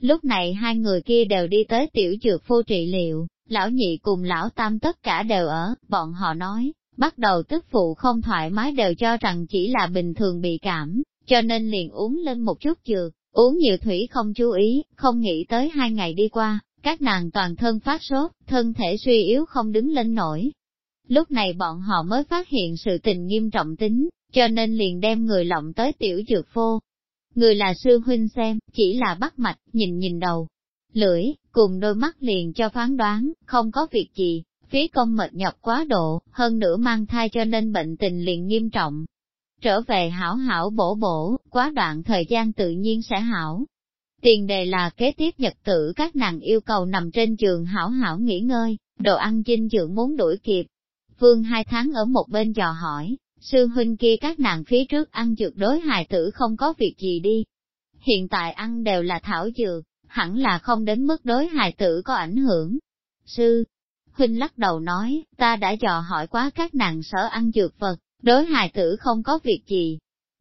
Lúc này hai người kia đều đi tới tiểu dược phu trị liệu, lão nhị cùng lão tam tất cả đều ở, bọn họ nói, bắt đầu tức phụ không thoải mái đều cho rằng chỉ là bình thường bị cảm, cho nên liền uống lên một chút dược, uống nhiều thủy không chú ý, không nghĩ tới hai ngày đi qua, các nàng toàn thân phát sốt, thân thể suy yếu không đứng lên nổi. Lúc này bọn họ mới phát hiện sự tình nghiêm trọng tính, cho nên liền đem người lộng tới tiểu dược phô. Người là sư huynh xem, chỉ là bắt mạch, nhìn nhìn đầu, lưỡi, cùng đôi mắt liền cho phán đoán, không có việc gì, phí công mệt nhọc quá độ, hơn nữa mang thai cho nên bệnh tình liền nghiêm trọng. Trở về hảo hảo bổ bổ, quá đoạn thời gian tự nhiên sẽ hảo. Tiền đề là kế tiếp nhật tử các nàng yêu cầu nằm trên giường hảo hảo nghỉ ngơi, đồ ăn dinh dưỡng muốn đuổi kịp. Vương hai tháng ở một bên dò hỏi, sư huynh kia các nàng phía trước ăn dược đối hài tử không có việc gì đi. Hiện tại ăn đều là thảo dược, hẳn là không đến mức đối hài tử có ảnh hưởng. Sư, huynh lắc đầu nói, ta đã dò hỏi quá các nàng sở ăn dược vật, đối hài tử không có việc gì.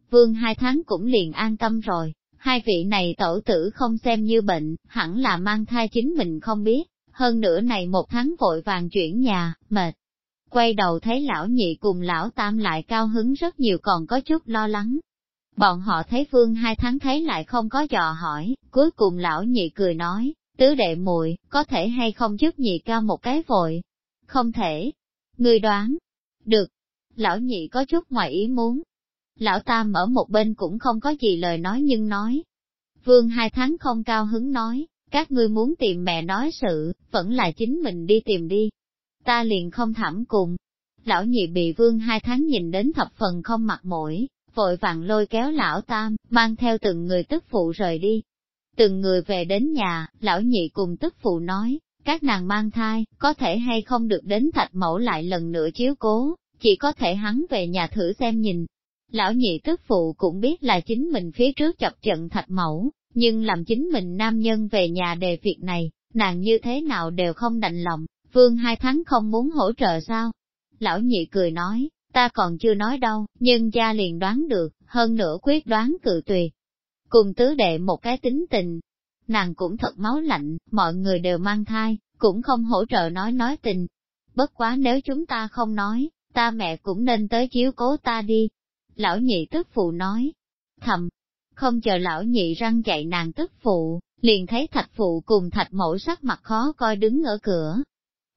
Vương hai tháng cũng liền an tâm rồi, hai vị này tổ tử không xem như bệnh, hẳn là mang thai chính mình không biết, hơn nữa này một tháng vội vàng chuyển nhà, mệt. Quay đầu thấy lão nhị cùng lão tam lại cao hứng rất nhiều còn có chút lo lắng. Bọn họ thấy Vương hai tháng thấy lại không có dò hỏi, cuối cùng lão nhị cười nói, tứ đệ muội có thể hay không giúp nhị cao một cái vội? Không thể. Ngươi đoán. Được. Lão nhị có chút ngoài ý muốn, Lão Tam ở một bên cũng không có gì lời nói nhưng nói. Vương hai tháng không cao hứng nói, các ngươi muốn tìm mẹ nói sự, vẫn là chính mình đi tìm đi. Ta liền không thảm cùng. Lão nhị bị vương hai tháng nhìn đến thập phần không mặt mũi, vội vàng lôi kéo lão tam, mang theo từng người tức phụ rời đi. Từng người về đến nhà, lão nhị cùng tức phụ nói, các nàng mang thai, có thể hay không được đến thạch mẫu lại lần nữa chiếu cố, chỉ có thể hắn về nhà thử xem nhìn, Lão nhị tức phụ cũng biết là chính mình phía trước chọc trận thạch mẫu, nhưng làm chính mình nam nhân về nhà đề việc này, nàng như thế nào đều không đành lòng, vương hai tháng không muốn hỗ trợ sao? Lão nhị cười nói, ta còn chưa nói đâu, nhưng gia liền đoán được, hơn nữa quyết đoán cự tuyệt. Cùng tứ đệ một cái tính tình, nàng cũng thật máu lạnh, mọi người đều mang thai, cũng không hỗ trợ nói nói tình. Bất quá nếu chúng ta không nói, ta mẹ cũng nên tới chiếu cố ta đi, Lão nhị tức phụ nói, thầm, không chờ lão nhị răng dạy nàng tức phụ, liền thấy thạch phụ cùng thạch mẫu sắc mặt khó coi đứng ở cửa.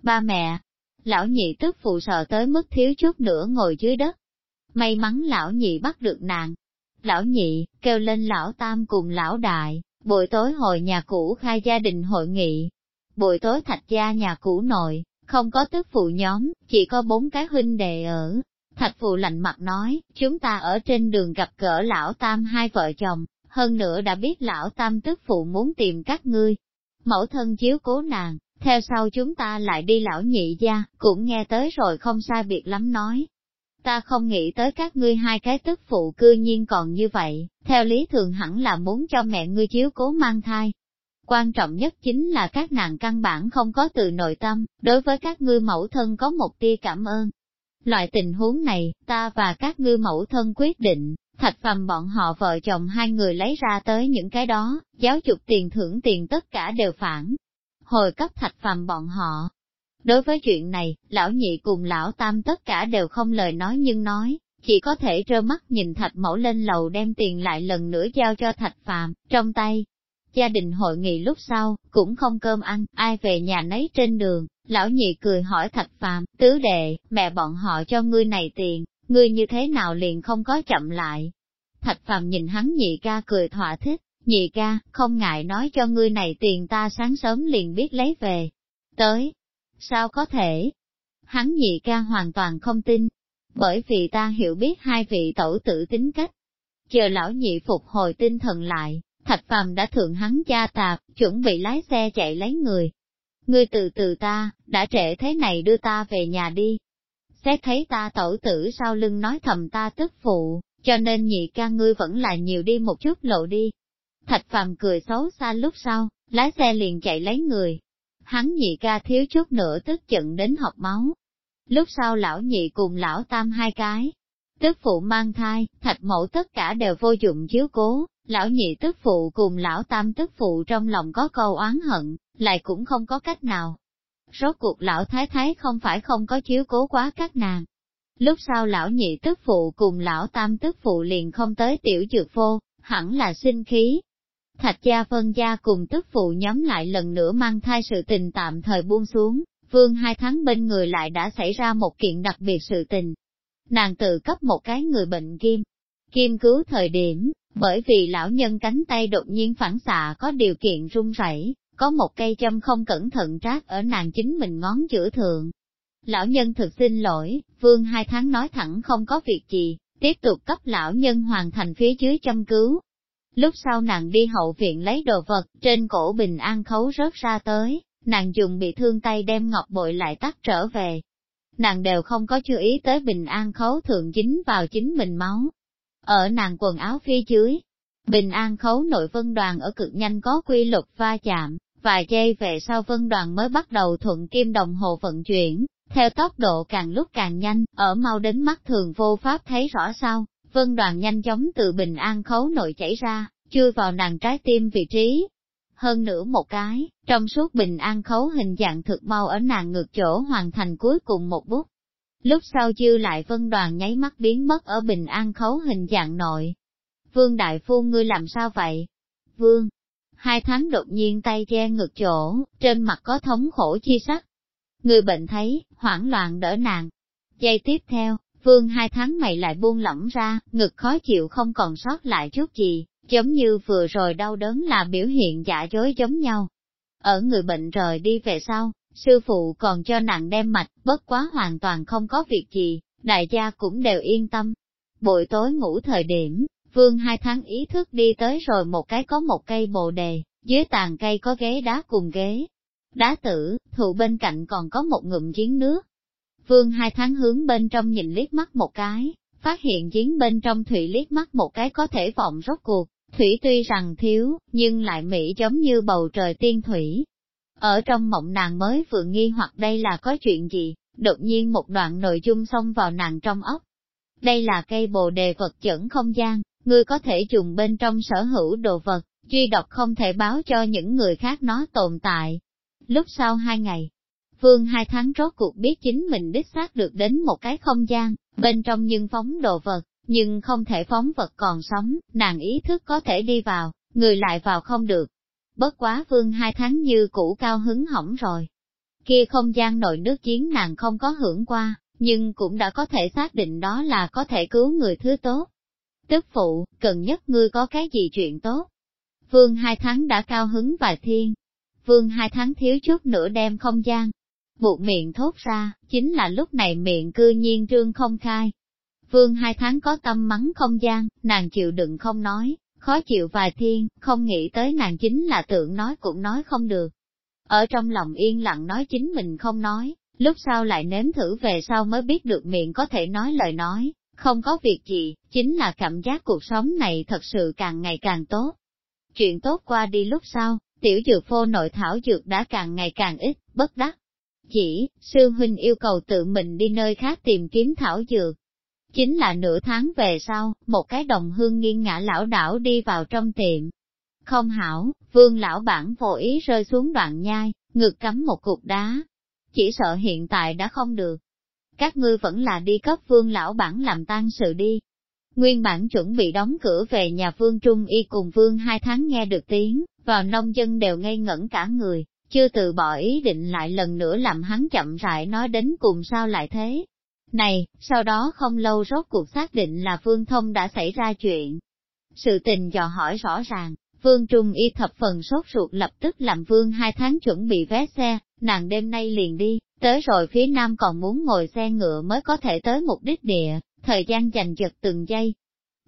Ba mẹ, lão nhị tức phụ sợ tới mức thiếu chút nữa ngồi dưới đất. May mắn lão nhị bắt được nàng. Lão nhị, kêu lên lão tam cùng lão đại, buổi tối hồi nhà cũ khai gia đình hội nghị. Buổi tối thạch gia nhà cũ nội, không có tức phụ nhóm, chỉ có bốn cái huynh đệ ở, Thạch phụ lạnh mặt nói, chúng ta ở trên đường gặp cỡ lão tam hai vợ chồng, hơn nữa đã biết lão tam tức phụ muốn tìm các ngươi. Mẫu thân chiếu cố nàng, theo sau chúng ta lại đi lão nhị gia, cũng nghe tới rồi không sai biệt lắm nói. Ta không nghĩ tới các ngươi hai cái tức phụ cư nhiên còn như vậy, theo lý thường hẳn là muốn cho mẹ ngươi chiếu cố mang thai. Quan trọng nhất chính là các nàng căn bản không có từ nội tâm, đối với các ngươi mẫu thân có một tia cảm ơn, Loại tình huống này, ta và các ngươi mẫu thân quyết định, thạch phàm bọn họ vợ chồng hai người lấy ra tới những cái đó, giáo dục tiền thưởng tiền tất cả đều phản. Hồi cấp thạch phàm bọn họ. Đối với chuyện này, lão nhị cùng lão tam tất cả đều không lời nói nhưng nói, chỉ có thể trơ mắt nhìn thạch mẫu lên lầu đem tiền lại lần nữa giao cho thạch phàm, trong tay. Gia đình hội nghị lúc sau, cũng không cơm ăn, ai về nhà nấy trên đường, Lão nhị cười hỏi thạch phàm, tứ đệ, mẹ bọn họ cho ngươi này tiền, ngươi như thế nào liền không có chậm lại. Thạch phàm nhìn hắn nhị ca cười thỏa thích, nhị ca, không ngại nói cho ngươi này tiền ta sáng sớm liền biết lấy về. Tới, sao có thể? Hắn nhị ca hoàn toàn không tin, bởi vì ta hiểu biết hai vị tổ tử tính cách. Chờ lão nhị phục hồi tinh thần lại, thạch phàm đã thượng hắn gia tạp, chuẩn bị lái xe chạy lấy người, ngươi từ từ ta, đã trễ thế này đưa ta về nhà đi. Xét thấy ta tổ tử sau lưng nói thầm ta tức phụ, cho nên nhị ca ngươi vẫn là nhiều đi một chút lộ đi. Thạch phàm cười xấu xa lúc sau, lái xe liền chạy lấy người. Hắn nhị ca thiếu chút nữa tức giận đến học máu. Lúc sau lão nhị cùng lão tam hai cái, Tức phụ mang thai, thạch mẫu tất cả đều vô dụng chiếu cố, lão nhị tức phụ cùng lão tam tức phụ trong lòng có câu oán hận, lại cũng không có cách nào. Rốt cuộc lão thái thái không phải không có chiếu cố quá các nàng. Lúc sau lão nhị tức phụ cùng lão tam tức phụ liền không tới tiểu dược vô, hẳn là sinh khí. Thạch gia phân gia cùng tức phụ nhóm lại lần nữa mang thai sự tình tạm thời buông xuống, vương hai tháng bên người lại đã xảy ra một kiện đặc biệt sự tình. Nàng tự cấp một cái người bệnh kim, kim cứu thời điểm, bởi vì lão nhân cánh tay đột nhiên phản xạ có điều kiện run rẩy, có một cây châm không cẩn thận trát ở nàng chính mình ngón giữa thượng. Lão nhân thực xin lỗi, vương hai tháng nói thẳng không có việc gì, tiếp tục cấp lão nhân hoàn thành phía dưới châm cứu. Lúc sau nàng đi hậu viện lấy đồ vật, trên cổ bình an khấu rớt ra tới, nàng dùng bị thương tay đem ngọc bội lại tắt trở về. Nàng đều không có chú ý tới bình an khấu thượng dính vào chính mình máu. Ở nàng quần áo phía dưới, bình an khấu nội vân đoàn ở cực nhanh có quy luật va chạm, vài giây về sau vân đoàn mới bắt đầu thuận kim đồng hồ vận chuyển, theo tốc độ càng lúc càng nhanh, ở mau đến mắt thường vô pháp thấy rõ sao, vân đoàn nhanh chóng từ bình an khấu nội chảy ra, chui vào nàng trái tim vị trí. Hơn nữa một cái, trong suốt bình an khấu hình dạng thực mau ở nàng ngược chỗ hoàn thành cuối cùng một bút. Lúc sau dư lại vân đoàn nháy mắt biến mất ở bình an khấu hình dạng nội. Vương Đại Phu ngươi làm sao vậy? Vương, hai tháng đột nhiên tay che ngược chỗ, trên mặt có thống khổ chi sắc. Người bệnh thấy, hoảng loạn đỡ nàng. Giây tiếp theo, vương hai tháng mày lại buông lỏng ra, ngực khó chịu không còn sót lại chút gì, giống như vừa rồi đau đớn là biểu hiện giả dối giống nhau. Ở người bệnh rời đi về sau, sư phụ còn cho nặng đem mạch, bất quá hoàn toàn không có việc gì, đại gia cũng đều yên tâm. Buổi tối ngủ thời điểm, Vương hai tháng ý thức đi tới rồi một cái có một cây bồ đề, dưới tàn cây có ghế đá cùng ghế. Đá tử, thụ bên cạnh còn có một ngụm giếng nước. Vương hai tháng hướng bên trong nhìn liếc mắt một cái, phát hiện giếng bên trong thủy liếc mắt một cái có thể vọng rốt cuộc. Thủy tuy rằng thiếu, nhưng lại mỹ giống như bầu trời tiên thủy. Ở trong mộng nàng mới vừa nghi hoặc đây là có chuyện gì, đột nhiên một đoạn nội dung xông vào nàng trong óc. Đây là cây bồ đề vật chẩn không gian, ngươi có thể dùng bên trong sở hữu đồ vật, duy độc không thể báo cho những người khác nó tồn tại. Lúc sau hai ngày, Phương hai tháng rốt cuộc biết chính mình đích xác được đến một cái không gian, bên trong nhưng phóng đồ vật, nhưng không thể phóng vật còn sống, nàng ý thức có thể đi vào, người lại vào không được. Bất quá Phương hai tháng như cũ cao hứng hỏng rồi. Kia không gian nội nước chiến nàng không có hưởng qua, nhưng cũng đã có thể xác định đó là có thể cứu người thứ tốt. Tức phụ, cần nhất ngươi có cái gì chuyện tốt. Vương hai tháng đã cao hứng vài thiên. Vương hai tháng thiếu chút nữa đem không gian. Buộc miệng thốt ra, chính là lúc này miệng cư nhiên trương không khai. Vương hai tháng có tâm mắng không gian, nàng chịu đựng không nói, khó chịu vài thiên, không nghĩ tới nàng chính là tượng nói cũng nói không được. Ở trong lòng yên lặng nói chính mình không nói, lúc sau lại nếm thử về sau mới biết được miệng có thể nói lời nói, không có việc gì, chính là cảm giác cuộc sống này thật sự càng ngày càng tốt. Chuyện tốt qua đi lúc sau, tiểu dược phô nội thảo dược đã càng ngày càng ít, bất đắc. Chỉ, sư huynh yêu cầu tự mình đi nơi khác tìm kiếm thảo dược. Chính là nửa tháng về sau, một cái đồng hương nghiêng ngã lão đảo đi vào trong tiệm. Không hảo, vương lão bản vô ý rơi xuống đoạn nhai, ngực cắm một cục đá. Chỉ sợ hiện tại đã không được, các ngươi vẫn là đi cấp vương lão bản làm tan sự đi. Nguyên bản chuẩn bị đóng cửa về nhà vương Trung Y cùng vương hai tháng nghe được tiếng, vào nông dân đều ngây ngẩn cả người, chưa từ bỏ ý định lại lần nữa làm hắn chậm rãi nói đến cùng sao lại thế. Này, sau đó không lâu rốt cuộc xác định là Vương Thông đã xảy ra chuyện. Sự tình dò hỏi rõ ràng, Vương Trung Y thập phần sốt ruột lập tức làm Vương hai tháng chuẩn bị vé xe, nàng đêm nay liền đi, Tới rồi phía nam còn muốn ngồi xe ngựa mới có thể tới mục đích địa, thời gian dành giật từng giây.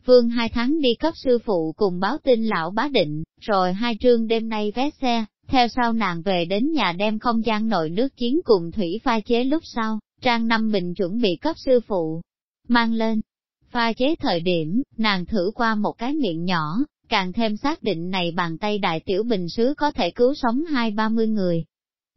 Vương hai tháng đi cấp sư phụ cùng báo tin lão bá định, rồi hai trương đêm nay vé xe, theo sau nàng về đến nhà đem không gian nội nước chiến cùng thủy pha chế lúc sau, trang năm bình chuẩn bị cấp sư phụ, mang lên. Pha chế thời điểm, nàng thử qua một cái miệng nhỏ, càng thêm xác định này bàn tay đại tiểu bình sứ có thể cứu sống hai ba mươi người,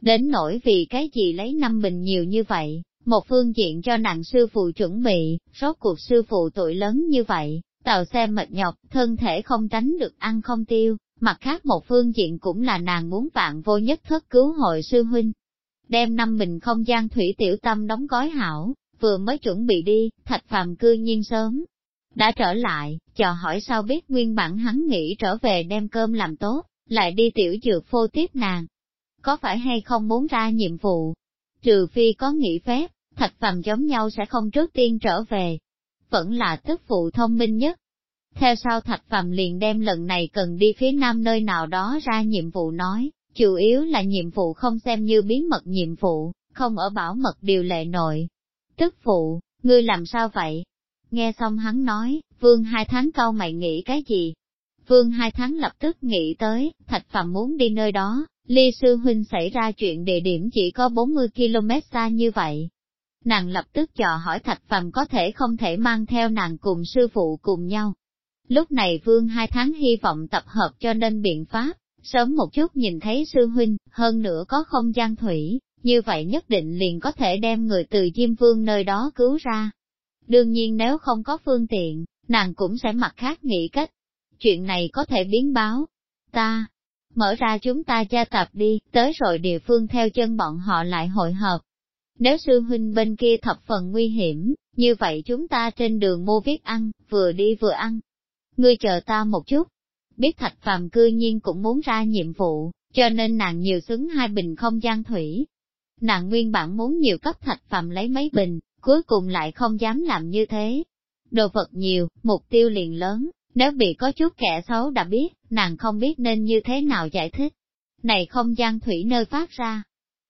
Đến nỗi vì cái gì lấy năm bình nhiều như vậy, Một phương diện cho nặng sư phụ chuẩn bị, rốt cuộc sư phụ tuổi lớn như vậy, tàu xe mệt nhọc, thân thể không tránh được ăn không tiêu, mặt khác một phương diện cũng là nàng muốn vạn vô nhất thất cứu hội sư huynh. Đem năm bình không gian thủy tiểu tâm đóng gói hảo, vừa mới chuẩn bị đi, thạch phàm cư nhiên sớm. Đã trở lại, chờ hỏi sao biết nguyên bản hắn nghĩ trở về đem cơm làm tốt, lại đi tiểu dược phô tiếp nàng. Có phải hay không muốn ra nhiệm vụ? Trừ phi có nghỉ phép, thạch phàm giống nhau sẽ không trước tiên trở về. Vẫn là tức phụ thông minh nhất. Theo sau thạch Phạm liền đem lần này cần đi phía nam nơi nào đó ra nhiệm vụ nói, chủ yếu là nhiệm vụ không xem như bí mật nhiệm vụ, không ở bảo mật điều lệ nội. Tức phụ, ngươi làm sao vậy? Nghe xong hắn nói, vương hai tháng câu mày nghĩ cái gì? Vương hai tháng lập tức nghĩ tới, thạch Phạm muốn đi nơi đó, ly sư huynh xảy ra chuyện địa điểm chỉ có 40 km xa như vậy. Nàng lập tức dò hỏi thạch Phạm có thể không thể mang theo nàng cùng sư phụ cùng nhau. Lúc này vương hai tháng hy vọng tập hợp cho nên biện pháp, sớm một chút nhìn thấy sư huynh, hơn nữa có không gian thủy, như vậy nhất định liền có thể đem người từ Diêm Vương nơi đó cứu ra. Đương nhiên nếu không có phương tiện, nàng cũng sẽ mặt khác nghĩ cách. Chuyện này có thể biến báo. Ta, mở ra chúng ta gia tập đi, tới rồi địa phương theo chân bọn họ lại hội hợp. Nếu sư huynh bên kia thập phần nguy hiểm, như vậy chúng ta trên đường mua viết ăn, vừa đi vừa ăn. Ngươi chờ ta một chút. Biết thạch phàm cư nhiên cũng muốn ra nhiệm vụ, cho nên nàng nhiều xứng hai bình không gian thủy, Nàng nguyên bản muốn nhiều cấp thạch phàm lấy mấy bình, cuối cùng lại không dám làm như thế. Đồ vật nhiều, mục tiêu liền lớn, nếu bị có chút kẻ xấu đã biết, nàng không biết nên như thế nào giải thích. Này không gian thủy nơi phát ra.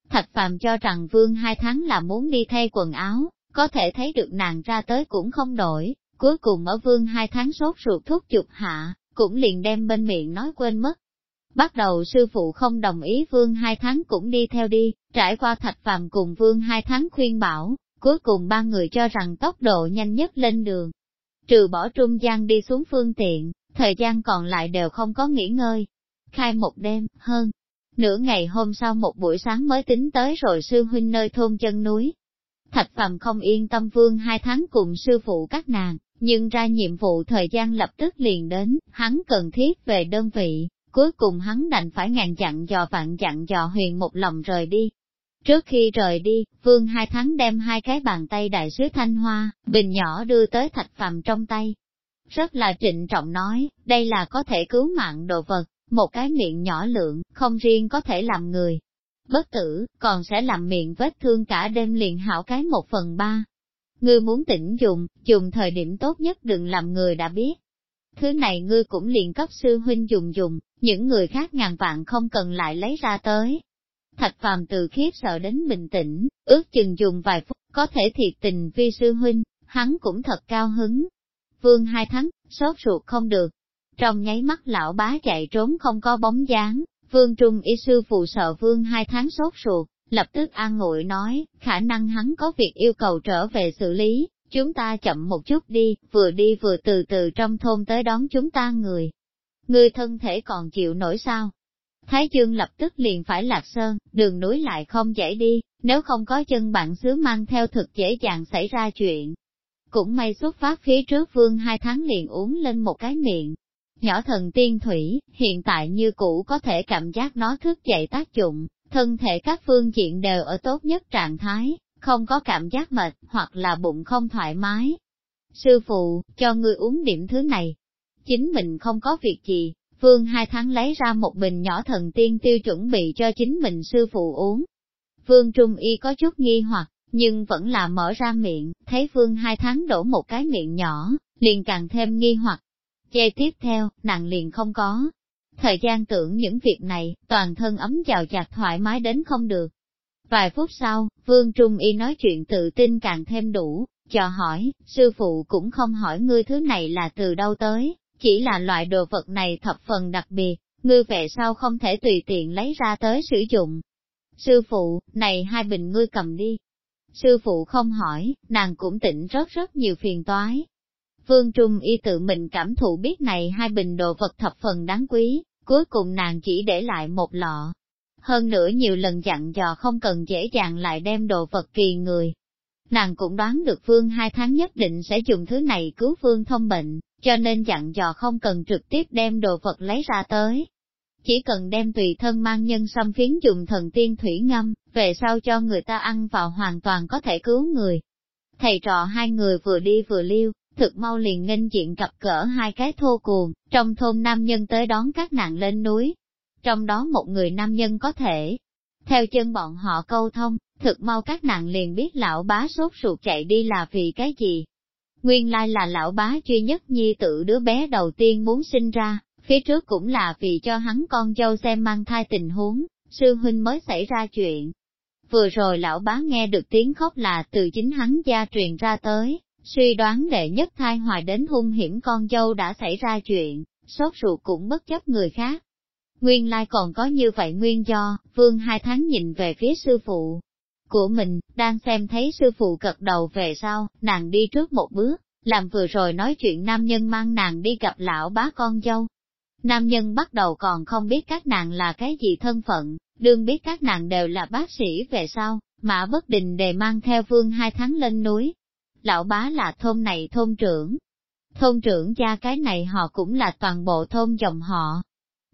Thạch phàm cho rằng vương hai tháng là muốn đi thay quần áo, có thể thấy được nàng ra tới cũng không đổi, cuối cùng ở vương hai tháng sốt ruột thúc chụp hạ, cũng liền đem bên miệng nói quên mất. Bắt đầu sư phụ không đồng ý vương hai tháng cũng đi theo đi, trải qua thạch phàm cùng vương hai tháng khuyên bảo, cuối cùng ba người cho rằng tốc độ nhanh nhất lên đường. Trừ bỏ trung gian đi xuống phương tiện, thời gian còn lại đều không có nghỉ ngơi. Khai một đêm, hơn. Nửa ngày hôm sau một buổi sáng mới tính tới rồi sư huynh nơi thôn chân núi. Thạch phàm không yên tâm vương hai tháng cùng sư phụ các nàng, nhưng ra nhiệm vụ thời gian lập tức liền đến, hắn cần thiết về đơn vị, cuối cùng hắn đành phải ngàn dặn dò vạn dặn dò huyền một lòng rời đi. Trước khi rời đi, Vương hai tháng đem hai cái bàn tay đại sứ thanh hoa, bình nhỏ đưa tới thạch phàm trong tay. Rất là trịnh trọng nói, đây là có thể cứu mạng đồ vật, một cái miệng nhỏ lượng, không riêng có thể làm người. Bất tử, còn sẽ làm miệng vết thương cả đêm liền hảo cái một phần ba. Ngươi muốn tỉnh dùng, dùng thời điểm tốt nhất đừng làm người đã biết. Thứ này ngươi cũng liền cấp sư huynh dùng dùng, những người khác ngàn vạn không cần lại lấy ra tới. Thạch phàm từ khiếp sợ đến bình tĩnh, ước chừng dùng vài phút, có thể thiệt tình vi sư huynh, hắn cũng thật cao hứng. Vương hai tháng, sốt ruột không được. Trong nháy mắt lão bá chạy trốn không có bóng dáng, vương trung y sư phụ sợ vương hai tháng sốt ruột, lập tức an ngụy nói, khả năng hắn có việc yêu cầu trở về xử lý, chúng ta chậm một chút đi, vừa đi vừa từ từ trong thôn tới đón chúng ta người. người thân thể còn chịu nổi sao? Thái Dương lập tức liền phải lạc sơn, đường núi lại không dễ đi, nếu không có chân bạn xứ mang theo thực dễ dàng xảy ra chuyện. Cũng may xuất phát phía trước vương hai tháng liền uống lên một cái miệng. Nhỏ thần tiên thủy, hiện tại như cũ có thể cảm giác nó thức dậy tác dụng, thân thể các phương diện đều ở tốt nhất trạng thái, không có cảm giác mệt, hoặc là bụng không thoải mái. Sư phụ, cho ngươi uống điểm thứ này. Chính mình không có việc gì, Vương hai tháng lấy ra một bình nhỏ thần tiên tiêu chuẩn bị cho chính mình sư phụ uống. Vương Trung Y có chút nghi hoặc, nhưng vẫn là mở ra miệng, thấy Vương hai tháng đổ một cái miệng nhỏ, liền càng thêm nghi hoặc. Chê tiếp theo, nàng liền không có. Thời gian tưởng những việc này, toàn thân ấm chào chặt thoải mái đến không được. Vài phút sau, Vương Trung Y nói chuyện tự tin càng thêm đủ, cho hỏi, sư phụ cũng không hỏi ngươi thứ này là từ đâu tới, chỉ là loại đồ vật này thập phần đặc biệt, ngươi về sau không thể tùy tiện lấy ra tới sử dụng. Sư phụ, này hai bình ngươi cầm đi. Sư phụ không hỏi, nàng cũng tỉnh rất rất nhiều phiền toái. Vương Trung y tự mình cảm thụ biết này hai bình đồ vật thập phần đáng quý, cuối cùng nàng chỉ để lại một lọ. Hơn nữa nhiều lần dặn dò không cần dễ dàng lại đem đồ vật kỳ người. Nàng cũng đoán được phương hai tháng nhất định sẽ dùng thứ này cứu phương thông bệnh, cho nên dặn dò không cần trực tiếp đem đồ vật lấy ra tới. Chỉ cần đem tùy thân mang nhân xâm phiến dùng thần tiên thủy ngâm, về sau cho người ta ăn vào hoàn toàn có thể cứu người. Thầy trò hai người vừa đi vừa liêu, thực mau liền nghênh diện cặp cỡ hai cái thô cuồng, trong thôn nam nhân tới đón các nạn lên núi. Trong đó một người nam nhân có thể, theo chân bọn họ câu thông, thực mau các nạn liền biết lão bá sốt ruột chạy đi là vì cái gì. Nguyên lai là lão bá duy nhất nhi tự đứa bé đầu tiên muốn sinh ra, phía trước cũng là vì cho hắn con dâu xem mang thai tình huống, sư huynh mới xảy ra chuyện. Vừa rồi lão bá nghe được tiếng khóc là từ chính hắn gia truyền ra tới, suy đoán đệ nhất thai hoài đến hung hiểm con dâu đã xảy ra chuyện, sốt ruột cũng bất chấp người khác. Nguyên lai còn có như vậy nguyên do, vương hai tháng nhìn về phía sư phụ của mình, đang xem thấy sư phụ cật đầu về sau, nàng đi trước một bước, làm vừa rồi nói chuyện nam nhân mang nàng đi gặp lão bá con dâu. Nam nhân bắt đầu còn không biết các nàng là cái gì thân phận, đương biết các nàng đều là bác sĩ về sau, mà bất định đề mang theo vương hai tháng lên núi, lão bá là thôn này thôn trưởng. Thôn trưởng gia cái này họ cũng là toàn bộ thôn dòng họ.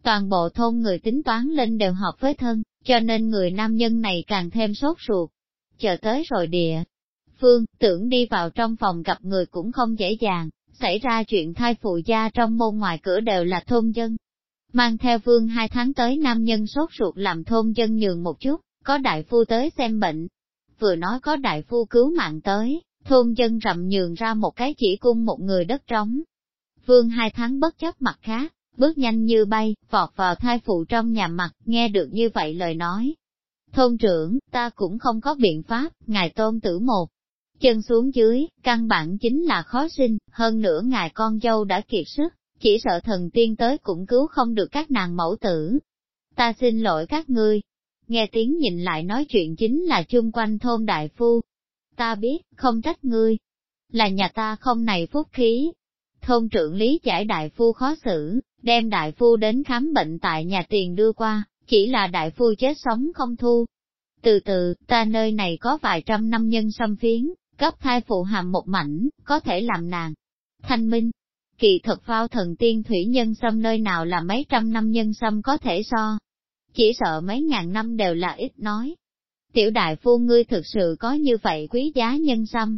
Toàn bộ thôn người tính toán lên đều hợp với thân, cho nên người nam nhân này càng thêm sốt ruột. Chờ tới rồi địa. Phương, tưởng đi vào trong phòng gặp người cũng không dễ dàng, xảy ra chuyện thai phụ gia trong môn ngoài cửa đều là thôn dân. Mang theo vương hai tháng tới nam nhân sốt ruột làm thôn dân nhường một chút, có đại phu tới xem bệnh. Vừa nói có đại phu cứu mạng tới, thôn dân rậm nhường ra một cái chỉ cung một người đất trống. Vương hai tháng bất chấp mặt khác, bước nhanh như bay, vọt vào thai phụ trong nhà mặt, nghe được như vậy lời nói. Thôn trưởng, ta cũng không có biện pháp, ngài tôn tử một. Chân xuống dưới, căn bản chính là khó sinh, hơn nữa ngài con dâu đã kiệt sức, chỉ sợ thần tiên tới cũng cứu không được các nàng mẫu tử. Ta xin lỗi các ngươi. Nghe tiếng nhìn lại nói chuyện chính là chung quanh thôn đại phu, ta biết, không trách ngươi. Là nhà ta không này phúc khí. Thôn trưởng lý giải đại phu khó xử, đem đại phu đến khám bệnh tại nhà tiền đưa qua, chỉ là đại phu chết sống không thu. Từ từ, ta nơi này có vài trăm năm nhân xâm phiến, cấp thai phụ hàm một mảnh, có thể làm nàng. Thanh minh, kỳ thật phao thần tiên thủy nhân xâm nơi nào là mấy trăm năm nhân xâm có thể so. Chỉ sợ mấy ngàn năm đều là ít nói, Tiểu đại phu ngươi thực sự có như vậy quý giá nhân sâm.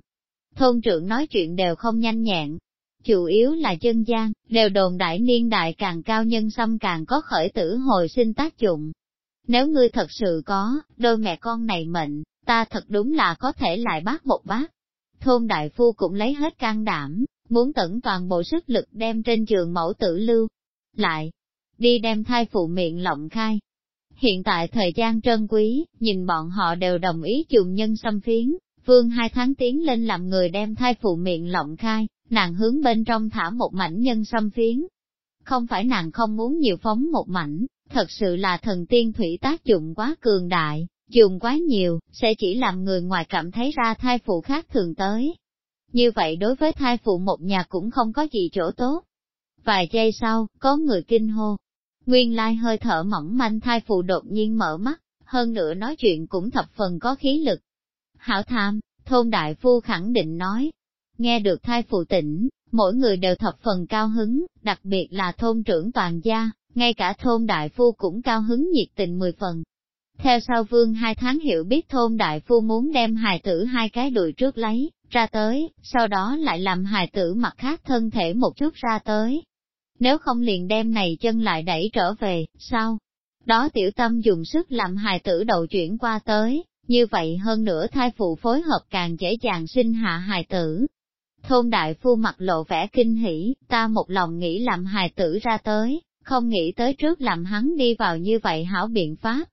Thôn trưởng nói chuyện đều không nhanh nhẹn. Chủ yếu là chân gian, đều đồn đại niên đại càng cao nhân xâm càng có khởi tử hồi sinh tác dụng. Nếu ngươi thật sự có, đôi mẹ con này mệnh, ta thật đúng là có thể lại bác một bác. Thôn đại phu cũng lấy hết can đảm, muốn tận toàn bộ sức lực đem trên trường mẫu tử lưu. Lại, đi đem thai phụ miệng lộng khai, Hiện tại thời gian trân quý, nhìn bọn họ đều đồng ý dùng nhân xâm phiến, vương hai tháng tiến lên làm người đem thai phụ miệng lộng khai, nàng hướng bên trong thả một mảnh nhân xâm phiến. Không phải nàng không muốn nhiều phóng một mảnh, thật sự là thần tiên thủy tác dụng quá cường đại, dùng quá nhiều, sẽ chỉ làm người ngoài cảm thấy ra thai phụ khác thường tới. Như vậy đối với thai phụ một nhà cũng không có gì chỗ tốt. Vài giây sau, có người kinh hô, Nguyên lai hơi thở mỏng manh thai phụ đột nhiên mở mắt, hơn nữa nói chuyện cũng thập phần có khí lực. Hảo tham, thôn đại phu khẳng định nói, nghe được thai phụ tỉnh, mỗi người đều thập phần cao hứng, đặc biệt là thôn trưởng toàn gia, ngay cả thôn đại phu cũng cao hứng nhiệt tình mười phần. Theo sau vương hai tháng hiểu biết thôn đại phu muốn đem hài tử hai cái đùi trước lấy, ra tới, sau đó lại làm hài tử mặt khác thân thể một chút ra tới, nếu không liền đem này chân lại đẩy trở về, sao? Đó tiểu tâm dùng sức làm hài tử đầu chuyển qua tới, như vậy hơn nữa thai phụ phối hợp càng dễ dàng sinh hạ hài tử. Thôn đại phu mặt lộ vẻ kinh hỉ, ta một lòng nghĩ làm hài tử ra tới, không nghĩ tới trước làm hắn đi vào như vậy hảo biện pháp.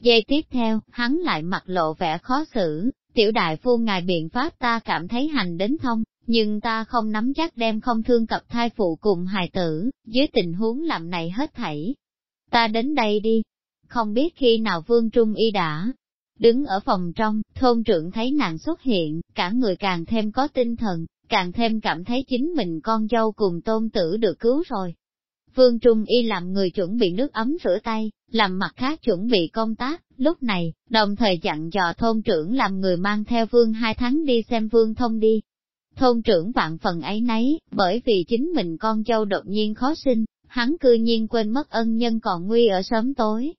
Giây tiếp theo, hắn lại mặt lộ vẻ khó xử, tiểu đại phu ngài biện pháp ta cảm thấy hành đến thông, nhưng ta không nắm chắc đem không thương cập thai phụ cùng hài tử, dưới tình huống làm này hết thảy. Ta đến đây đi. Không biết khi nào Vương Trung Y đã đứng ở phòng trong, thôn trưởng thấy nàng xuất hiện, cả người càng thêm có tinh thần, càng thêm cảm thấy chính mình con dâu cùng tôn tử được cứu rồi. Vương Trung Y làm người chuẩn bị nước ấm rửa tay, làm mặt khác chuẩn bị công tác, lúc này, đồng thời dặn dò thôn trưởng làm người mang theo vương hai tháng đi xem vương thông đi. Thôn trưởng vạn phần ấy nấy, bởi vì chính mình con dâu đột nhiên khó sinh, hắn cư nhiên quên mất ân nhân còn nguy ở sớm tối.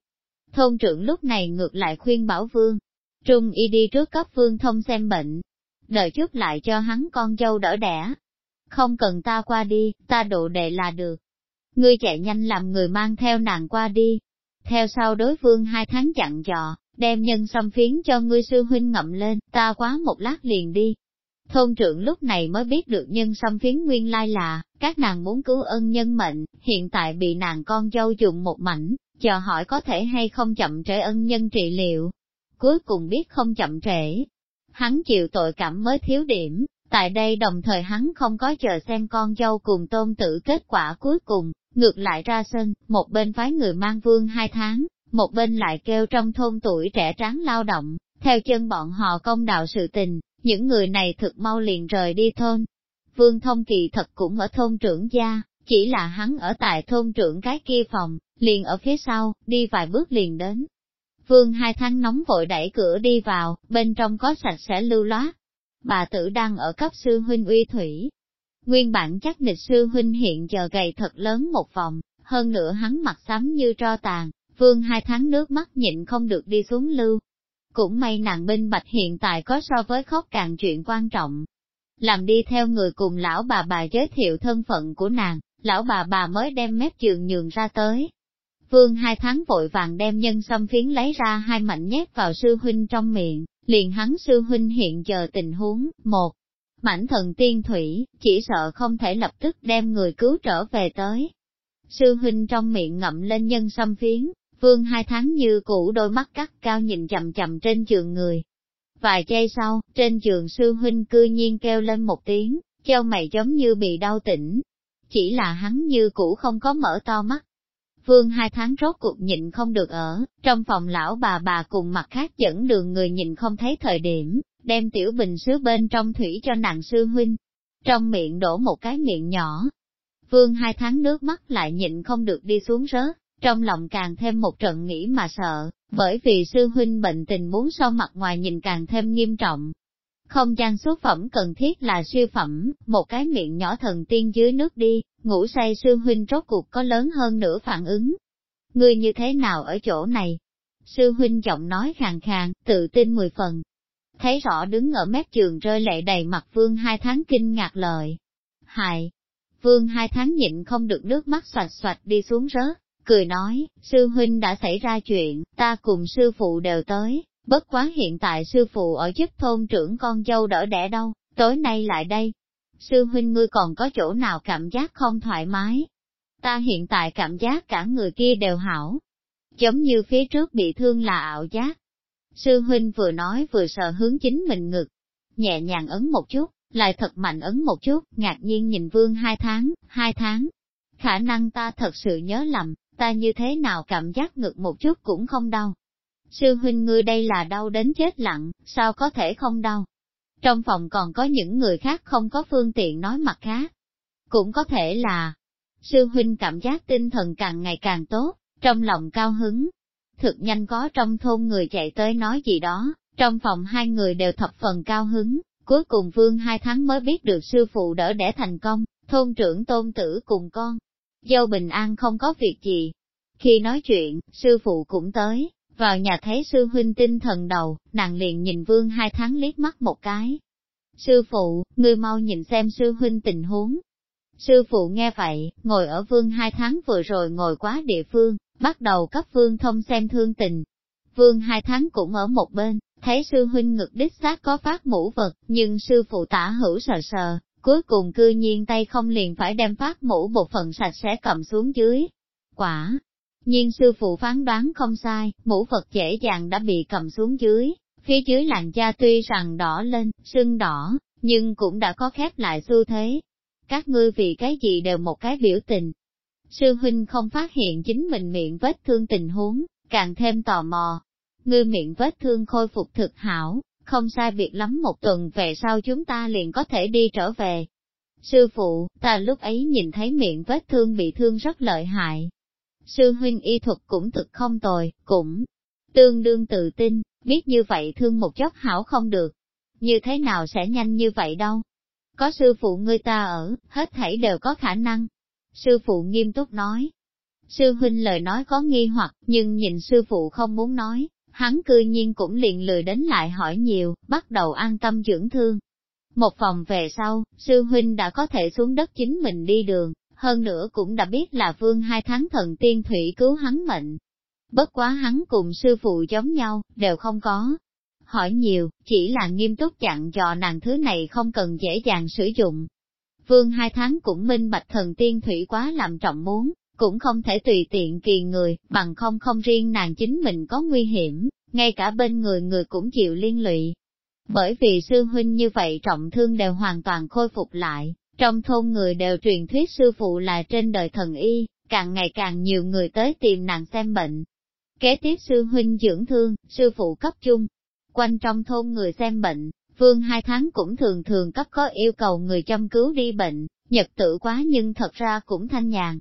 Thôn trưởng lúc này ngược lại khuyên bảo vương, trung y đi trước cấp vương thông xem bệnh, đợi chút lại cho hắn con dâu đỡ đẻ. Không cần ta qua đi, ta độ đệ là được. Ngươi chạy nhanh làm người mang theo nàng qua đi. Theo sau đối phương hai tháng chặn dò, đem nhân xâm phiến cho ngươi sư huynh ngậm lên, ta quá một lát liền đi. Thôn trưởng lúc này mới biết được nhân xâm phiến nguyên lai là, các nàng muốn cứu ân nhân mệnh, hiện tại bị nàng con dâu dùng một mảnh, chờ hỏi có thể hay không chậm trễ ân nhân trị liệu. Cuối cùng biết không chậm trễ, hắn chịu tội cảm mới thiếu điểm, tại đây đồng thời hắn không có chờ xem con dâu cùng tôn tử kết quả cuối cùng, ngược lại ra sân, một bên phái người mang vương hai tháng, một bên lại kêu trong thôn tuổi trẻ tráng lao động, theo chân bọn họ công đạo sự tình, những người này thực mau liền rời đi thôn. Vương thông kỳ thật cũng ở thôn trưởng gia, chỉ là hắn ở tại thôn trưởng cái kia phòng, liền ở phía sau, đi vài bước liền đến, Vương hai tháng nóng vội đẩy cửa đi vào, bên trong có sạch sẽ lưu loát. Bà tử đang ở cấp sư huynh uy thủy. Nguyên bản chắc địch sư huynh hiện giờ gầy thật lớn một vòng, hơn nữa hắn mặt xám như tro tàn, vương hai tháng nước mắt nhịn không được đi xuống lưu. Cũng may nàng binh bạch hiện tại có so với khóc càng chuyện quan trọng. Làm đi theo người cùng lão bà bà giới thiệu thân phận của nàng, lão bà bà mới đem mép giường nhường ra tới, Vương hai tháng vội vàng đem nhân xâm phiến lấy ra hai mảnh nhét vào sư huynh trong miệng, liền hắn sư huynh hiện giờ tình huống, một, mảnh thần tiên thủy, chỉ sợ không thể lập tức đem người cứu trở về tới. Sư huynh trong miệng ngậm lên nhân xâm phiến, vương hai tháng như cũ đôi mắt cắt cao nhìn chậm chậm trên giường người. Vài giây sau, trên giường sư huynh cư nhiên kêu lên một tiếng, treo mày giống như bị đau tỉnh. Chỉ là hắn như cũ không có mở to mắt, Vương hai tháng rốt cuộc nhịn không được ở, trong phòng lão bà bà cùng mặt khác dẫn đường người nhìn không thấy thời điểm, đem tiểu bình sứ bên trong thủy cho nàng sư huynh. Trong miệng đổ một cái miệng nhỏ. Vương hai tháng nước mắt lại nhịn không được đi xuống rớt, trong lòng càng thêm một trận nghĩ mà sợ, bởi vì sư huynh bệnh tình muốn so mặt ngoài nhìn càng thêm nghiêm trọng, không gian xuất phẩm cần thiết là siêu phẩm, một cái miệng nhỏ thần tiên dưới nước đi, ngủ say sư huynh rốt cuộc có lớn hơn nữa phản ứng. Ngươi như thế nào ở chỗ này? Sư huynh giọng nói khàn khàn, tự tin mười phần. Thấy rõ đứng ở mép trường rơi lệ đầy mặt vương hai tháng kinh ngạc lời. Hài! Vương hai tháng nhịn không được nước mắt xoạch xoạch đi xuống rớt, cười nói, sư huynh đã xảy ra chuyện, ta cùng sư phụ đều tới, Bất quá hiện tại sư phụ ở chức thôn trưởng con dâu đỡ đẻ đâu, tối nay lại đây. Sư huynh ngươi còn có chỗ nào cảm giác không thoải mái? Ta hiện tại cảm giác cả người kia đều hảo. Giống như phía trước bị thương là ảo giác. Sư huynh vừa nói vừa sờ hướng chính mình ngực. Nhẹ nhàng ấn một chút, lại thật mạnh ấn một chút, ngạc nhiên nhìn vương hai tháng, hai tháng. Khả năng ta thật sự nhớ lầm, ta như thế nào cảm giác ngực một chút cũng không đau sư huynh ngươi đây là đau đến chết lặng, sao có thể không đau? Trong phòng còn có những người khác không có phương tiện nói mặt khác. Cũng có thể là, sư huynh cảm giác tinh thần càng ngày càng tốt, trong lòng cao hứng. Thực nhanh có trong thôn người chạy tới nói gì đó, trong phòng hai người đều thập phần cao hứng, cuối cùng vương hai tháng mới biết được sư phụ đỡ đẻ thành công, thôn trưởng tôn tử cùng con. Dâu bình an không có việc gì. Khi nói chuyện, sư phụ cũng tới, vào nhà thấy sư huynh tinh thần đầu, nàng liền nhìn vương hai tháng liếc mắt một cái. Sư phụ, ngươi mau nhìn xem sư huynh tình huống. Sư phụ nghe vậy, ngồi ở vương hai tháng vừa rồi ngồi quá địa phương, bắt đầu cấp vương thông xem thương tình. Vương hai tháng cũng ở một bên, thấy sư huynh ngực đích xác có phát mũ vật, nhưng sư phụ tả hữu sờ sờ, cuối cùng cư nhiên tay không liền phải đem phát mũ một phần sạch sẽ cầm xuống dưới. Quả, nhiên sư phụ phán đoán không sai, mũ vật dễ dàng đã bị cầm xuống dưới, phía dưới làn da tuy rằng đỏ lên, sưng đỏ, nhưng cũng đã có khép lại xu thế. Các ngươi vì cái gì đều một cái biểu tình. Sư huynh không phát hiện chính mình miệng vết thương tình huống, càng thêm tò mò. Ngươi miệng vết thương khôi phục thực hảo, không sai biệt lắm một tuần về sau chúng ta liền có thể đi trở về. Sư phụ, ta lúc ấy nhìn thấy miệng vết thương bị thương rất lợi hại, sư huynh y thuật cũng thực không tồi, cũng tương đương tự tin, biết như vậy thương một chốc hảo không được. Như thế nào sẽ nhanh như vậy đâu? Có sư phụ ngươi ta ở, hết thảy đều có khả năng. Sư phụ nghiêm túc nói. Sư huynh lời nói có nghi hoặc, nhưng nhìn sư phụ không muốn nói, hắn cư nhiên cũng liền lười đến lại hỏi nhiều, bắt đầu an tâm dưỡng thương. Một phòng về sau, sư huynh đã có thể xuống đất chính mình đi đường, hơn nữa cũng đã biết là vương hai tháng thần tiên thủy cứu hắn mệnh. Bất quá hắn cùng sư phụ giống nhau, đều không có. Hỏi nhiều, chỉ là nghiêm túc chặn dò nàng thứ này không cần dễ dàng sử dụng. Vương hai tháng cũng minh bạch thần tiên thủy quá làm trọng muốn, cũng không thể tùy tiện kỳ người, bằng không không riêng nàng chính mình có nguy hiểm, ngay cả bên người người cũng chịu liên lụy. Bởi vì sư huynh như vậy trọng thương đều hoàn toàn khôi phục lại, trong thôn người đều truyền thuyết sư phụ là trên đời thần y, càng ngày càng nhiều người tới tìm nàng xem bệnh. Kế tiếp sư huynh dưỡng thương, sư phụ cấp chung. Quanh trong thôn người xem bệnh, vương hai tháng cũng thường thường cấp có yêu cầu người chăm cứu đi bệnh, nhật tử quá nhưng thật ra cũng thanh nhàn.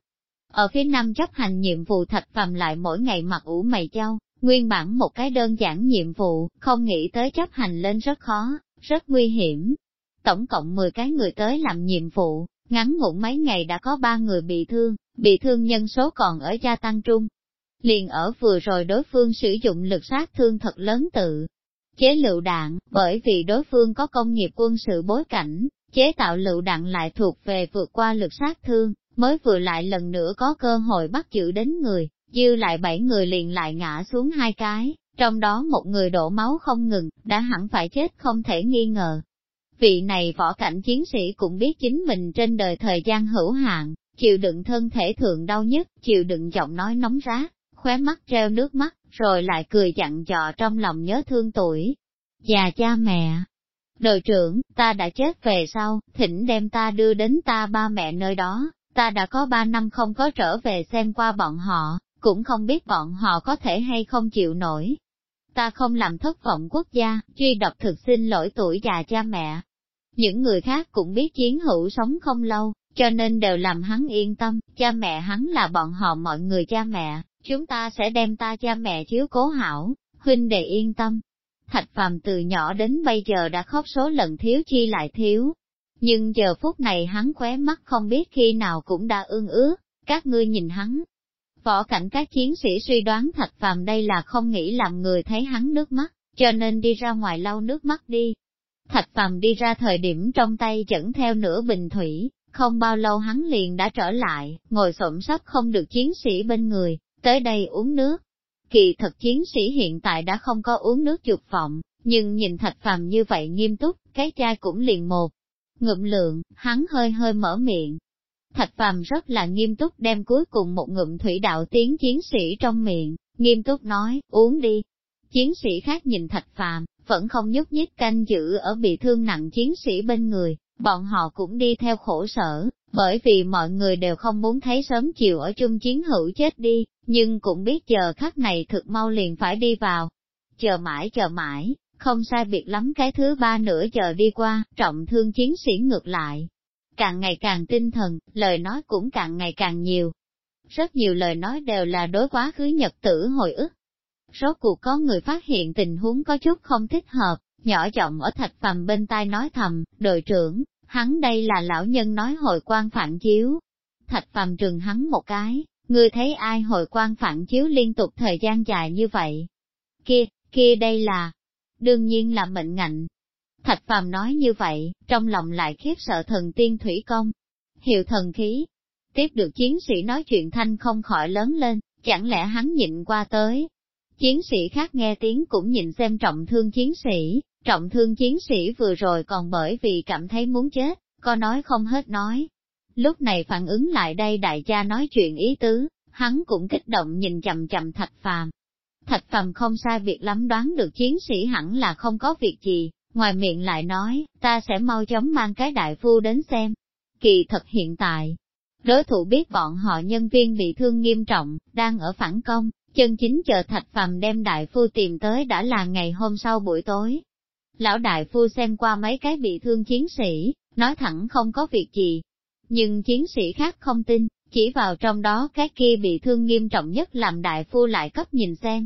Ở phía nam chấp hành nhiệm vụ thạch phàm lại mỗi ngày mặc ủ mày châu, nguyên bản một cái đơn giản nhiệm vụ, không nghĩ tới chấp hành lên rất khó, rất nguy hiểm, tổng cộng 10 cái người tới làm nhiệm vụ, ngắn ngủn mấy ngày đã có 3 người bị thương, bị thương nhân số còn ở gia tăng trung. Liền ở vừa rồi đối phương sử dụng lực sát thương thật lớn tự chế lựu đạn, bởi vì đối phương có công nghiệp quân sự bối cảnh, chế tạo lựu đạn lại thuộc về vượt qua lực sát thương, mới vừa lại lần nữa có cơ hội bắt giữ đến người, dư lại bảy người liền lại ngã xuống hai cái, trong đó một người đổ máu không ngừng, đã hẳn phải chết không thể nghi ngờ. Vị này võ cảnh chiến sĩ cũng biết chính mình trên đời thời gian hữu hạn, chịu đựng thân thể thượng đau nhất, chịu đựng giọng nói nóng rát, khóe mắt treo nước mắt, rồi lại cười dặn dò trong lòng nhớ thương tuổi. Già cha mẹ, đội trưởng, ta đã chết về sau, thỉnh đem ta đưa đến ta ba mẹ nơi đó, ta đã có ba năm không có trở về xem qua bọn họ, cũng không biết bọn họ có thể hay không chịu nổi. Ta không làm thất vọng quốc gia, truy độc thực xin lỗi tuổi già cha mẹ, những người khác cũng biết chiến hữu sống không lâu, cho nên đều làm hắn yên tâm, cha mẹ hắn là bọn họ mọi người cha mẹ, chúng ta sẽ đem ta cha mẹ chiếu cố hảo, huynh đệ yên tâm. Thạch phàm từ nhỏ đến bây giờ đã khóc số lần thiếu chi lại thiếu. Nhưng giờ phút này hắn khóe mắt không biết khi nào cũng đã ương ứa, các ngươi nhìn hắn. Võ cảnh các chiến sĩ suy đoán thạch phàm đây là không nghĩ làm người thấy hắn nước mắt, cho nên đi ra ngoài lau nước mắt đi, Thạch phàm đi ra thời điểm trong tay dẫn theo nửa bình thủy, không bao lâu hắn liền đã trở lại, ngồi xổm sắp không được chiến sĩ bên người, tới đây uống nước. Kỳ thật chiến sĩ hiện tại đã không có uống nước dục vọng, nhưng nhìn thạch phàm như vậy nghiêm túc, cái chai cũng liền một. Ngụm lượng, hắn hơi hơi mở miệng. Thạch phàm rất là nghiêm túc đem cuối cùng một ngụm thủy đạo tiến chiến sĩ trong miệng, nghiêm túc nói, uống đi. Chiến sĩ khác nhìn thạch phàm, vẫn không nhúc nhích canh giữ ở bị thương nặng chiến sĩ bên người, bọn họ cũng đi theo khổ sở, bởi vì mọi người đều không muốn thấy sớm chiều ở chung chiến hữu chết đi, nhưng cũng biết giờ khắc này thực mau liền phải đi vào. Chờ mãi chờ mãi, không sai biệt lắm cái thứ ba nửa giờ đi qua, trọng thương chiến sĩ ngược lại. Càng ngày càng tinh thần, lời nói cũng càng ngày càng nhiều. Rất nhiều lời nói đều là đối quá khứ nhật tử hồi ức, Rốt cuộc có người phát hiện tình huống có chút không thích hợp, nhỏ giọng ở thạch phàm bên tai nói thầm, đội trưởng, hắn đây là lão nhân nói hội quan phản chiếu. Thạch phàm trừng hắn một cái, ngươi thấy ai hội quan phản chiếu liên tục thời gian dài như vậy? Kia, kia đây là, đương nhiên là mệnh ngạnh. Thạch phàm nói như vậy, trong lòng lại khiếp sợ thần tiên thủy công. Hiệu thần khí, tiếp được chiến sĩ nói chuyện thanh không khỏi lớn lên, chẳng lẽ hắn nhịn qua tới, Chiến sĩ khác nghe tiếng cũng nhìn xem trọng thương chiến sĩ, trọng thương chiến sĩ vừa rồi còn bởi vì cảm thấy muốn chết, có nói không hết nói. Lúc này phản ứng lại đây đại gia nói chuyện ý tứ, hắn cũng kích động nhìn chầm chầm thạch phàm. Thạch phàm không sai việc lắm đoán được chiến sĩ hẳn là không có việc gì, ngoài miệng lại nói, ta sẽ mau chóng mang cái đại phu đến xem. Kỳ thật hiện tại, đối thủ biết bọn họ nhân viên bị thương nghiêm trọng, đang ở phản công, Chân chính chờ thạch phàm đem đại phu tìm tới đã là ngày hôm sau buổi tối. Lão đại phu xem qua mấy cái bị thương chiến sĩ, nói thẳng không có việc gì. Nhưng chiến sĩ khác không tin, chỉ vào trong đó cái kia bị thương nghiêm trọng nhất làm đại phu lại cấp nhìn xem.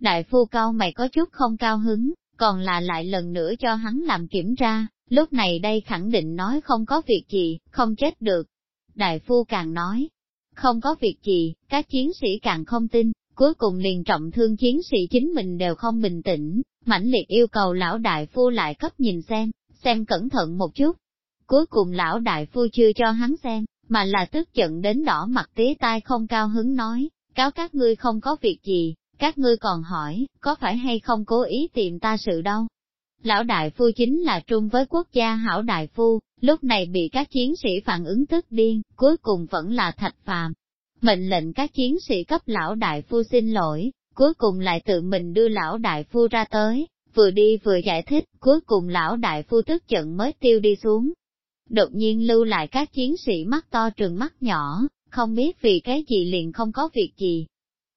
Đại phu cao mày có chút không cao hứng, còn là lại lần nữa cho hắn làm kiểm tra, lúc này đây khẳng định nói không có việc gì, không chết được. Đại phu càng nói, không có việc gì, các chiến sĩ càng không tin, cuối cùng liền trọng thương chiến sĩ chính mình đều không bình tĩnh, mãnh liệt yêu cầu lão đại phu lại cấp nhìn xem, xem cẩn thận một chút. Cuối cùng lão đại phu chưa cho hắn xem, mà là tức giận đến đỏ mặt tía tai không cao hứng nói, cáo các ngươi không có việc gì, các ngươi còn hỏi, có phải hay không cố ý tìm ta sự đâu. Lão đại phu chính là trung với quốc gia hảo đại phu, lúc này bị các chiến sĩ phản ứng tức điên, cuối cùng vẫn là thạch phàm. Mệnh lệnh các chiến sĩ cấp lão đại phu xin lỗi, cuối cùng lại tự mình đưa lão đại phu ra tới, vừa đi vừa giải thích, cuối cùng lão đại phu tức giận mới tiêu đi xuống. Đột nhiên lưu lại các chiến sĩ mắt to trường mắt nhỏ, không biết vì cái gì liền không có việc gì.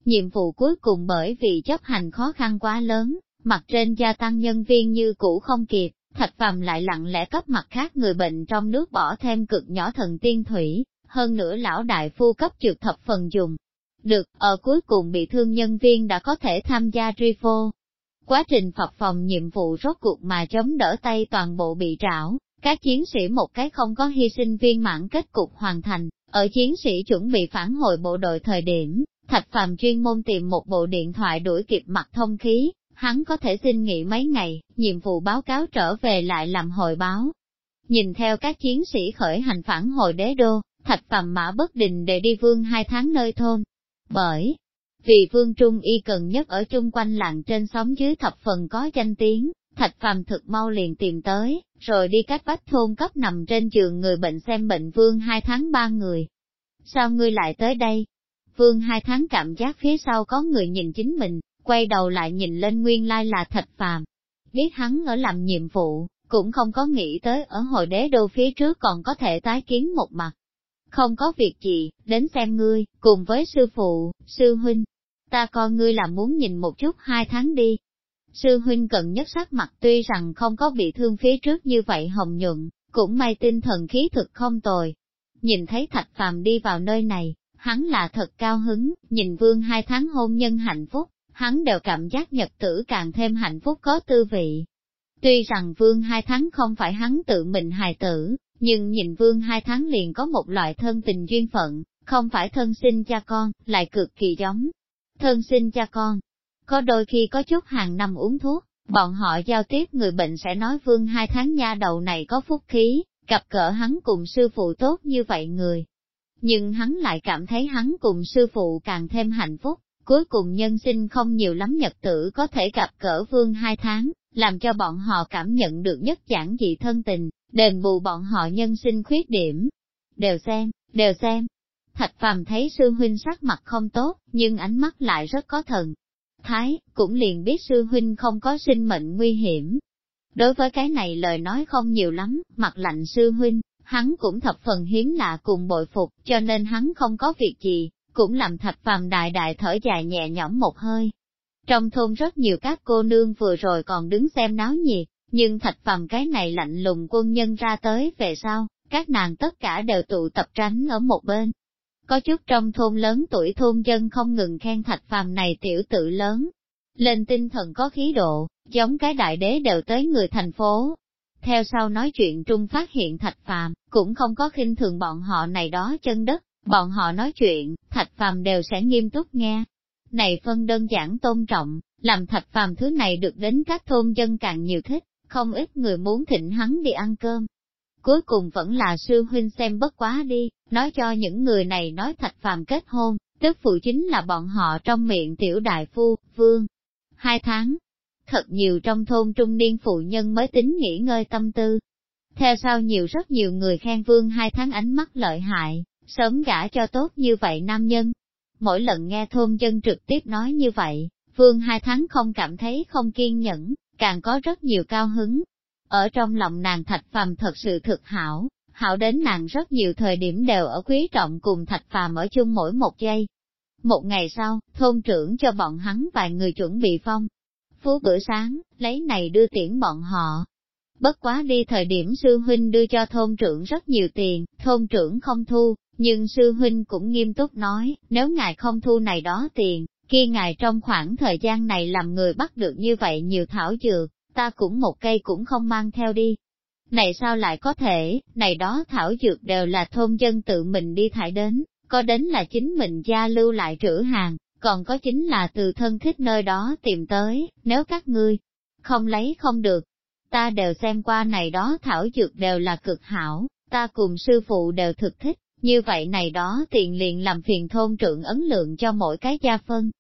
Nhiệm vụ cuối cùng bởi vì chấp hành khó khăn quá lớn, mặt trên gia tăng nhân viên như cũ không kịp, thạch phàm lại lặng lẽ cấp mặt khác người bệnh trong nước bỏ thêm cực nhỏ thần tiên thủy, hơn nữa lão đại phu cấp trượt thập phần dùng. Được, ở cuối cùng bị thương nhân viên đã có thể tham gia tri phô. Quá trình phập phòng nhiệm vụ rốt cuộc mà chống đỡ tay toàn bộ bị trảo, các chiến sĩ một cái không có hy sinh viên mãn kết cục hoàn thành, ở chiến sĩ chuẩn bị phản hồi bộ đội thời điểm, Thạch Phàm chuyên môn tìm một bộ điện thoại đuổi kịp mặt thông khí, hắn có thể xin nghỉ mấy ngày, nhiệm vụ báo cáo trở về lại làm hồi báo. Nhìn theo các chiến sĩ khởi hành phản hồi đế đô, Thạch Phàm mã bất định để đi vương hai tháng nơi thôn. Bởi, vì vương trung y cần nhất ở chung quanh làng trên xóm dưới thập phần có danh tiếng, Thạch Phàm thực mau liền tìm tới, rồi đi cách bách thôn cấp nằm trên giường người bệnh xem bệnh vương hai tháng ba người. Sao ngươi lại tới đây? Vương hai tháng cảm giác phía sau có người nhìn chính mình, quay đầu lại nhìn lên nguyên lai là Thạch Phàm. Biết hắn ở làm nhiệm vụ, cũng không có nghĩ tới ở hồi đế đô phía trước còn có thể tái kiến một mặt. Không có việc gì, đến xem ngươi, cùng với sư phụ, sư huynh. Ta coi ngươi là muốn nhìn một chút hai tháng đi, Sư huynh cận nhất sắc mặt tuy rằng không có bị thương phía trước như vậy hồng nhuận, cũng may tinh thần khí thực không tồi. Nhìn thấy thạch phàm đi vào nơi này, hắn là thật cao hứng, nhìn vương hai tháng hôn nhân hạnh phúc, hắn đều cảm giác nhật tử càng thêm hạnh phúc có tư vị. Tuy rằng vương hai tháng không phải hắn tự mình hài tử, nhưng nhìn vương hai tháng liền có một loại thân tình duyên phận, không phải thân sinh cha con, lại cực kỳ giống. Thân sinh cha con, có đôi khi có chút hàng năm uống thuốc, bọn họ giao tiếp người bệnh sẽ nói vương hai tháng nha đầu này có phúc khí, gặp cỡ hắn cùng sư phụ tốt như vậy người. Nhưng hắn lại cảm thấy hắn cùng sư phụ càng thêm hạnh phúc, cuối cùng nhân sinh không nhiều lắm nhật tử có thể gặp cỡ vương hai tháng, làm cho bọn họ cảm nhận được nhất giản dị thân tình, đền bù bọn họ nhân sinh khuyết điểm. Đều xem, đều xem. Thạch phàm thấy sư huynh sắc mặt không tốt, nhưng ánh mắt lại rất có thần, thái, cũng liền biết sư huynh không có sinh mệnh nguy hiểm. Đối với cái này lời nói không nhiều lắm, mặt lạnh sư huynh, hắn cũng thập phần hiếm lạ cùng bội phục, cho nên hắn không có việc gì, cũng làm thạch phàm đại đại thở dài nhẹ nhõm một hơi. Trong thôn rất nhiều các cô nương vừa rồi còn đứng xem náo nhiệt, nhưng thạch phàm cái này lạnh lùng quân nhân ra tới về sau, các nàng tất cả đều tụ tập tránh ở một bên, có chút trong thôn lớn tuổi thôn dân không ngừng khen thạch phàm này tiểu tự lớn. Lên tinh thần có khí độ, giống cái đại đế đều tới người thành phố. Theo sau nói chuyện trung phát hiện thạch phàm, cũng không có khinh thường bọn họ này đó chân đất, bọn họ nói chuyện, thạch phàm đều sẽ nghiêm túc nghe. Này phân đơn giản tôn trọng, làm thạch phàm thứ này được đến các thôn dân càng nhiều thích, không ít người muốn thịnh hắn đi ăn cơm, cuối cùng vẫn là sư huynh xem bất quá đi, nói cho những người này nói thạch phàm kết hôn, tức phụ chính là bọn họ trong miệng tiểu đại phu, vương. Hai tháng, thật nhiều trong thôn trung niên phụ nhân mới tính nghỉ ngơi tâm tư. Theo sau nhiều rất nhiều người khen vương hai tháng ánh mắt lợi hại, sớm gả cho tốt như vậy nam nhân. Mỗi lần nghe thôn dân trực tiếp nói như vậy, vương hai tháng không cảm thấy không kiên nhẫn, càng có rất nhiều cao hứng, ở trong lòng nàng thạch phàm thật sự thực hảo, hảo đến nàng rất nhiều thời điểm đều ở quý trọng cùng thạch phàm ở chung mỗi một giây. Một ngày sau, thôn trưởng cho bọn hắn vài người chuẩn bị phong. Phú bữa sáng, lấy này đưa tiễn bọn họ. Bất quá đi thời điểm sư huynh đưa cho thôn trưởng rất nhiều tiền, thôn trưởng không thu, nhưng sư huynh cũng nghiêm túc nói, nếu ngài không thu này đó tiền, kia ngài trong khoảng thời gian này làm người bắt được như vậy nhiều thảo dược, ta cũng một cây cũng không mang theo đi. Này sao lại có thể, này đó thảo dược đều là thôn dân tự mình đi thải đến, có đến là chính mình gia lưu lại trữ hàng, còn có chính là từ thân thích nơi đó tìm tới, nếu các ngươi không lấy không được. Ta đều xem qua này đó thảo dược đều là cực hảo, ta cùng sư phụ đều thực thích, như vậy này đó tiền liền làm phiền thôn trưởng ấn lượng cho mỗi cái gia phân.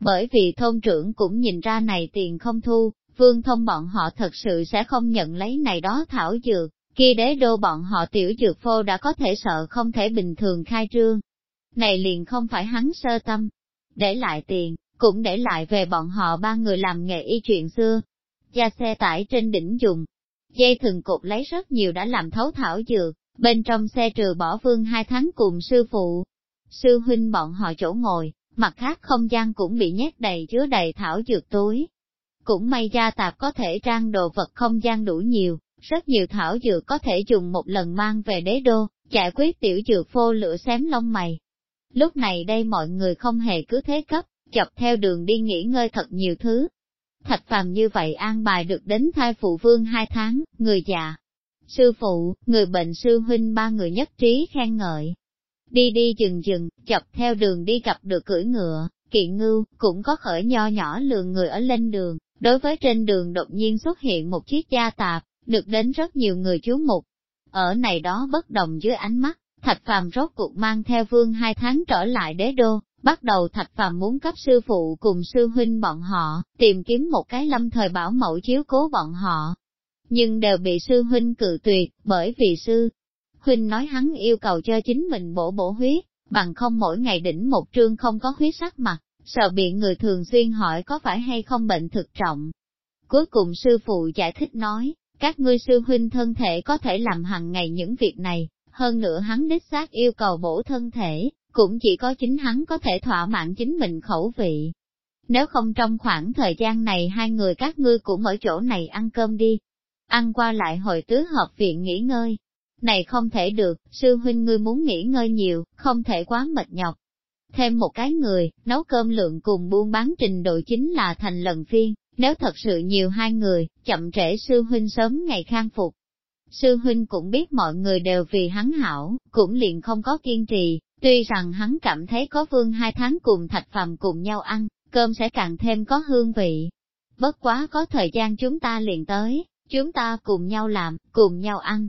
Bởi vì thôn trưởng cũng nhìn ra này tiền không thu, vương thông bọn họ thật sự sẽ không nhận lấy này đó thảo dược, Khi đế đô bọn họ tiểu dược phô đã có thể sợ không thể bình thường khai trương. Này liền không phải hắn sơ tâm, để lại tiền, cũng để lại về bọn họ ba người làm nghề y chuyện xưa. Gia xe tải trên đỉnh dùng, dây thừng cột lấy rất nhiều đã làm thấu thảo dược, bên trong xe trừ bỏ vương hai tháng cùng sư phụ. Sư huynh bọn họ chỗ ngồi, mặt khác không gian cũng bị nhét đầy chứa đầy thảo dược túi. Cũng may gia tạp có thể trang đồ vật không gian đủ nhiều, rất nhiều thảo dược có thể dùng một lần mang về đế đô, giải quyết tiểu dược phô lửa xém lông mày. Lúc này đây mọi người không hề cứ thế cấp, chọc theo đường đi nghỉ ngơi thật nhiều thứ. Thạch phàm như vậy an bài được đến thai phụ vương hai tháng, người già, sư phụ, người bệnh sư huynh ba người nhất trí khen ngợi. Đi đi dừng dừng, chọc theo đường đi gặp được cưỡi ngựa, kiện ngưu, cũng có khởi nho nhỏ lường người ở lên đường, đối với trên đường đột nhiên xuất hiện một chiếc gia tạp, được đến rất nhiều người chú mục. Ở này đó bất đồng dưới ánh mắt, Thạch Phàm rốt cuộc mang theo vương hai tháng trở lại đế đô, bắt đầu Thạch Phàm muốn cấp sư phụ cùng sư huynh bọn họ, tìm kiếm một cái lâm thời bảo mẫu chiếu cố bọn họ. Nhưng đều bị sư huynh cự tuyệt, bởi vì sư huynh nói hắn yêu cầu cho chính mình bổ bổ huyết, bằng không mỗi ngày đỉnh một trương không có huyết sắc mặt, sợ bị người thường xuyên hỏi có phải hay không bệnh thực trọng. Cuối cùng sư phụ giải thích nói, các ngươi sư huynh thân thể có thể làm hàng ngày những việc này, hơn nữa hắn đích xác yêu cầu bổ thân thể, cũng chỉ có chính hắn có thể thỏa mãn chính mình khẩu vị. Nếu không trong khoảng thời gian này hai người các ngươi cũng ở chỗ này ăn cơm đi, ăn qua lại hồi tứ hợp viện nghỉ ngơi. Này không thể được, sư huynh ngươi muốn nghỉ ngơi nhiều, không thể quá mệt nhọc. Thêm một cái người, nấu cơm lượng cùng buôn bán trình độ chính là thành lần phiên, nếu thật sự nhiều hai người, chậm trễ sư huynh sớm ngày khang phục. Sư huynh cũng biết mọi người đều vì hắn hảo, cũng liền không có kiên trì, tuy rằng hắn cảm thấy có vương hai tháng cùng thạch phàm cùng nhau ăn, cơm sẽ càng thêm có hương vị. Bất quá có thời gian chúng ta liền tới, chúng ta cùng nhau làm, cùng nhau ăn.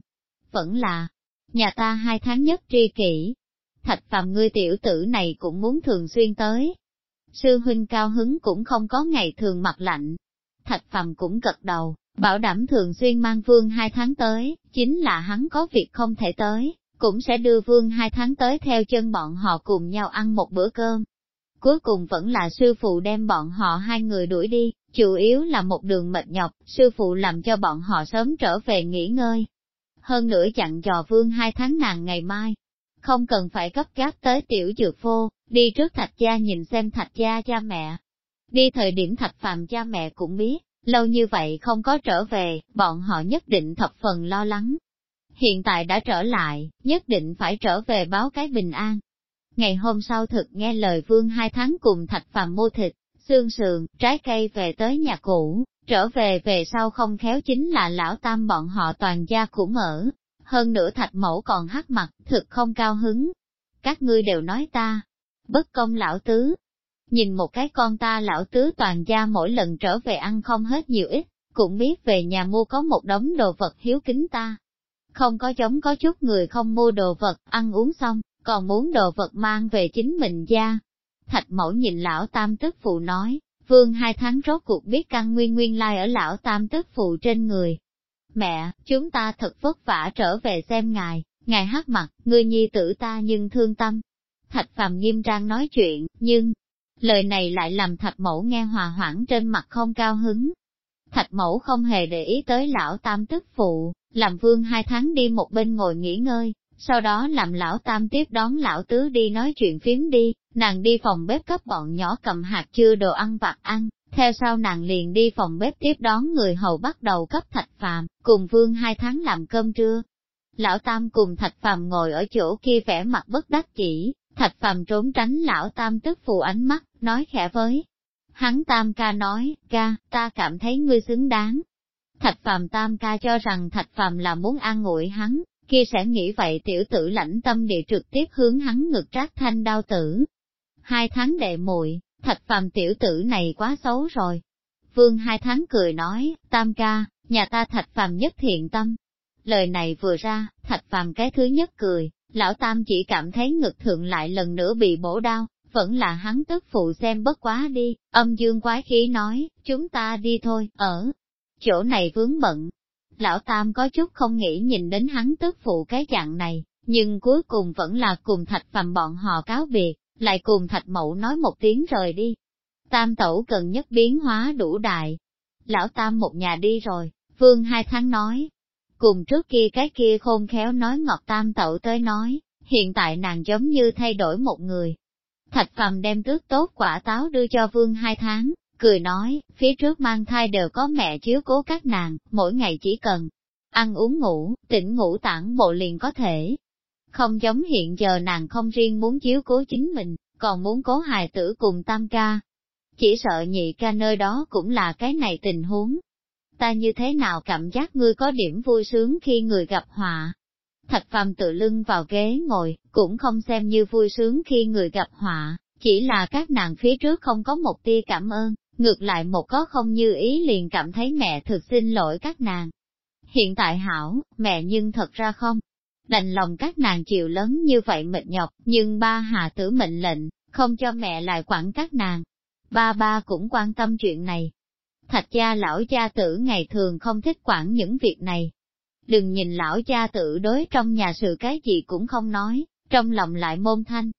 Vẫn là, nhà ta hai tháng nhất tri kỷ. Thạch phàm ngươi tiểu tử này cũng muốn thường xuyên tới. Sư huynh cao hứng cũng không có ngày thường mặt lạnh. Thạch phàm cũng gật đầu, bảo đảm thường xuyên mang vương hai tháng tới, chính là hắn có việc không thể tới, cũng sẽ đưa vương hai tháng tới theo chân bọn họ cùng nhau ăn một bữa cơm. Cuối cùng vẫn là sư phụ đem bọn họ hai người đuổi đi, chủ yếu là một đường mệt nhọc, sư phụ làm cho bọn họ sớm trở về nghỉ ngơi. Hơn nữa chặn dò vương hai tháng nàng ngày mai, không cần phải gấp gáp tới tiểu dược vô, đi trước thạch gia nhìn xem thạch gia cha mẹ. Đi thời điểm thạch phàm cha mẹ cũng biết, lâu như vậy không có trở về, bọn họ nhất định thập phần lo lắng. Hiện tại đã trở lại, nhất định phải trở về báo cái bình an. Ngày hôm sau thực nghe lời vương hai tháng cùng thạch phàm mua thịt, xương sườn, trái cây về tới nhà cũ, trở về về sau không khéo chính là lão tam bọn họ toàn gia cũng ở. Hơn nữa thạch mẫu còn hắc mặt, thực không cao hứng. Các ngươi đều nói ta, bất công lão tứ. Nhìn một cái con ta lão tứ toàn gia mỗi lần trở về ăn không hết nhiều ít, cũng biết về nhà mua có một đống đồ vật hiếu kính ta. Không có giống có chút người không mua đồ vật, ăn uống xong, còn muốn đồ vật mang về chính mình gia, Thạch mẫu nhìn lão tam tức phụ nói, vương hai tháng rốt cuộc biết căn nguyên nguyên lai ở lão tam tức phụ trên người. Mẹ, chúng ta thật vất vả trở về xem ngài, ngài hát mặt, người nhi tử ta nhưng thương tâm. Thạch phàm nghiêm trang nói chuyện, nhưng, lời này lại làm thạch mẫu nghe hòa hoãn trên mặt không cao hứng. Thạch mẫu không hề để ý tới lão tam tức phụ, làm vương hai tháng đi một bên ngồi nghỉ ngơi, sau đó làm lão tam tiếp đón lão tứ đi nói chuyện phiếm đi, nàng đi phòng bếp cấp bọn nhỏ cầm hạt chưa đồ ăn vặt ăn, theo sau nàng liền đi phòng bếp tiếp đón người hầu bắt đầu cấp thạch phàm, cùng vương hai tháng làm cơm trưa. Lão Tam cùng thạch phàm ngồi ở chỗ kia vẻ mặt bất đắc chỉ, thạch phàm trốn tránh lão Tam tức phù ánh mắt, nói khẽ với. Hắn Tam ca nói, ca, ta cảm thấy ngươi xứng đáng. Thạch phàm Tam ca cho rằng thạch phàm là muốn an ủi hắn, kia sẽ nghĩ vậy tiểu tử lãnh tâm địa trực tiếp hướng hắn ngực trát thanh đau tử. Hai tháng đệ muội thạch phàm tiểu tử này quá xấu rồi. Vương hai tháng cười nói, tam ca, nhà ta thạch phàm nhất thiện tâm. Lời này vừa ra, thạch phàm cái thứ nhất cười, lão tam chỉ cảm thấy ngực thượng lại lần nữa bị bổ đau, vẫn là hắn tức phụ xem bất quá đi, âm dương quái khí nói, chúng ta đi thôi, ở chỗ này vướng bận, Lão Tam có chút không nghĩ nhìn đến hắn tức phụ cái dạng này, nhưng cuối cùng vẫn là cùng thạch phàm bọn họ cáo biệt, lại cùng thạch mẫu nói một tiếng rời đi. Tam tẩu cần nhất biến hóa đủ đại. Lão Tam một nhà đi rồi, Vương hai tháng nói. Cùng trước kia cái kia khôn khéo nói ngọt Tam tẩu tới nói, hiện tại nàng giống như thay đổi một người. Thạch phàm đem tước tốt quả táo đưa cho Vương hai tháng, cười nói, phía trước mang thai đều có mẹ chiếu cố các nàng, mỗi ngày chỉ cần ăn uống ngủ, tỉnh ngủ tản bộ liền có thể. Không giống hiện giờ nàng không riêng muốn chiếu cố chính mình, còn muốn cố hài tử cùng tam ca. Chỉ sợ nhị ca nơi đó cũng là cái này tình huống. Ta như thế nào cảm giác ngươi có điểm vui sướng khi người gặp họa. Thạch phàm tự lưng vào ghế ngồi, cũng không xem như vui sướng khi người gặp họa, chỉ là các nàng phía trước không có một tia cảm ơn, Ngược lại một có không như ý liền cảm thấy mẹ thực xin lỗi các nàng. Hiện tại hảo, mẹ nhưng thật ra không. Đành lòng các nàng chịu lớn như vậy mệt nhọc, nhưng ba hạ tử mệnh lệnh, không cho mẹ lại quản các nàng. Ba ba cũng quan tâm chuyện này. Thạch gia lão gia tử ngày thường không thích quản những việc này. Đừng nhìn lão gia tử đối trong nhà sự cái gì cũng không nói, trong lòng lại môn thanh,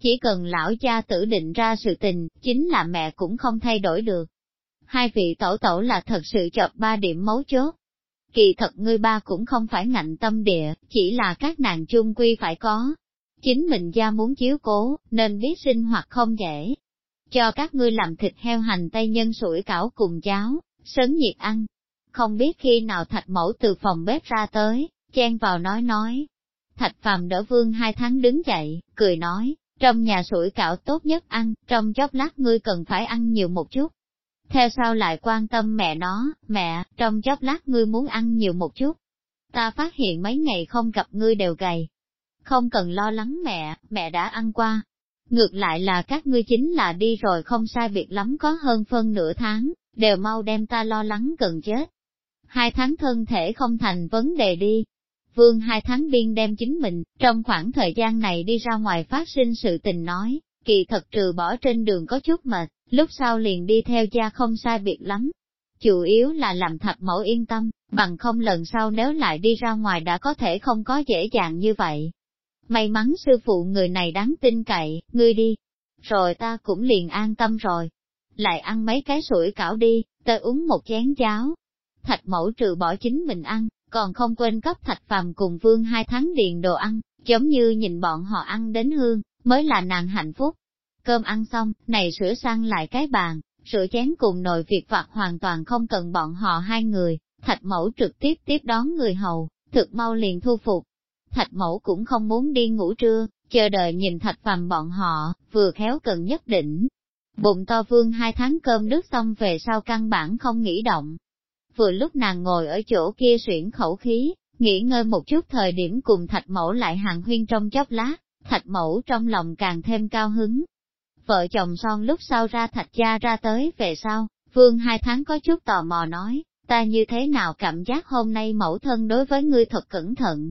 chỉ cần lão cha tử định ra sự tình, chính là mẹ cũng không thay đổi được. Hai vị tổ tổ là thật sự chọc ba điểm mấu chốt. Kỳ thật ngươi ba cũng không phải ngạnh tâm địa, chỉ là các nàng chung quy phải có. Chính mình gia muốn chiếu cố, nên biết sinh hoạt không dễ. Cho các ngươi làm thịt heo hành tây nhân sủi cảo cùng cháo, sấn nhiệt ăn. Không biết khi nào thạch mẫu từ phòng bếp ra tới, chen vào nói nói. Thạch phàm đỡ vương hai tháng đứng dậy, cười nói, trong nhà sủi cảo tốt nhất ăn, trong chốc lát ngươi cần phải ăn nhiều một chút. Theo sau lại quan tâm mẹ nó, mẹ, trong chốc lát ngươi muốn ăn nhiều một chút. Ta phát hiện mấy ngày không gặp ngươi đều gầy. Không cần lo lắng mẹ, mẹ đã ăn qua. Ngược lại là các ngươi chính là đi rồi không sai biệt lắm có hơn phân nửa tháng, đều mau đem ta lo lắng cần chết. Hai tháng thân thể không thành vấn đề đi, Vương hai tháng biên đem chính mình, trong khoảng thời gian này đi ra ngoài phát sinh sự tình nói, kỳ thật trừ bỏ trên đường có chút mệt, lúc sau liền đi theo cha không sai biệt lắm. Chủ yếu là làm thạch mẫu yên tâm, bằng không lần sau nếu lại đi ra ngoài đã có thể không có dễ dàng như vậy. May mắn sư phụ người này đáng tin cậy, ngươi đi. Rồi ta cũng liền an tâm rồi. Lại ăn mấy cái sủi cảo đi, tôi uống một chén cháo. Thạch mẫu trừ bỏ chính mình ăn, còn không quên cấp thạch phàm cùng vương hai tháng điền đồ ăn, giống như nhìn bọn họ ăn đến hương, mới là nàng hạnh phúc. Cơm ăn xong, này sửa sang lại cái bàn, sửa chén cùng nồi việc vặt hoàn toàn không cần bọn họ hai người, thạch mẫu trực tiếp tiếp đón người hầu, thực mau liền thu phục. Thạch mẫu cũng không muốn đi ngủ trưa, chờ đợi nhìn thạch phàm bọn họ, vừa khéo cần nhất định. Bụng to vương hai tháng cơm nước xong về sau căn bản không nghĩ động, vừa lúc nàng ngồi ở chỗ kia xuyển khẩu khí, nghỉ ngơi một chút thời điểm cùng thạch mẫu lại hàng huyên trong chốc lát, thạch mẫu trong lòng càng thêm cao hứng. Vợ chồng son lúc sau ra thạch gia ra tới về sau, vương hai tháng có chút tò mò nói, ta như thế nào cảm giác hôm nay mẫu thân đối với ngươi thật cẩn thận.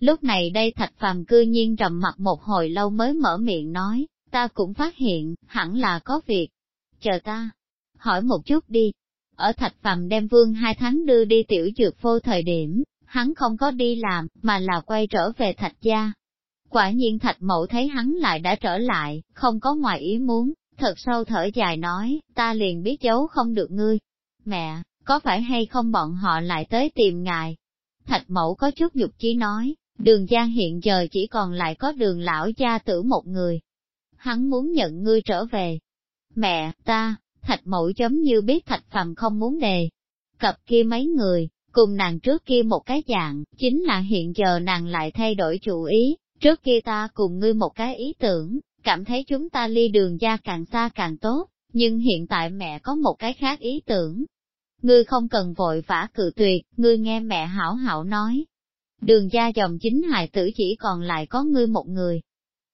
Lúc này đây thạch phàm cư nhiên trầm mặt một hồi lâu mới mở miệng nói, ta cũng phát hiện, hẳn là có việc. Chờ ta, hỏi một chút đi, ở thạch phàm đem vương hai tháng đưa đi tiểu dược phô thời điểm, hắn không có đi làm, mà là quay trở về thạch gia. Quả nhiên thạch mẫu thấy hắn lại đã trở lại, không có ngoài ý muốn, thật sâu thở dài nói, ta liền biết giấu không được ngươi. Mẹ, có phải hay không bọn họ lại tới tìm ngài? Thạch mẫu có chút dục chí nói, đường giang hiện giờ chỉ còn lại có đường lão gia tử một người. Hắn muốn nhận ngươi trở về. Mẹ, ta, Thạch mẫu giống như biết thạch phàm không muốn đề. Cập kia mấy người, cùng nàng trước kia một cái dạng, chính là hiện giờ nàng lại thay đổi chủ ý, trước kia ta cùng ngươi một cái ý tưởng, cảm thấy chúng ta ly đường gia càng xa càng tốt, nhưng hiện tại mẹ có một cái khác ý tưởng. Ngươi không cần vội vã cự tuyệt, ngươi nghe mẹ hảo hảo nói. Đường gia dòng chính hài tử chỉ còn lại có ngươi một người.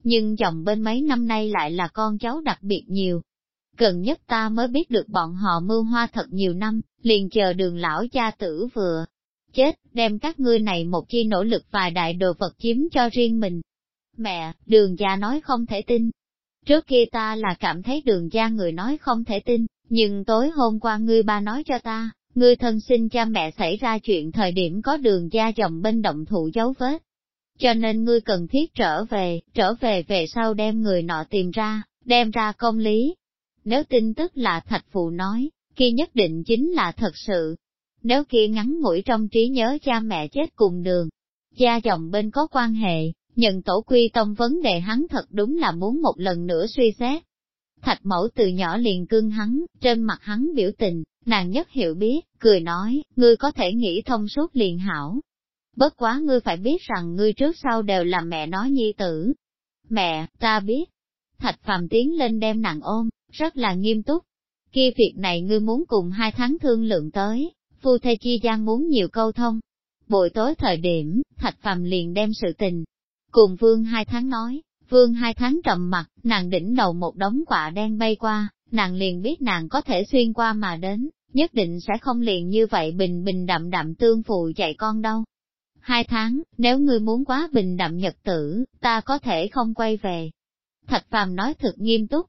Nhưng dòng bên mấy năm nay lại là con cháu đặc biệt nhiều. Gần nhất ta mới biết được bọn họ mưu hoa thật nhiều năm, liền chờ đường lão cha tử vừa chết, đem các ngươi này một chi nỗ lực và đại đồ vật chiếm cho riêng mình. Mẹ, đường gia nói không thể tin. Trước kia ta là cảm thấy đường gia người nói không thể tin, nhưng tối hôm qua ngươi ba nói cho ta, ngươi thân sinh cha mẹ xảy ra chuyện thời điểm có đường gia dòng bên động thủ dấu vết. Cho nên ngươi cần thiết trở về, trở về về sau đem người nọ tìm ra, đem ra công lý. Nếu tin tức là thạch phụ nói, kia nhất định chính là thật sự. Nếu kia ngắn ngủi trong trí nhớ cha mẹ chết cùng đường, gia chồng bên có quan hệ, nhận tổ quy tông vấn đề hắn thật đúng là muốn một lần nữa suy xét. Thạch mẫu từ nhỏ liền cưng hắn, trên mặt hắn biểu tình, nàng nhất hiểu biết, cười nói, ngươi có thể nghĩ thông suốt liền hảo. Bất quá ngươi phải biết rằng ngươi trước sau đều là mẹ nói nhi tử. Mẹ, ta biết. Thạch phàm tiến lên đem nàng ôm, rất là nghiêm túc. Khi việc này ngươi muốn cùng hai tháng thương lượng tới, phu thê chi gian muốn nhiều câu thông. Buổi tối thời điểm, Thạch phàm liền đem sự tình, cùng vương hai tháng nói, vương hai tháng trầm mặt, nàng đỉnh đầu một đống quả đen bay qua, nàng liền biết nàng có thể xuyên qua mà đến, nhất định sẽ không liền như vậy bình bình đậm đậm tương phụ chạy con đâu. Hai tháng, nếu ngươi muốn quá bình đậm nhật tử, ta có thể không quay về. Thạch phàm nói thật nghiêm túc.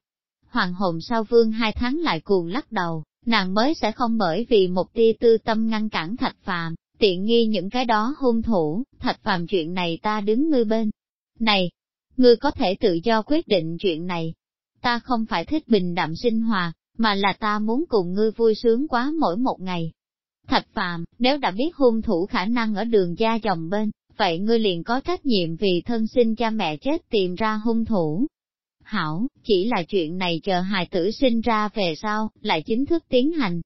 Hoàng hồn sau vương hai tháng lại cuồng lắc đầu, nàng mới sẽ không bởi vì một tia tư tâm ngăn cản thạch phàm, tiện nghi những cái đó hung thủ, thạch phàm chuyện này ta đứng ngươi bên. Này, ngươi có thể tự do quyết định chuyện này. Ta không phải thích bình đạm sinh hoạt, mà là ta muốn cùng ngươi vui sướng quá mỗi một ngày. Thạch phàm, nếu đã biết hung thủ khả năng ở đường gia dòng bên, vậy ngươi liền có trách nhiệm vì thân sinh cha mẹ chết tìm ra hung thủ. Hảo, chỉ là chuyện này chờ hài tử sinh ra về sau, lại chính thức tiến hành.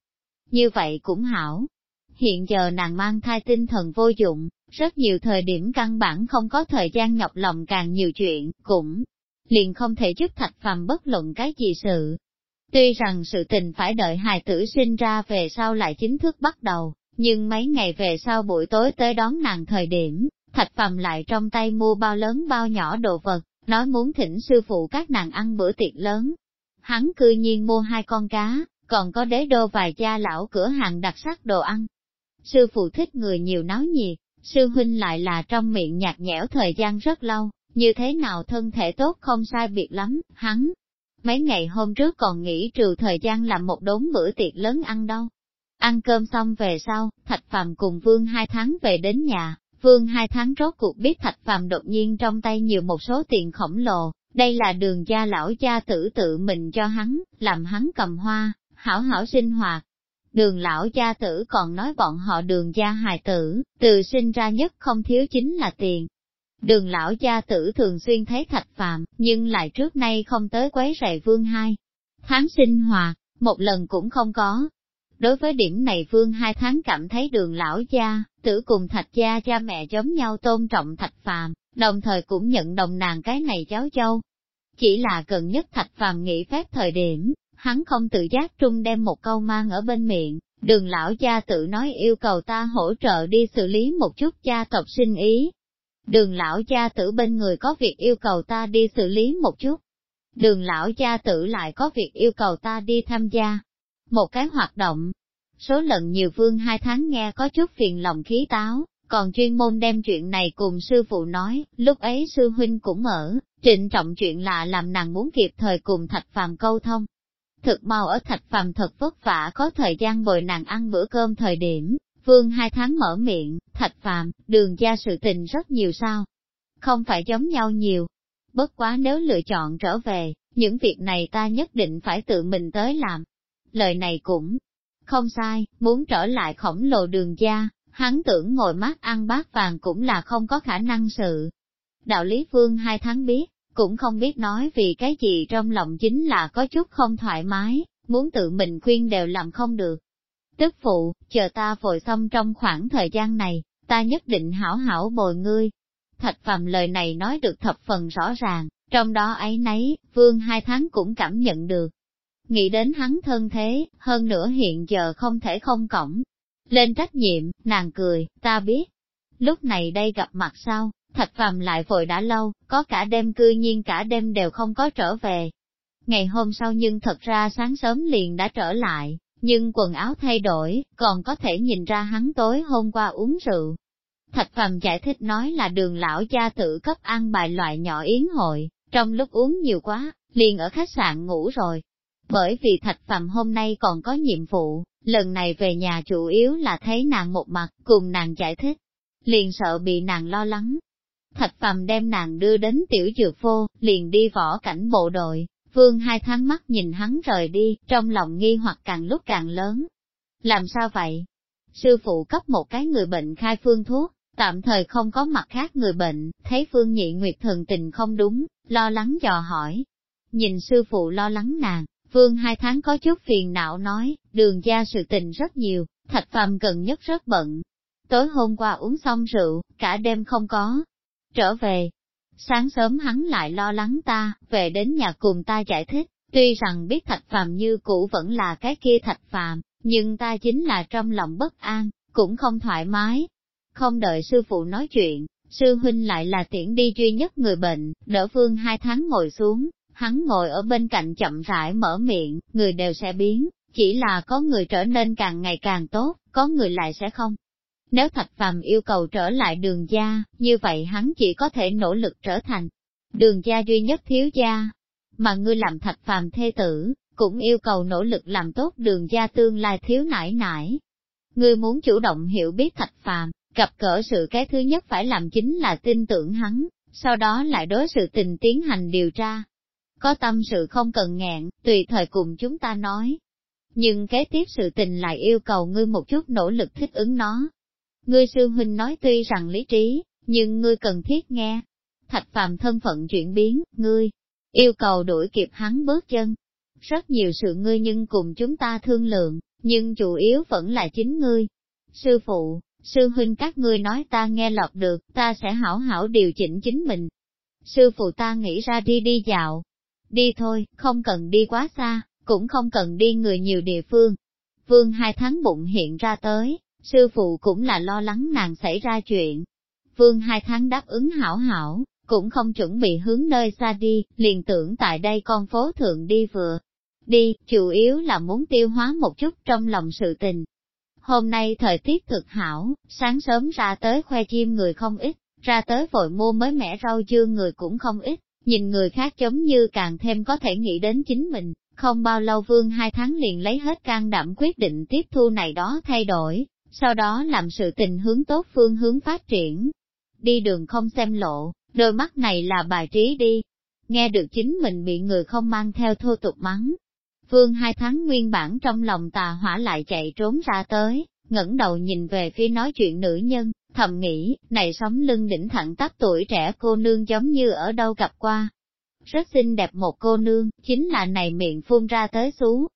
Như vậy cũng hảo, hiện giờ nàng mang thai tinh thần vô dụng, rất nhiều thời điểm căn bản không có thời gian nhọc lòng càng nhiều chuyện, cũng liền không thể giúp thạch phàm bất luận cái gì sự. Tuy rằng sự tình phải đợi hài tử sinh ra về sau lại chính thức bắt đầu, nhưng mấy ngày về sau buổi tối tới đón nàng thời điểm, thạch phàm lại trong tay mua bao lớn bao nhỏ đồ vật, nói muốn thỉnh sư phụ các nàng ăn bữa tiệc lớn. Hắn cư nhiên mua hai con cá, còn có đế đô vài gia lão cửa hàng đặc sắc đồ ăn, Sư phụ thích người nhiều náo nhiệt, sư huynh lại là trong miệng nhạt nhẽo thời gian rất lâu, như thế nào thân thể tốt không sai biệt lắm, hắn. Mấy ngày hôm trước còn nghĩ trừ thời gian làm một đốn bữa tiệc lớn ăn đâu. Ăn cơm xong về sau, Thạch Phàm cùng Vương hai tháng về đến nhà, Vương hai tháng rốt cuộc biết Thạch Phàm đột nhiên trong tay nhiều một số tiền khổng lồ, đây là đường gia lão gia tử tự mình cho hắn, làm hắn cầm hoa, hảo hảo sinh hoạt, Đường lão gia tử còn nói bọn họ đường gia hài tử, từ sinh ra nhất không thiếu chính là tiền. Đường lão gia tử thường xuyên thấy thạch phạm, nhưng lại trước nay không tới quấy rầy vương hai. Tháng sinh hoạt, một lần cũng không có. Đối với điểm này vương hai tháng cảm thấy đường lão gia, tử cùng thạch gia cha mẹ giống nhau tôn trọng thạch phàm, đồng thời cũng nhận đồng nàng cái này cháu châu. Chỉ là gần nhất thạch phàm nghỉ phép thời điểm, hắn không tự giác trung đem một câu mang ở bên miệng, đường lão cha tự nói yêu cầu ta hỗ trợ đi xử lý một chút cha tộc sinh ý. Đường lão cha tử bên người có việc yêu cầu ta đi xử lý một chút. Đường lão cha tử lại có việc yêu cầu ta đi tham gia. Một cái hoạt động. Số lần nhiều vương hai tháng nghe có chút phiền lòng khí táo, còn chuyên môn đem chuyện này cùng sư phụ nói, lúc ấy sư huynh cũng ở, trịnh trọng chuyện lạ làm nàng muốn kịp thời cùng thạch phàm câu thông, Thực mau ở thạch phàm thật vất vả có thời gian bồi nàng ăn bữa cơm thời điểm, vương hai tháng mở miệng, thạch phàm, đường gia sự tình rất nhiều sao? Không phải giống nhau nhiều. Bất quá nếu lựa chọn trở về, những việc này ta nhất định phải tự mình tới làm. Lời này cũng không sai, muốn trở lại khổng lồ đường gia, hắn tưởng ngồi mát ăn bát vàng cũng là không có khả năng sự. Đạo lý vương hai tháng biết, cũng không biết nói vì cái gì trong lòng chính là có chút không thoải mái, muốn tự mình khuyên đều làm không được. Tức phụ, chờ ta vội xong trong khoảng thời gian này, ta nhất định hảo hảo bồi ngươi. Thạch phàm lời này nói được thập phần rõ ràng, trong đó ấy nấy, vương hai tháng cũng cảm nhận được. Nghĩ đến hắn thân thế, hơn nữa hiện giờ không thể không cổng. Lên trách nhiệm, nàng cười, ta biết. Lúc này đây gặp mặt sau, thạch phàm lại vội đã lâu, có cả đêm cư nhiên cả đêm đều không có trở về. Ngày hôm sau nhưng thật ra sáng sớm liền đã trở lại, nhưng quần áo thay đổi, còn có thể nhìn ra hắn tối hôm qua uống rượu. Thạch Phàm giải thích nói là đường lão gia tự cấp ăn bài loại nhỏ yến hội, trong lúc uống nhiều quá, liền ở khách sạn ngủ rồi. Bởi vì Thạch Phàm hôm nay còn có nhiệm vụ, lần này về nhà chủ yếu là thấy nàng một mặt, cùng nàng giải thích. Liền sợ bị nàng lo lắng. Thạch Phàm đem nàng đưa đến tiểu dược vô liền đi võ cảnh bộ đội, Vương hai tháng mắt nhìn hắn rời đi, trong lòng nghi hoặc càng lúc càng lớn. Làm sao vậy? Sư phụ cấp một cái người bệnh khai phương thuốc, tạm thời không có mặt khác người bệnh, thấy Phương Nhị Nguyệt thần tình không đúng, lo lắng dò hỏi. Nhìn sư phụ lo lắng nàng, Vương hai tháng có chút phiền não nói, đường gia sự tình rất nhiều, thạch phàm gần nhất rất bận. Tối hôm qua uống xong rượu, cả đêm không có. Trở về, Sáng sớm hắn lại lo lắng ta, về đến nhà cùng ta giải thích, tuy rằng biết thạch phàm như cũ vẫn là cái kia thạch phàm, nhưng ta chính là trong lòng bất an, cũng không thoải mái. Không đợi sư phụ nói chuyện, sư huynh lại là tiễn đi duy nhất người bệnh, đỡ phương hai tháng ngồi xuống, hắn ngồi ở bên cạnh chậm rãi mở miệng, người đều sẽ biến, chỉ là có người trở nên càng ngày càng tốt, có người lại sẽ không. Nếu Thạch Phàm yêu cầu trở lại đường gia, như vậy hắn chỉ có thể nỗ lực trở thành đường gia duy nhất thiếu gia. Mà ngươi làm Thạch Phàm thê tử, cũng yêu cầu nỗ lực làm tốt đường gia tương lai thiếu nải nải. Ngươi muốn chủ động hiểu biết Thạch Phàm, gặp cỡ sự cái thứ nhất phải làm chính là tin tưởng hắn, sau đó lại đối sự tình tiến hành điều tra. Có tâm sự không cần ngẹn, tùy thời cùng chúng ta nói. Nhưng kế tiếp sự tình lại yêu cầu ngươi một chút nỗ lực thích ứng nó, Ngươi sư huynh nói tuy rằng lý trí, nhưng ngươi cần thiết nghe. Thạch phàm thân phận chuyển biến, ngươi, yêu cầu đuổi kịp hắn bước chân. Rất nhiều sự ngươi nhưng cùng chúng ta thương lượng, nhưng chủ yếu vẫn là chính ngươi. Sư phụ, sư huynh các ngươi nói ta nghe lọt được, ta sẽ hảo hảo điều chỉnh chính mình. Sư phụ ta nghĩ ra đi đi dạo. Đi thôi, không cần đi quá xa, cũng không cần đi người nhiều địa phương. Vương hai tháng bụng hiện ra tới, Sư phụ cũng là lo lắng nàng xảy ra chuyện. Vương hai tháng đáp ứng hảo hảo, cũng không chuẩn bị hướng nơi xa đi, liền tưởng tại đây con phố thượng đi vừa. Đi, chủ yếu là muốn tiêu hóa một chút trong lòng sự tình. Hôm nay thời tiết thực hảo, sáng sớm ra tới khoe chim người không ít, ra tới vội mua mới mẻ rau dưa người cũng không ít, nhìn người khác giống như càng thêm có thể nghĩ đến chính mình. Không bao lâu vương hai tháng liền lấy hết can đảm quyết định tiếp thu này đó thay đổi, sau đó làm sự tình hướng tốt phương hướng phát triển. Đi đường không xem lộ, đôi mắt này là bài trí đi. Nghe được chính mình bị người không mang theo thô tục mắng. vương hai tháng nguyên bản trong lòng tà hỏa lại chạy trốn ra tới, ngẩng đầu nhìn về phía nói chuyện nữ nhân, thầm nghĩ, này sống lưng đỉnh thẳng tắp tuổi trẻ cô nương giống như ở đâu gặp qua. Rất xinh đẹp một cô nương, chính là này miệng phun ra tới xú,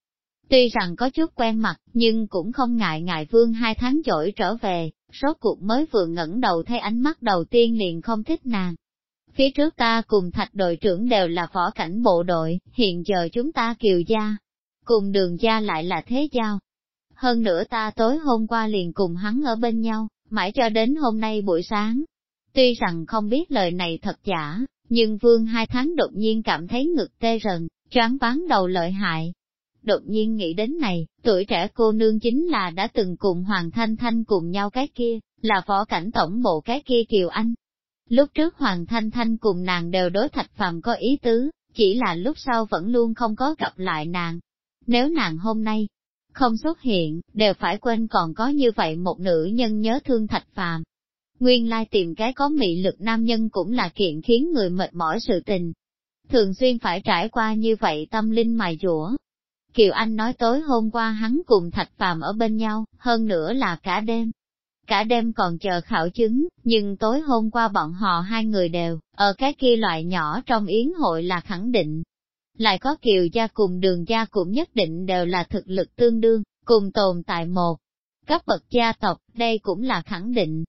Tuy rằng có chút quen mặt, nhưng cũng không ngại ngại vương hai tháng dỗi trở về, rốt cuộc mới vừa ngẩng đầu thấy ánh mắt đầu tiên liền không thích nàng. Phía trước ta cùng thạch đội trưởng đều là võ cảnh bộ đội, hiện giờ chúng ta kiều gia, cùng đường gia lại là thế giao. Hơn nữa ta tối hôm qua liền cùng hắn ở bên nhau, mãi cho đến hôm nay buổi sáng. Tuy rằng không biết lời này thật giả, nhưng vương hai tháng đột nhiên cảm thấy ngực tê rần, choáng váng đầu lợi hại, đột nhiên nghĩ đến này, tuổi trẻ cô nương chính là đã từng cùng Hoàng Thanh Thanh cùng nhau cái kia, là võ cảnh tổng bộ cái kia Kiều Anh. Lúc trước Hoàng Thanh Thanh cùng nàng đều đối thạch phàm có ý tứ, chỉ là lúc sau vẫn luôn không có gặp lại nàng. Nếu nàng hôm nay không xuất hiện, đều phải quên còn có như vậy một nữ nhân nhớ thương thạch phàm. Nguyên lai tìm cái có mị lực nam nhân cũng là kiện khiến người mệt mỏi sự tình. Thường xuyên phải trải qua như vậy tâm linh mài dũa, Kiều Anh nói tối hôm qua hắn cùng Thạch Phàm ở bên nhau, hơn nữa là cả đêm. Cả đêm còn chờ khảo chứng, nhưng tối hôm qua bọn họ hai người đều, ở cái kia loại nhỏ trong yến hội là khẳng định lại có kiều gia cùng đường gia cũng nhất định đều là thực lực tương đương, cùng tồn tại một cấp bậc gia tộc, đây cũng là khẳng định.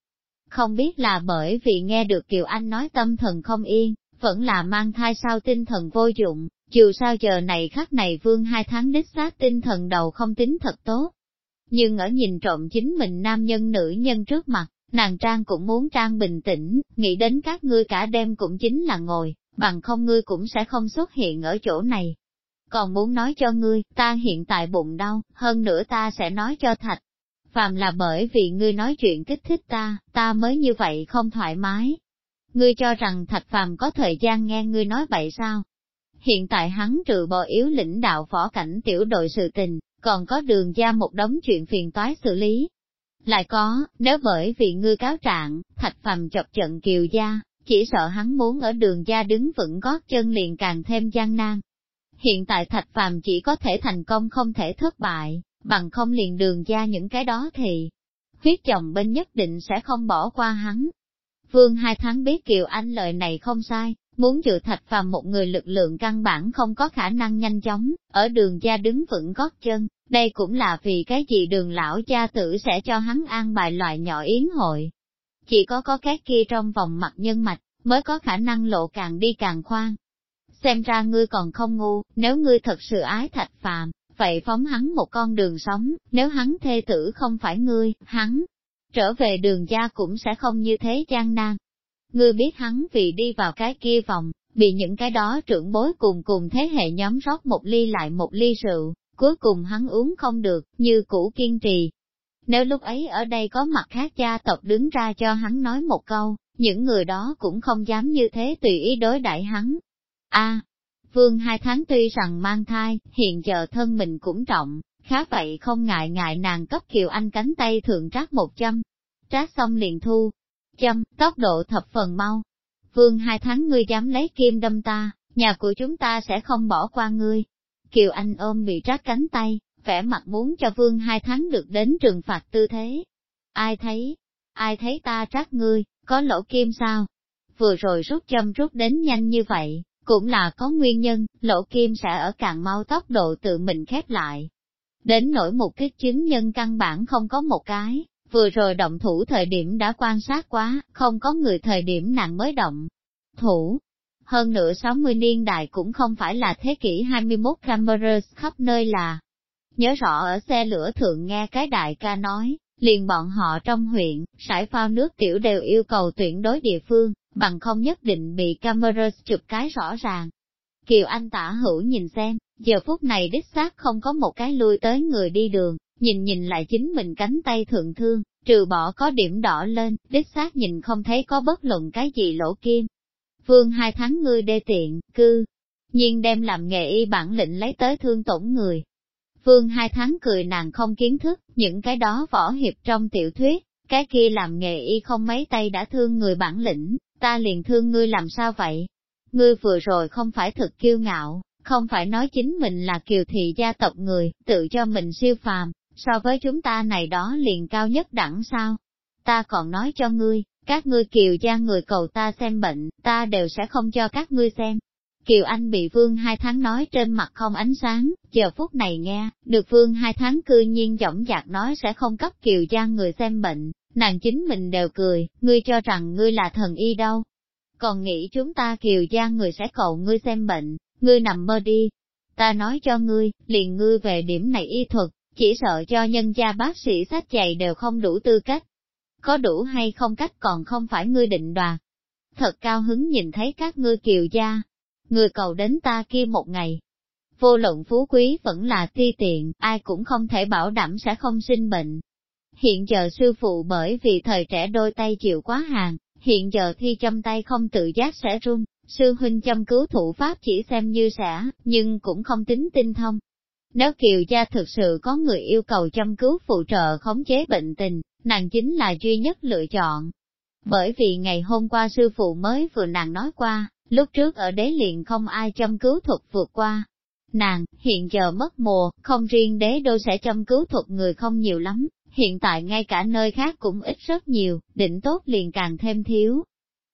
Không biết là bởi vì nghe được Kiều Anh nói tâm thần không yên, vẫn là mang thai sao tinh thần vô dụng, dù sao giờ này khắc này vương hai tháng đích xác tinh thần đầu không tính thật tốt. Nhưng ở nhìn trộm chính mình nam nhân nữ nhân trước mặt, nàng Trang cũng muốn Trang bình tĩnh, nghĩ đến các ngươi cả đêm cũng chính là ngồi, bằng không ngươi cũng sẽ không xuất hiện ở chỗ này. Còn muốn nói cho ngươi, ta hiện tại bụng đau, hơn nữa ta sẽ nói cho Thạch. Phàm là bởi vì ngươi nói chuyện kích thích ta, ta mới như vậy không thoải mái. Ngươi cho rằng Thạch Phàm có thời gian nghe ngươi nói vậy sao? Hiện tại hắn trừ bỏ yếu lĩnh đạo võ cảnh tiểu đội sự tình, còn có đường ra một đống chuyện phiền toái xử lý. Lại có, nếu bởi vì ngươi cáo trạng, Thạch Phàm chọc trận kiều gia, chỉ sợ hắn muốn ở đường gia đứng vững gót chân liền càng thêm gian nan. Hiện tại Thạch Phàm chỉ có thể thành công không thể thất bại, bằng không liền đường gia những cái đó thì huyết chồng bên nhất định sẽ không bỏ qua hắn. Vương hai tháng biết Kiều Anh lời này không sai, muốn dự thạch phàm một người lực lượng căn bản không có khả năng nhanh chóng, ở đường gia đứng vững gót chân, đây cũng là vì cái gì đường lão cha tử sẽ cho hắn an bài loại nhỏ yến hội. Chỉ có có cái kia trong vòng mặt nhân mạch, mới có khả năng lộ càng đi càng khoan. Xem ra ngươi còn không ngu, nếu ngươi thật sự ái thạch phàm, vậy phóng hắn một con đường sống, nếu hắn thê tử không phải ngươi, hắn trở về đường gia cũng sẽ không như thế gian nan. Ngươi biết hắn vì đi vào cái kia vòng, bị những cái đó trưởng bối cùng cùng thế hệ nhóm rót một ly lại một ly rượu, cuối cùng hắn uống không được, như cũ kiên trì. Nếu lúc ấy ở đây có mặt khác gia tộc đứng ra cho hắn nói một câu, những người đó cũng không dám như thế tùy ý đối đại hắn. A, Vương hai tháng tuy rằng mang thai, hiện giờ thân mình cũng trọng, khá vậy không ngại ngại nàng cấp Kiều Anh cánh tay thượng trát một châm. Trát xong liền thu, châm, tốc độ thập phần mau. Vương hai tháng ngươi dám lấy kim đâm ta, nhà của chúng ta sẽ không bỏ qua ngươi. Kiều Anh ôm bị trát cánh tay, vẻ mặt muốn cho vương hai tháng được đến trừng phạt tư thế. Ai thấy? Ai thấy ta trát ngươi, có lỗ kim sao? Vừa rồi rút châm rút đến nhanh như vậy, cũng là có nguyên nhân, lỗ kim sẽ ở càng mau tốc độ tự mình khép lại. Đến nỗi một kích chứng nhân căn bản không có một cái, vừa rồi động thủ thời điểm đã quan sát quá, không có người thời điểm nặng mới động. Thủ, hơn nữa 60 niên đại cũng không phải là thế kỷ 21 cameras khắp nơi là. Nhớ rõ ở xe lửa thượng nghe cái đại ca nói, liền bọn họ trong huyện, sải phao nước tiểu đều yêu cầu tuyển đối địa phương, bằng không nhất định bị camera chụp cái rõ ràng. Kiều Anh tả hữu nhìn xem, giờ phút này đích xác không có một cái lui tới người đi đường, nhìn nhìn lại chính mình cánh tay thượng thương, trừ bỏ có điểm đỏ lên, đích xác nhìn không thấy có bất luận cái gì lỗ kim. Vương hai tháng ngươi đê tiện, cư, nhiên đem làm nghề y bản lĩnh lấy tới thương tổn người. Vương hai tháng cười nàng không kiến thức, những cái đó võ hiệp trong tiểu thuyết, cái kia làm nghề y không mấy tay đã thương người bản lĩnh, ta liền thương ngươi làm sao vậy? Ngươi vừa rồi không phải thực kiêu ngạo, không phải nói chính mình là kiều thị gia tộc người, tự cho mình siêu phàm, so với chúng ta này đó liền cao nhất đẳng sao? Ta còn nói cho ngươi, các ngươi kiều gia người cầu ta xem bệnh, ta đều sẽ không cho các ngươi xem. Kiều Anh bị Vương hai tháng nói trên mặt không ánh sáng, giờ phút này nghe, được Vương hai tháng cư nhiên giọng dạc nói sẽ không cấp Kiều gia người xem bệnh, nàng chính mình đều cười, ngươi cho rằng ngươi là thần y đâu. Còn nghĩ chúng ta Kiều gia người sẽ cầu ngươi xem bệnh, ngươi nằm mơ đi. Ta nói cho ngươi, liền ngươi về điểm này y thuật, chỉ sợ cho nhân gia bác sĩ sách giày đều không đủ tư cách. Có đủ hay không cách còn không phải ngươi định đoạt. Thật cao hứng nhìn thấy các ngươi kiều gia, người cầu đến ta kia một ngày. Vô luận phú quý vẫn là ti tiện, ai cũng không thể bảo đảm sẽ không sinh bệnh. Hiện giờ sư phụ bởi vì thời trẻ đôi tay chịu quá hàng, hiện giờ thi châm tay không tự giác sẽ run, sư huynh châm cứu thủ pháp chỉ xem như sẽ, nhưng cũng không tính tinh thông, nếu Kiều Gia thực sự có người yêu cầu chăm cứu phụ trợ khống chế bệnh tình, nàng chính là duy nhất lựa chọn. Bởi vì ngày hôm qua sư phụ mới vừa nàng nói qua, lúc trước ở đế liền không ai chăm cứu thuật vượt qua. Nàng, hiện giờ mất mùa, không riêng đế đô sẽ chăm cứu thuật người không nhiều lắm, hiện tại ngay cả nơi khác cũng ít rất nhiều, định tốt liền càng thêm thiếu.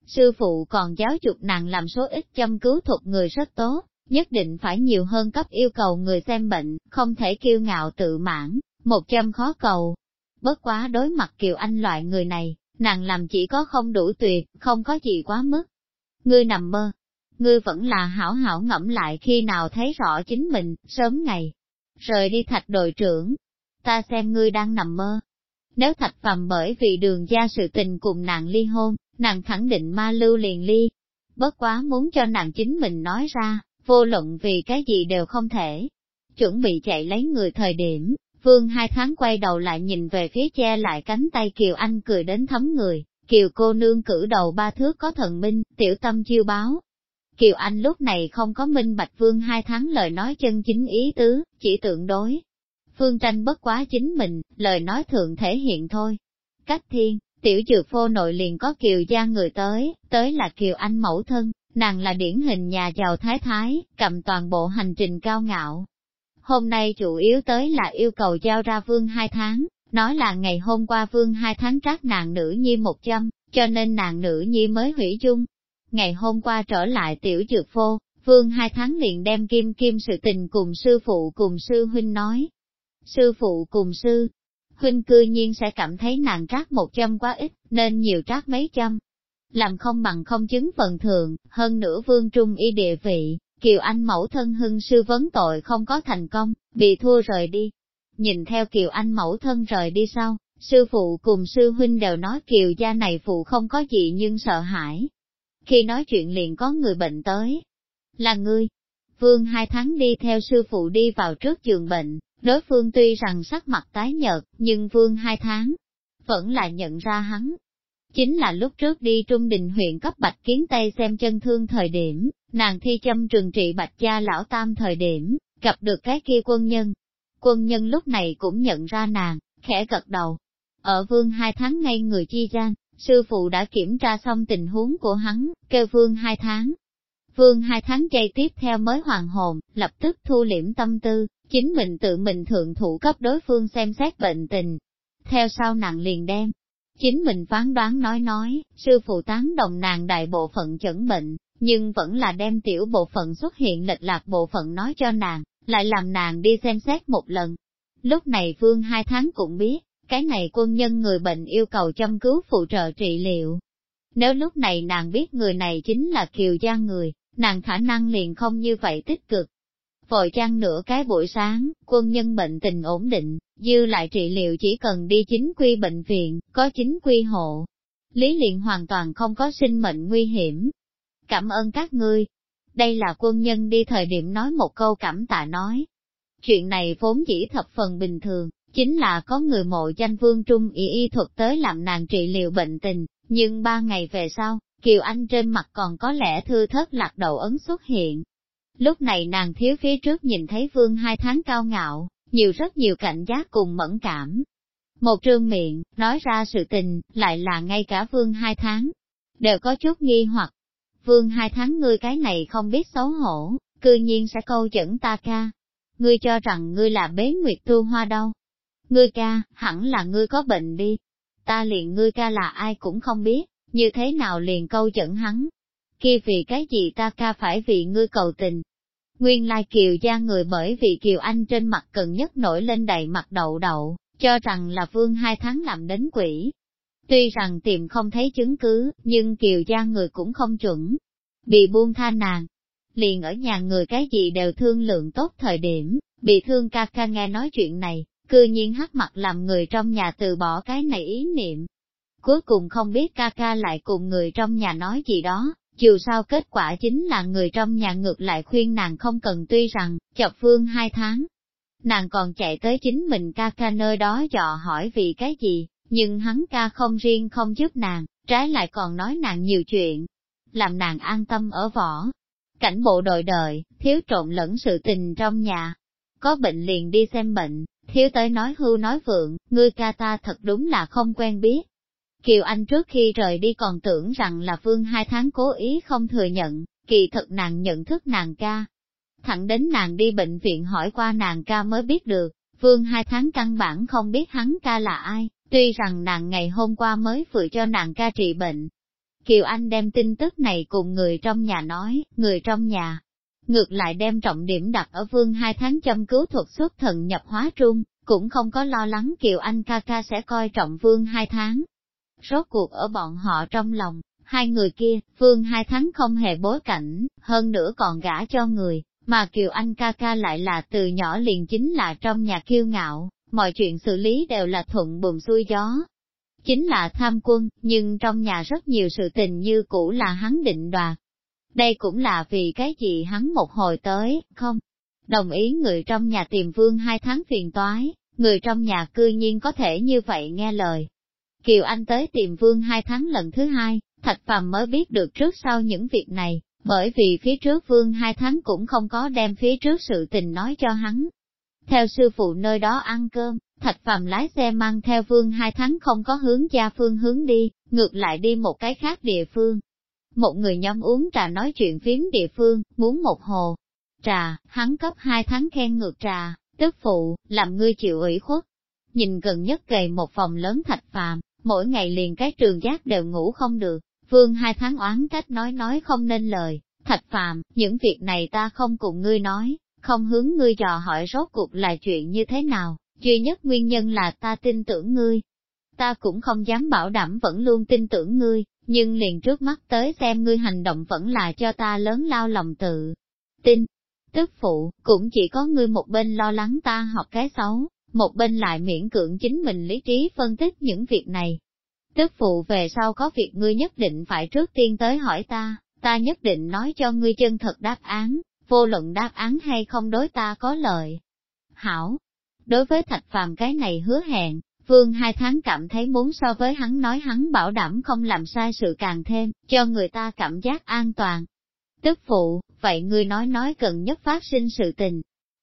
Sư phụ còn giáo dục nàng làm số ít chăm cứu thuật người rất tốt, nhất định phải nhiều hơn cấp yêu cầu người xem bệnh, không thể kiêu ngạo tự mãn, một châm khó cầu. Bất quá đối mặt Kiều Anh loại người này, nàng làm chỉ có không đủ tuyệt, không có gì quá mức. Ngươi nằm mơ, ngươi vẫn là hảo hảo ngẫm lại khi nào thấy rõ chính mình, sớm ngày. Rời đi thạch đội trưởng, ta xem ngươi đang nằm mơ. Nếu thạch phàm bởi vì đường gia sự tình cùng nàng ly hôn, nàng khẳng định ma lưu liền ly. Bất quá muốn cho nàng chính mình nói ra, vô luận vì cái gì đều không thể. Chuẩn bị chạy lấy người thời điểm, Vương hai tháng quay đầu lại nhìn về phía che lại cánh tay Kiều Anh cười đến thấm người, Kiều cô nương cử đầu ba thước có thần minh, tiểu tâm chiêu báo. Kiều Anh lúc này không có minh bạch Vương hai tháng lời nói chân chính ý tứ, chỉ tượng đối. Phương tranh bất quá chính mình, lời nói thượng thể hiện thôi. Cách thiên, tiểu dược phô nội liền có Kiều gia người tới, tới là Kiều Anh mẫu thân, nàng là điển hình nhà giàu thái thái, cầm toàn bộ hành trình cao ngạo, Hôm nay chủ yếu tới là yêu cầu giao ra vương hai tháng, nói là ngày hôm qua vương hai tháng trác nàng nữ nhi một châm, cho nên nàng nữ nhi mới hủy dung. Ngày hôm qua trở lại tiểu dược phô, vương hai tháng liền đem kim kim sự tình cùng sư phụ cùng sư huynh nói. Sư phụ cùng sư, huynh cư nhiên sẽ cảm thấy nàng trác một châm quá ít, nên nhiều trác mấy châm. Làm không bằng không chứng phần thường, hơn nữa vương trung y địa vị, Kiều Anh mẫu thân hưng sư vấn tội không có thành công, bị thua rời đi. Nhìn theo Kiều Anh mẫu thân rời đi sau, sư phụ cùng sư huynh đều nói Kiều gia này phụ không có gì nhưng sợ hãi. Khi nói chuyện liền có người bệnh tới. Là ngươi. Vương hai tháng đi theo sư phụ đi vào trước giường bệnh, đối phương tuy rằng sắc mặt tái nhợt, nhưng vương hai tháng vẫn là nhận ra hắn, Chính là lúc trước đi Trung Đình huyện cấp Bạch Kiến Tây xem chân thương thời điểm, nàng thi châm trường trị Bạch Gia Lão Tam thời điểm, gặp được cái kia quân nhân. Quân nhân lúc này cũng nhận ra nàng, khẽ gật đầu. Ở vương hai tháng ngay người chi gian, sư phụ đã kiểm tra xong tình huống của hắn, kêu vương hai tháng. Vương hai tháng giây tiếp theo mới hoàn hồn, lập tức thu liễm tâm tư, chính mình tự mình thượng thủ cấp đối phương xem xét bệnh tình. Theo sau nàng liền đem, Chính mình phán đoán nói nói, sư phụ tán đồng nàng đại bộ phận chẩn bệnh, nhưng vẫn là đem tiểu bộ phận xuất hiện lệch lạc bộ phận nói cho nàng, lại làm nàng đi xem xét một lần. Lúc này vương hai tháng cũng biết, cái này quân nhân người bệnh yêu cầu chăm cứu phụ trợ trị liệu. Nếu lúc này nàng biết người này chính là kiều gia người, nàng khả năng liền không như vậy tích cực, Vội trang nửa cái buổi sáng, quân nhân bệnh tình ổn định, dư lại trị liệu chỉ cần đi chính quy bệnh viện, có chính quy hộ. Lý liền hoàn toàn không có sinh mệnh nguy hiểm. Cảm ơn các ngươi. Đây là quân nhân đi thời điểm nói một câu cảm tạ nói. Chuyện này vốn chỉ thập phần bình thường, chính là có người mộ danh vương trung y y thuật tới làm nàng trị liệu bệnh tình, nhưng ba ngày về sau, Kiều Anh trên mặt còn có lẽ thư thất lạc đầu ấn xuất hiện, Lúc này nàng thiếu phía trước nhìn thấy vương hai tháng cao ngạo, nhiều rất nhiều cảnh giác cùng mẫn cảm. Một trương miệng, nói ra sự tình, lại là ngay cả vương hai tháng, đều có chút nghi hoặc. Vương hai tháng ngươi cái này không biết xấu hổ, cư nhiên sẽ câu dẫn ta ca. Ngươi cho rằng ngươi là bế nguyệt tu hoa đâu. Ngươi ca, hẳn là ngươi có bệnh đi. Ta liền ngươi ca là ai cũng không biết, như thế nào liền câu dẫn hắn. Kia vì cái gì ta ca phải vì ngươi cầu tình, Nguyên lai Kiều gia người bởi vì Kiều Anh trên mặt cần nhất nổi lên đầy mặt đậu đậu, cho rằng là vương hai tháng làm đến quỷ. Tuy rằng tìm không thấy chứng cứ, nhưng Kiều gia người cũng không chuẩn. Bị buông tha nàng, liền ở nhà người cái gì đều thương lượng tốt thời điểm, bị thương ca ca nghe nói chuyện này, cư nhiên hắc mặt làm người trong nhà từ bỏ cái này ý niệm. Cuối cùng không biết ca ca lại cùng người trong nhà nói gì đó, dù sao kết quả chính là người trong nhà ngược lại khuyên nàng không cần tuy rằng, chọc phương hai tháng. Nàng còn chạy tới chính mình ca ca nơi đó dò hỏi vì cái gì, nhưng hắn ca không riêng không giúp nàng, trái lại còn nói nàng nhiều chuyện, làm nàng an tâm ở võ. Cảnh bộ đội đời, thiếu trộn lẫn sự tình trong nhà. Có bệnh liền đi xem bệnh, thiếu tới nói hưu nói vượng, ngươi ca ta thật đúng là không quen biết. Kiều Anh trước khi rời đi còn tưởng rằng là Vương hai tháng cố ý không thừa nhận, kỳ thật nàng nhận thức nàng ca. Thẳng đến nàng đi bệnh viện hỏi qua nàng ca mới biết được, Vương hai tháng căn bản không biết hắn ca là ai, tuy rằng nàng ngày hôm qua mới vừa cho nàng ca trị bệnh. Kiều Anh đem tin tức này cùng người trong nhà nói, người trong nhà. ngược lại đem trọng điểm đặt ở vương hai tháng châm cứu thuật xuất thần nhập hóa trung, cũng không có lo lắng Kiều Anh ca ca sẽ coi trọng vương hai tháng. Rốt cuộc ở bọn họ trong lòng, hai người kia, vương hai tháng không hề bối cảnh, hơn nữa còn gả cho người, mà Kiều Anh ca ca lại là từ nhỏ liền chính là trong nhà kiêu ngạo, mọi chuyện xử lý đều là thuận buồm xuôi gió. Chính là tham quân, nhưng trong nhà rất nhiều sự tình như cũ là hắn định đoạt. Đây cũng là vì cái gì hắn một hồi tới, không? Đồng ý người trong nhà tìm vương hai tháng phiền toái, người trong nhà cư nhiên có thể như vậy nghe lời. Kiều Anh tới tìm vương hai tháng lần thứ hai, Thạch Phàm mới biết được trước sau những việc này, bởi vì phía trước vương hai tháng cũng không có đem phía trước sự tình nói cho hắn. Theo sư phụ nơi đó ăn cơm, Thạch Phàm lái xe mang theo vương hai tháng không có hướng gia phương hướng đi, ngược lại đi một cái khác địa phương. Một người nhóm uống trà nói chuyện phiếm địa phương, muốn một hồ. Trà, hắn cấp hai tháng khen ngược trà, tức phụ, làm ngươi chịu ủy khuất. Nhìn gần nhất gầy một phòng lớn thạch phàm, mỗi ngày liền cái trường giác đều ngủ không được, vương hai tháng oán trách nói nói không nên lời, thạch phàm, những việc này ta không cùng ngươi nói, không hướng ngươi dò hỏi rốt cuộc là chuyện như thế nào, duy nhất nguyên nhân là ta tin tưởng ngươi. Ta cũng không dám bảo đảm vẫn luôn tin tưởng ngươi, nhưng liền trước mắt tới xem ngươi hành động vẫn là cho ta lớn lao lòng tự tin. Tức phụ, cũng chỉ có ngươi một bên lo lắng ta học cái xấu, một bên lại miễn cưỡng chính mình lý trí phân tích những việc này. Tức phụ về sau có việc ngươi nhất định phải trước tiên tới hỏi ta, ta nhất định nói cho ngươi chân thật đáp án, vô luận đáp án hay không đối ta có lợi. Hảo, đối với thạch phàm cái này hứa hẹn, Vương hai tháng cảm thấy muốn so với hắn nói hắn bảo đảm không làm sai sự càng thêm, cho người ta cảm giác an toàn. Tức phụ, vậy ngươi nói nói cần nhất phát sinh sự tình.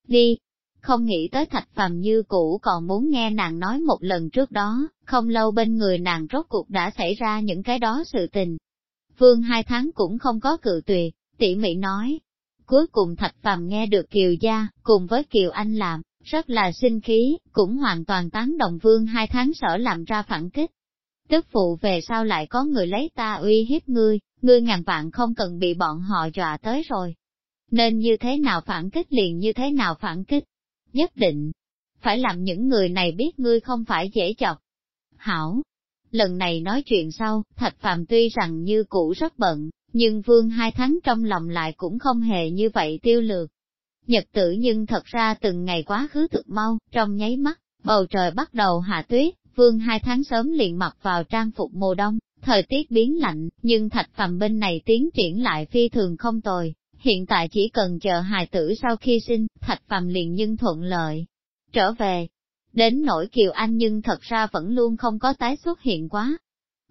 Đi, không nghĩ tới thạch phàm như cũ còn muốn nghe nàng nói một lần trước đó, không lâu bên người nàng rốt cuộc đã xảy ra những cái đó sự tình. Vương hai tháng cũng không có cự tuyệt, tỉ mỉ nói. Cuối cùng thạch phàm nghe được Kiều Gia, cùng với Kiều Anh làm, rất là sinh khí, cũng hoàn toàn tán đồng vương hai tháng sở làm ra phản kích. Tức phụ về sau lại có người lấy ta uy hiếp ngươi, ngươi ngàn vạn không cần bị bọn họ dọa tới rồi. Nên như thế nào phản kích liền như thế nào phản kích. Nhất định, phải làm những người này biết ngươi không phải dễ chọc. Hảo, lần này nói chuyện sau, Thạch Phạm tuy rằng như cũ rất bận, nhưng vương hai tháng trong lòng lại cũng không hề như vậy tiêu lược. Nhật tử nhưng thật ra từng ngày quá khứ thực mau, trong nháy mắt, bầu trời bắt đầu hạ tuyết, vương hai tháng sớm liền mặc vào trang phục mùa đông, thời tiết biến lạnh, nhưng thạch phàm bên này tiến triển lại phi thường không tồi. Hiện tại chỉ cần chờ hài tử sau khi sinh, thạch phàm liền nhưng thuận lợi. Trở về, đến nỗi Kiều Anh nhưng thật ra vẫn luôn không có tái xuất hiện quá.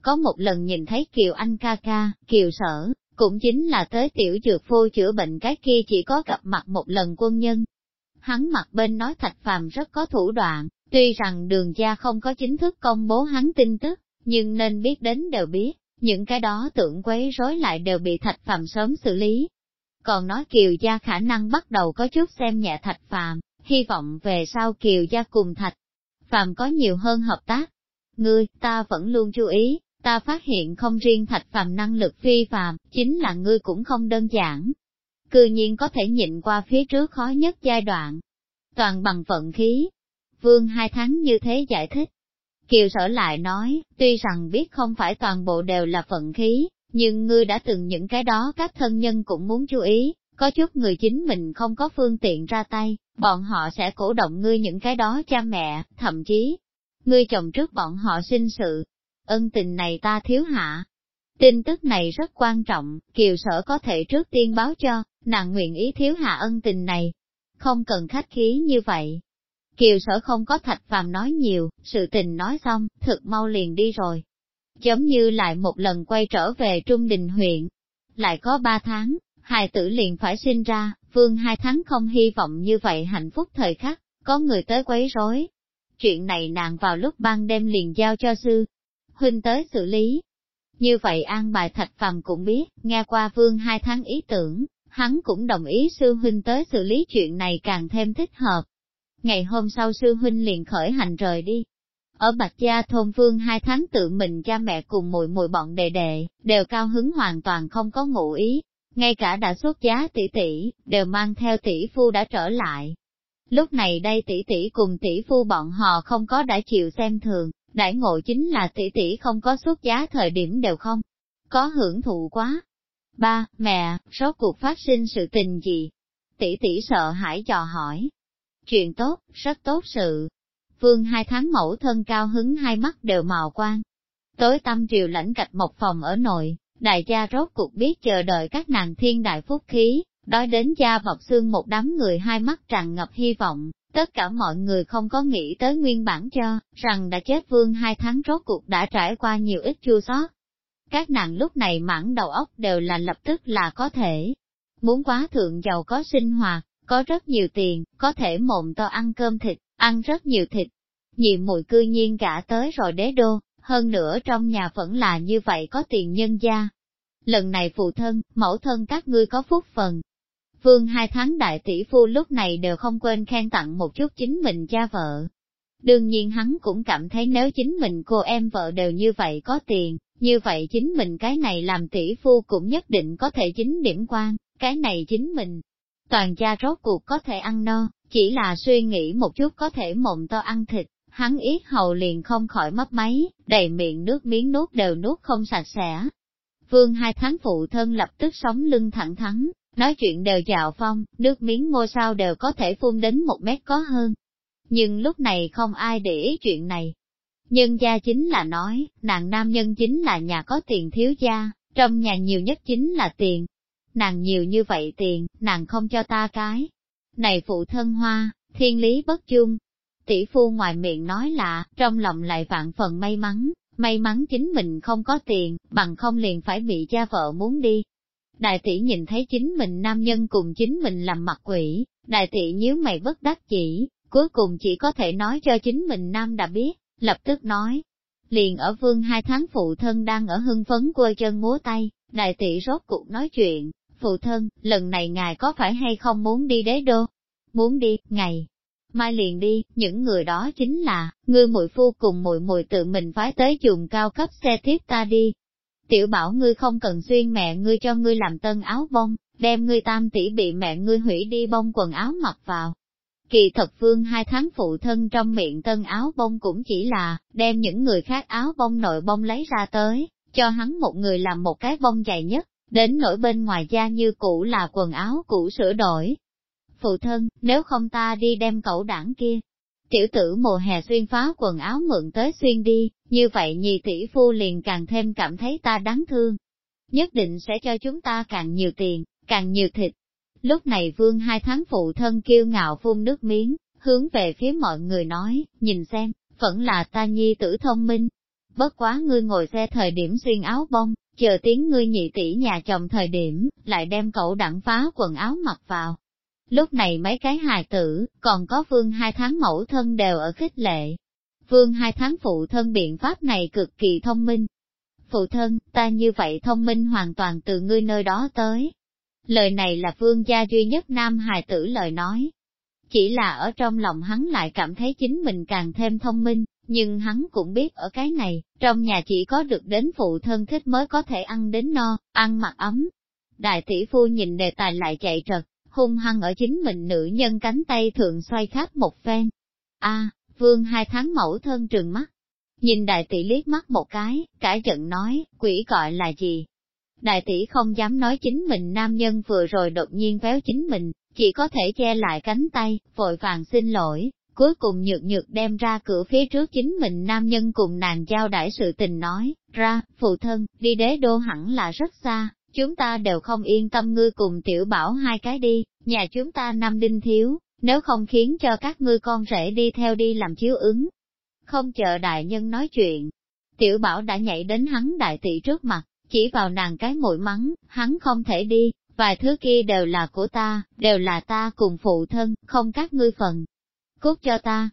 Có một lần nhìn thấy Kiều Anh ca ca, Kiều sở, cũng chính là tới tiểu dược phô chữa bệnh cái kia chỉ có gặp mặt một lần quân nhân. Hắn mặt bên nói thạch phàm rất có thủ đoạn, tuy rằng đường gia không có chính thức công bố hắn tin tức, nhưng nên biết đến đều biết, những cái đó tưởng quấy rối lại đều bị thạch phàm sớm xử lý. Còn nói kiều gia khả năng bắt đầu có chút xem nhẹ thạch phàm, hy vọng về sau kiều gia cùng thạch phàm có nhiều hơn hợp tác. Ngươi, ta vẫn luôn chú ý, ta phát hiện không riêng thạch phàm năng lực phi phàm, chính là ngươi cũng không đơn giản. Cư nhiên có thể nhịn qua phía trước khó nhất giai đoạn. Toàn bằng vận khí. Vương hai tháng như thế giải thích. Kiều sở lại nói, tuy rằng biết không phải toàn bộ đều là vận khí, nhưng ngươi đã từng những cái đó các thân nhân cũng muốn chú ý, có chút người chính mình không có phương tiện ra tay, bọn họ sẽ cổ động ngươi những cái đó cha mẹ, thậm chí, ngươi chồng trước bọn họ sinh sự, ân tình này ta thiếu hạ. Tin tức này rất quan trọng, kiều sở có thể trước tiên báo cho, nàng nguyện ý thiếu hạ ân tình này. Không cần khách khí như vậy. Kiều sở không có thạch phàm nói nhiều, sự tình nói xong, thực mau liền đi rồi. Giống như lại một lần quay trở về Trung Đình huyện. Lại có ba tháng, hài tử liền phải sinh ra, vương hai tháng không hy vọng như vậy hạnh phúc thời khắc, có người tới quấy rối. Chuyện này nàng vào lúc ban đêm liền giao cho sư, huynh tới xử lý. Như vậy an bài thạch phàm cũng biết, nghe qua vương hai tháng ý tưởng, hắn cũng đồng ý sư huynh tới xử lý chuyện này càng thêm thích hợp. Ngày hôm sau sư huynh liền khởi hành rời đi. Ở Bạch Gia thôn vương hai tháng tự mình cha mẹ cùng mùi mùi bọn đệ đệ, đều cao hứng hoàn toàn không có ngụ ý. ngay cả đã xuất giá tỷ tỷ, đều mang theo tỷ phu đã trở lại. Lúc này đây tỷ tỷ cùng tỷ phu bọn họ không có đã chịu xem thường, đại ngộ chính là tỷ tỷ không có xuất giá thời điểm đều không, có hưởng thụ quá. Ba, mẹ, rốt cuộc phát sinh sự tình gì? Tỷ tỷ sợ hãi dò hỏi. Chuyện tốt, rất tốt sự. Vương hai tháng mẫu thân cao hứng hai mắt đều màu quang. Tối tâm triều lãnh cạch một phòng ở nội, đại gia rốt cuộc biết chờ đợi các nàng thiên đại phúc khí, đói đến da bọc xương một đám người hai mắt tràn ngập hy vọng, tất cả mọi người không có nghĩ tới nguyên bản cho, rằng đã chết vương hai tháng rốt cuộc đã trải qua nhiều ít chua sót. Các nàng lúc này mãn đầu óc đều là lập tức là có thể. Muốn quá thượng giàu có sinh hoạt, có rất nhiều tiền, có thể mộn to ăn cơm thịt, ăn rất nhiều thịt. Nhị mùi cư nhiên cả tới rồi đế đô, hơn nữa trong nhà vẫn là như vậy có tiền nhân gia. Lần này phụ thân, mẫu thân các ngươi có phúc phần. Vương hai tháng đại tỷ phu lúc này đều không quên khen tặng một chút chính mình cha vợ. Đương nhiên hắn cũng cảm thấy nếu chính mình cô em vợ đều như vậy có tiền, như vậy chính mình cái này làm tỷ phu cũng nhất định có thể chính điểm quan, cái này chính mình. Toàn cha rốt cuộc có thể ăn no, chỉ là suy nghĩ một chút có thể mộng to ăn thịt, hắn yết hầu liền không khỏi mất máy, đầy miệng nước miếng nuốt đều nuốt không sạch sẽ. Vương hai tháng phụ thân lập tức sống lưng thẳng thắn, nói chuyện đều dạo phong, nước miếng ngôi sao đều có thể phun đến một mét có hơn. Nhưng lúc này không ai để ý chuyện này. Nhân gia chính là nói, nàng nam nhân chính là nhà có tiền thiếu gia, trong nhà nhiều nhất chính là tiền. Nàng nhiều như vậy tiền, nàng không cho ta cái. Này phụ thân hoa, thiên lý bất chung, tỷ phu ngoài miệng nói lạ, trong lòng lại vạn phần may mắn, may mắn chính mình không có tiền, bằng không liền phải bị cha vợ muốn đi. Đại tỷ nhìn thấy chính mình nam nhân cùng chính mình làm mặt quỷ, đại tỷ nhíu mày bất đắc chỉ, cuối cùng chỉ có thể nói cho chính mình nam đã biết, lập tức nói. Liền ở vương hai tháng phụ thân đang ở hưng phấn quơ chân múa tay, đại tỷ rốt cuộc nói chuyện, phụ thân, lần này ngài có phải hay không muốn đi đế đô? Muốn đi, ngày, mai liền đi, những người đó chính là, ngươi muội phu cùng muội muội tự mình phái tới dùng cao cấp xe tiếp ta đi. Tiểu bảo ngươi không cần xuyên mẹ ngươi cho ngươi làm tân áo bông, đem ngươi tam tỷ bị mẹ ngươi hủy đi bông quần áo mặc vào. Kỳ thật phương hai tháng phụ thân trong miệng tân áo bông cũng chỉ là, đem những người khác áo bông nội bông lấy ra tới, cho hắn một người làm một cái bông dày nhất, đến nỗi bên ngoài da như cũ là quần áo cũ sửa đổi, phụ thân, nếu không ta đi đem cậu đảng kia. Tiểu tử mùa hè xuyên phá quần áo mượn tới xuyên đi, như vậy nhì tỷ phu liền càng thêm cảm thấy ta đáng thương. Nhất định sẽ cho chúng ta càng nhiều tiền, càng nhiều thịt. Lúc này vương hai tháng phụ thân kiêu ngạo phun nước miếng, hướng về phía mọi người nói, nhìn xem, vẫn là ta nhi tử thông minh. Bất quá ngươi ngồi xe thời điểm xuyên áo bông, chờ tiếng ngươi nhị tỷ nhà chồng thời điểm, lại đem cậu đặng phá quần áo mặc vào, Lúc này mấy cái hài tử, còn có vương hai tháng mẫu thân đều ở khích lệ. Vương hai tháng phụ thân biện pháp này cực kỳ thông minh. Phụ thân, ta như vậy thông minh hoàn toàn từ ngươi nơi đó tới. Lời này là vương gia duy nhất nam hài tử lời nói. Chỉ là ở trong lòng hắn lại cảm thấy chính mình càng thêm thông minh, nhưng hắn cũng biết ở cái này, trong nhà chỉ có được đến phụ thân thích mới có thể ăn đến no, ăn mặc ấm. Đại tỷ phu nhìn đề tài lại chạy trật, hung hăng ở chính mình nữ nhân cánh tay thượng xoay khắp một phen. A, vương hai tháng mẫu thân trừng mắt. Nhìn đại tỷ liếc mắt một cái, cả giận nói, quỷ gọi là gì? Đại tỷ không dám nói chính mình nam nhân vừa rồi đột nhiên véo chính mình, chỉ có thể che lại cánh tay, vội vàng xin lỗi, cuối cùng nhược nhược đem ra cửa phía trước chính mình nam nhân cùng nàng giao đãi sự tình nói, ra, phụ thân, đi đế đô hẳn là rất xa, chúng ta đều không yên tâm ngươi cùng tiểu bảo hai cái đi, nhà chúng ta năm đinh thiếu, nếu không khiến cho các ngươi con rể đi theo đi làm chiếu ứng. Không chờ đại nhân nói chuyện, tiểu bảo đã nhảy đến hắn đại tỷ trước mặt, chỉ vào nàng cái mũi mắng, hắn không thể đi, vài thứ kia đều là của ta, đều là ta cùng phụ thân, không các ngươi phần. Cút cho ta.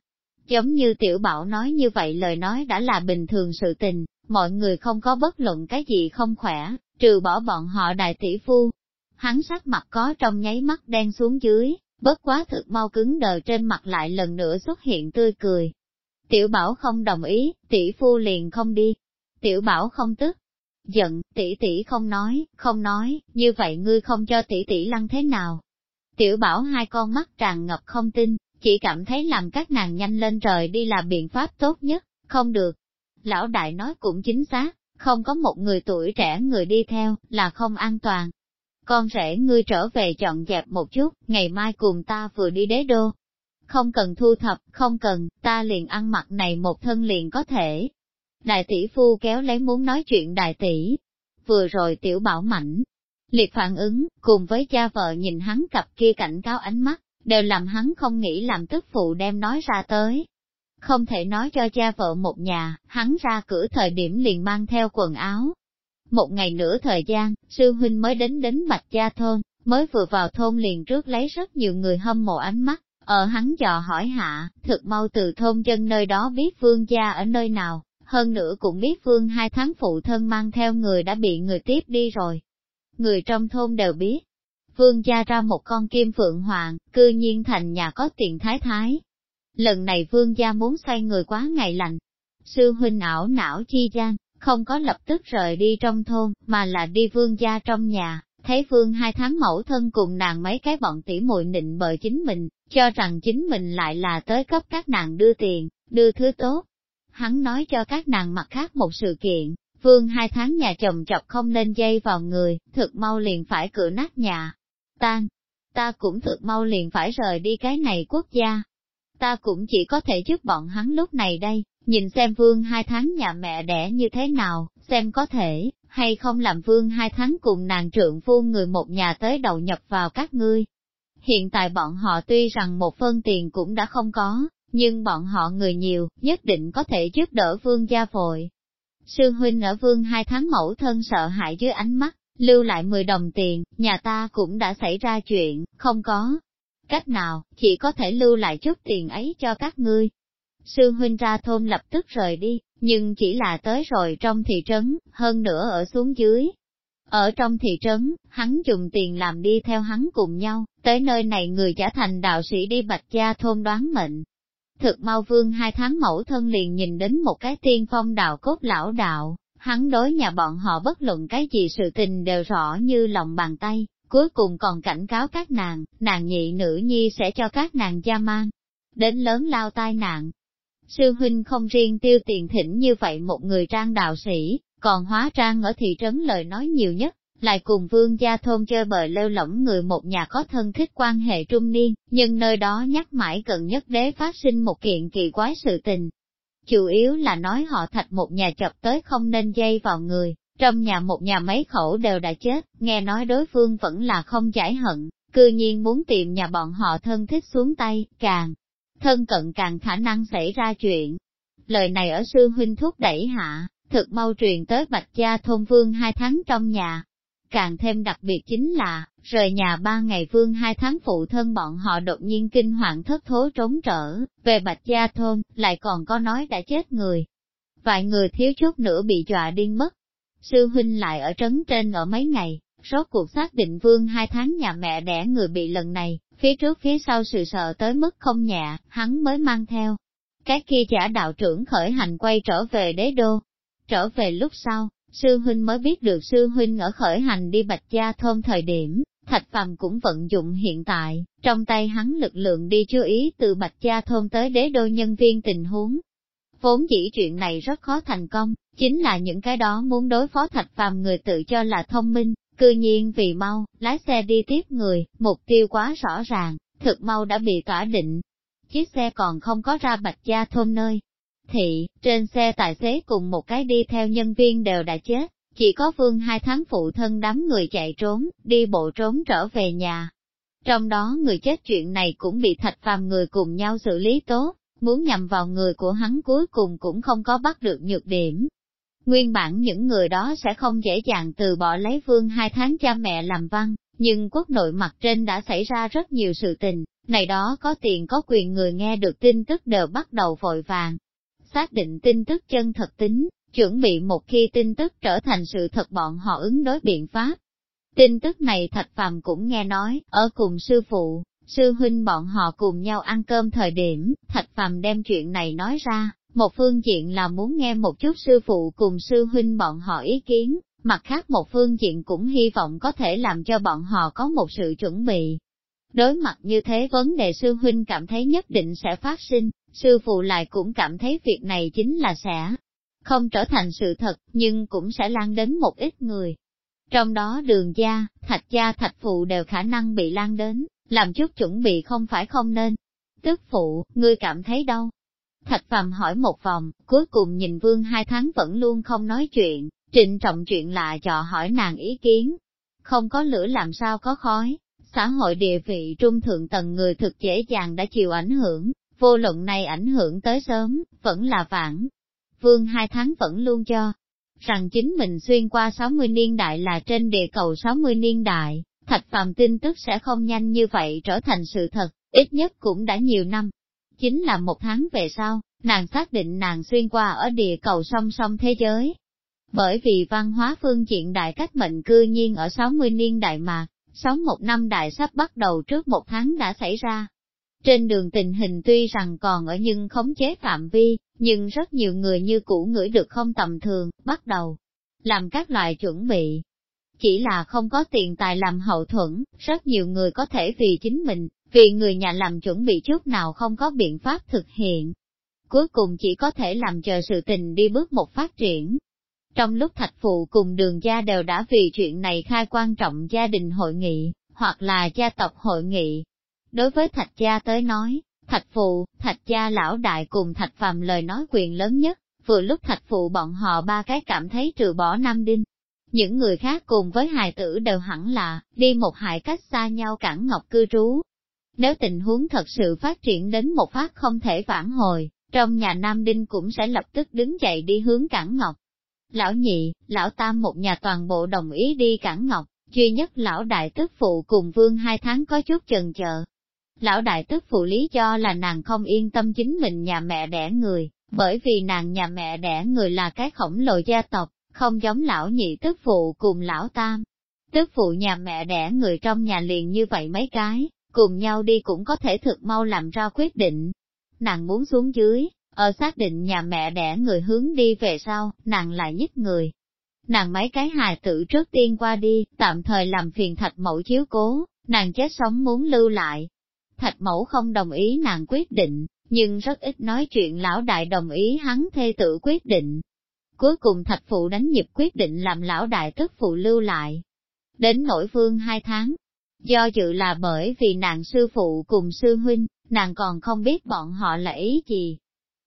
Giống như tiểu bảo nói như vậy lời nói đã là bình thường sự tình, mọi người không có bất luận cái gì không khỏe, trừ bỏ bọn họ đại tỷ phu. Hắn sắc mặt có trong nháy mắt đen xuống dưới, bất quá thực mau cứng đờ trên mặt lại lần nữa xuất hiện tươi cười. Tiểu bảo không đồng ý, tỷ phu liền không đi. Tiểu bảo không tức, giận, tỷ tỷ không nói, không nói, như vậy ngươi không cho tỷ tỷ lăng thế nào. Tiểu bảo hai con mắt tràn ngập không tin, chỉ cảm thấy làm các nàng nhanh lên trời đi là biện pháp tốt nhất, không được. Lão đại nói cũng chính xác, không có một người tuổi trẻ người đi theo, là không an toàn. Con rể ngươi trở về chọn dẹp một chút, ngày mai cùng ta vừa đi đế đô. Không cần thu thập, không cần, ta liền ăn mặc này một thân liền có thể. Đại tỷ phu kéo lấy muốn nói chuyện đại tỷ. Vừa rồi tiểu bảo mảnh, liệt phản ứng, cùng với cha vợ nhìn hắn cặp kia cảnh cáo ánh mắt, đều làm hắn không nghĩ làm tức phụ đem nói ra tới. Không thể nói cho cha vợ một nhà, hắn ra cửa thời điểm liền mang theo quần áo. Một ngày nữa thời gian, sư huynh mới đến đến Bạch Gia Thôn, mới vừa vào thôn liền trước lấy rất nhiều người hâm mộ ánh mắt, ở hắn dò hỏi hạ, thực mau từ thôn chân nơi đó biết vương gia ở nơi nào, hơn nữa cũng biết vương hai tháng phụ thân mang theo người đã bị người tiếp đi rồi. Người trong thôn đều biết, vương gia ra một con kim phượng hoàng, cư nhiên thành nhà có tiền thái thái. Lần này vương gia muốn xoay người quá ngày lành. Sư huynh ảo não chi gian, không có lập tức rời đi trong thôn, mà là đi vương gia trong nhà, thấy vương hai tháng mẫu thân cùng nàng mấy cái bọn tỉ muội nịnh bợ chính mình, cho rằng chính mình lại là tới cấp các nàng đưa tiền, đưa thứ tốt. Hắn nói cho các nàng mặt khác một sự kiện, vương hai tháng nhà chồng chọc không nên dây vào người, thực mau liền phải cửa nát nhà, tan. Ta cũng thực mau liền phải rời đi cái này quốc gia. Ta cũng chỉ có thể giúp bọn hắn lúc này đây, nhìn xem vương hai tháng nhà mẹ đẻ như thế nào, xem có thể, hay không làm vương hai tháng cùng nàng trượng phu người một nhà tới đầu nhập vào các ngươi. Hiện tại bọn họ tuy rằng một phân tiền cũng đã không có, nhưng bọn họ người nhiều, nhất định có thể giúp đỡ vương gia vội. Sư huynh ở vương hai tháng mẫu thân sợ hãi dưới ánh mắt, lưu lại 10 đồng tiền, nhà ta cũng đã xảy ra chuyện, không có. Cách nào, chỉ có thể lưu lại chút tiền ấy cho các ngươi. Sư huynh ra thôn lập tức rời đi, nhưng chỉ là tới rồi trong thị trấn, hơn nữa ở xuống dưới. Ở trong thị trấn, hắn dùng tiền làm đi theo hắn cùng nhau, tới nơi này người trở thành đạo sĩ đi bạch gia thôn đoán mệnh. Thực mau vương hai tháng mẫu thân liền nhìn đến một cái tiên phong đạo cốt lão đạo, hắn đối nhà bọn họ bất luận cái gì sự tình đều rõ như lòng bàn tay, cuối cùng còn cảnh cáo các nàng, nàng nhị nữ nhi sẽ cho các nàng gia mang. Đến lớn lao tai nạn. Sư huynh không riêng tiêu tiền thỉnh như vậy một người trang đạo sĩ, còn hóa trang ở thị trấn lời nói nhiều nhất, lại cùng vương gia thôn chơi bời lêu lỏng người một nhà có thân thích quan hệ trung niên, nhưng nơi đó nhắc mãi cần nhất đế phát sinh một kiện kỳ quái sự tình, chủ yếu là nói họ thạch một nhà chập tới không nên dây vào người, trong nhà một nhà mấy khẩu đều đã chết, nghe nói đối phương vẫn là không giải hận, cư nhiên muốn tìm nhà bọn họ thân thích xuống tay, càng thân cận càng khả năng xảy ra chuyện. Lời này ở sư huynh thúc đẩy hạ, thực mau truyền tới bạch gia thôn vương hai tháng trong nhà, Càng thêm đặc biệt chính là, rời nhà ba ngày vương hai tháng phụ thân bọn họ đột nhiên kinh hoàng thất thố trốn trở, về Bạch Gia Thôn, lại còn có nói đã chết người. Vài người thiếu chút nữa bị dọa điên mất. Sư huynh lại ở trấn trên ở mấy ngày, rốt cuộc xác định vương hai tháng nhà mẹ đẻ người bị lần này, phía trước phía sau sự sợ tới mức không nhẹ, hắn mới mang theo. Cái kia giả đạo trưởng khởi hành quay trở về đế đô. Trở về lúc sau, sư huynh mới biết được sư huynh ở khởi hành đi bạch gia thôn thời điểm, thạch phàm cũng vận dụng hiện tại, trong tay hắn lực lượng đi chú ý từ bạch gia thôn tới đế đô nhân viên tình huống. Vốn dĩ chuyện này rất khó thành công, chính là những cái đó muốn đối phó thạch phàm người tự cho là thông minh, cư nhiên vì mau, lái xe đi tiếp người, mục tiêu quá rõ ràng, thực mau đã bị tỏa định. Chiếc xe còn không có ra bạch gia thôn nơi, thị, trên xe tài xế cùng một cái đi theo nhân viên đều đã chết, chỉ có vương hai tháng phụ thân đám người chạy trốn, đi bộ trốn trở về nhà. Trong đó người chết chuyện này cũng bị thạch phàm người cùng nhau xử lý tốt, muốn nhằm vào người của hắn cuối cùng cũng không có bắt được nhược điểm. Nguyên bản những người đó sẽ không dễ dàng từ bỏ lấy vương hai tháng cha mẹ làm văn, nhưng quốc nội mặt trên đã xảy ra rất nhiều sự tình, này đó có tiền có quyền người nghe được tin tức đều bắt đầu vội vàng, xác định tin tức chân thật tính, chuẩn bị một khi tin tức trở thành sự thật bọn họ ứng đối biện pháp. Tin tức này Thạch Phàm cũng nghe nói, ở cùng sư phụ, sư huynh bọn họ cùng nhau ăn cơm thời điểm, Thạch Phàm đem chuyện này nói ra, một phương diện là muốn nghe một chút sư phụ cùng sư huynh bọn họ ý kiến, Mặt khác một phương diện cũng hy vọng có thể làm cho bọn họ có một sự chuẩn bị. Đối mặt như thế vấn đề sư huynh cảm thấy nhất định sẽ phát sinh, sư phụ lại cũng cảm thấy việc này chính là sẽ không trở thành sự thật, nhưng cũng sẽ lan đến một ít người. Trong đó đường gia, thạch gia thạch phụ đều khả năng bị lan đến, làm chút chuẩn bị không phải không nên. Tức phụ, ngươi cảm thấy đâu? Thạch phàm hỏi một vòng, cuối cùng nhìn vương hai tháng vẫn luôn không nói chuyện, trịnh trọng chuyện lạ dò hỏi nàng ý kiến. Không có lửa làm sao có khói, xã hội địa vị trung thượng tầng người thực dễ dàng đã chịu ảnh hưởng, vô luận này ảnh hưởng tới sớm, vẫn là vãng. Vương hai tháng vẫn luôn cho rằng chính mình xuyên qua 60 niên đại là trên địa cầu 60 niên đại, thạch phàm tin tức sẽ không nhanh như vậy trở thành sự thật, ít nhất cũng đã nhiều năm. Chính là một tháng về sau, nàng xác định nàng xuyên qua ở địa cầu song song thế giới. Bởi vì văn hóa phương diện đại cách mệnh cư nhiên ở 60 niên đại mà, sống một năm đại sắp bắt đầu trước một tháng đã xảy ra. Trên đường tình hình tuy rằng còn ở nhưng khống chế phạm vi, nhưng rất nhiều người như cũ ngửi được không tầm thường, bắt đầu làm các loại chuẩn bị. Chỉ là không có tiền tài làm hậu thuẫn, rất nhiều người có thể vì chính mình, vì người nhà làm chuẩn bị chút nào không có biện pháp thực hiện. Cuối cùng chỉ có thể làm chờ sự tình đi bước một phát triển. Trong lúc thạch phụ cùng đường gia đều đã vì chuyện này khai quan trọng gia đình hội nghị, hoặc là gia tộc hội nghị. Đối với thạch gia tới nói, thạch phụ, thạch gia lão đại cùng thạch phàm lời nói quyền lớn nhất, vừa lúc thạch phụ bọn họ ba cái cảm thấy trừ bỏ Nam Đinh. Những người khác cùng với hài tử đều hẳn là, đi một hại cách xa nhau cản ngọc cư trú. Nếu tình huống thật sự phát triển đến một phát không thể vãn hồi, trong nhà Nam Đinh cũng sẽ lập tức đứng dậy đi hướng cản ngọc. Lão nhị, lão tam một nhà toàn bộ đồng ý đi cản ngọc, duy nhất lão đại tức phụ cùng vương hai tháng có chút chần chờ. Lão đại tức phụ lý do là nàng không yên tâm chính mình nhà mẹ đẻ người, bởi vì nàng nhà mẹ đẻ người là cái khổng lồ gia tộc, không giống lão nhị tức phụ cùng lão tam. Tức phụ nhà mẹ đẻ người trong nhà liền như vậy mấy cái, cùng nhau đi cũng có thể thực mau làm ra quyết định. Nàng muốn xuống dưới, ở xác định nhà mẹ đẻ người hướng đi về sau, nàng lại nhích người. Nàng mấy cái hài tử trước tiên qua đi, tạm thời làm phiền thạch mẫu chiếu cố, nàng chết sống muốn lưu lại. Thạch mẫu không đồng ý nàng quyết định, nhưng rất ít nói chuyện lão đại đồng ý hắn thê tự quyết định. Cuối cùng thạch phụ đánh nhịp quyết định làm lão đại tức phụ lưu lại. Đến nổi phương hai tháng, do dự là bởi vì nàng sư phụ cùng sư huynh, nàng còn không biết bọn họ là ý gì.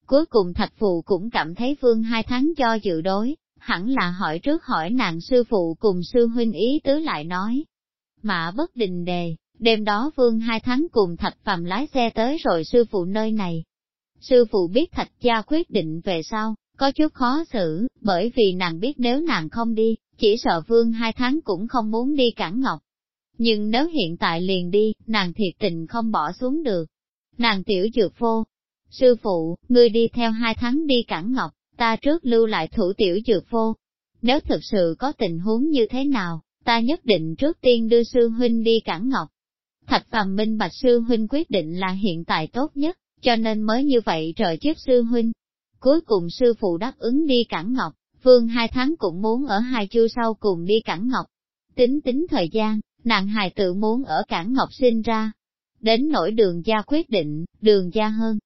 Cuối cùng thạch phụ cũng cảm thấy vương hai tháng do dự đối, hẳn là hỏi trước hỏi nàng sư phụ cùng sư huynh ý tứ lại nói. Mà bất định đề, Đêm đó vương hai tháng cùng thạch phàm lái xe tới rồi sư phụ nơi này. Sư phụ biết thạch gia quyết định về sau, có chút khó xử, bởi vì nàng biết nếu nàng không đi, chỉ sợ vương hai tháng cũng không muốn đi cản ngọc. Nhưng nếu hiện tại liền đi, nàng thiệt tình không bỏ xuống được. Nàng tiểu dược vô. Sư phụ, ngươi đi theo hai tháng đi cản ngọc, ta trước lưu lại thủ tiểu dược vô. Nếu thực sự có tình huống như thế nào, ta nhất định trước tiên đưa sư huynh đi cản ngọc. Thạch Phàm minh bạch sư huynh quyết định là hiện tại tốt nhất, cho nên mới như vậy trợ giúp sư huynh. Cuối cùng sư phụ đáp ứng đi cản ngọc, Phương hai tháng cũng muốn ở hai chu sau cùng đi cản ngọc. Tính tính thời gian, nàng hài tự muốn ở cản ngọc sinh ra. Đến nỗi đường gia quyết định, đường gia hơn.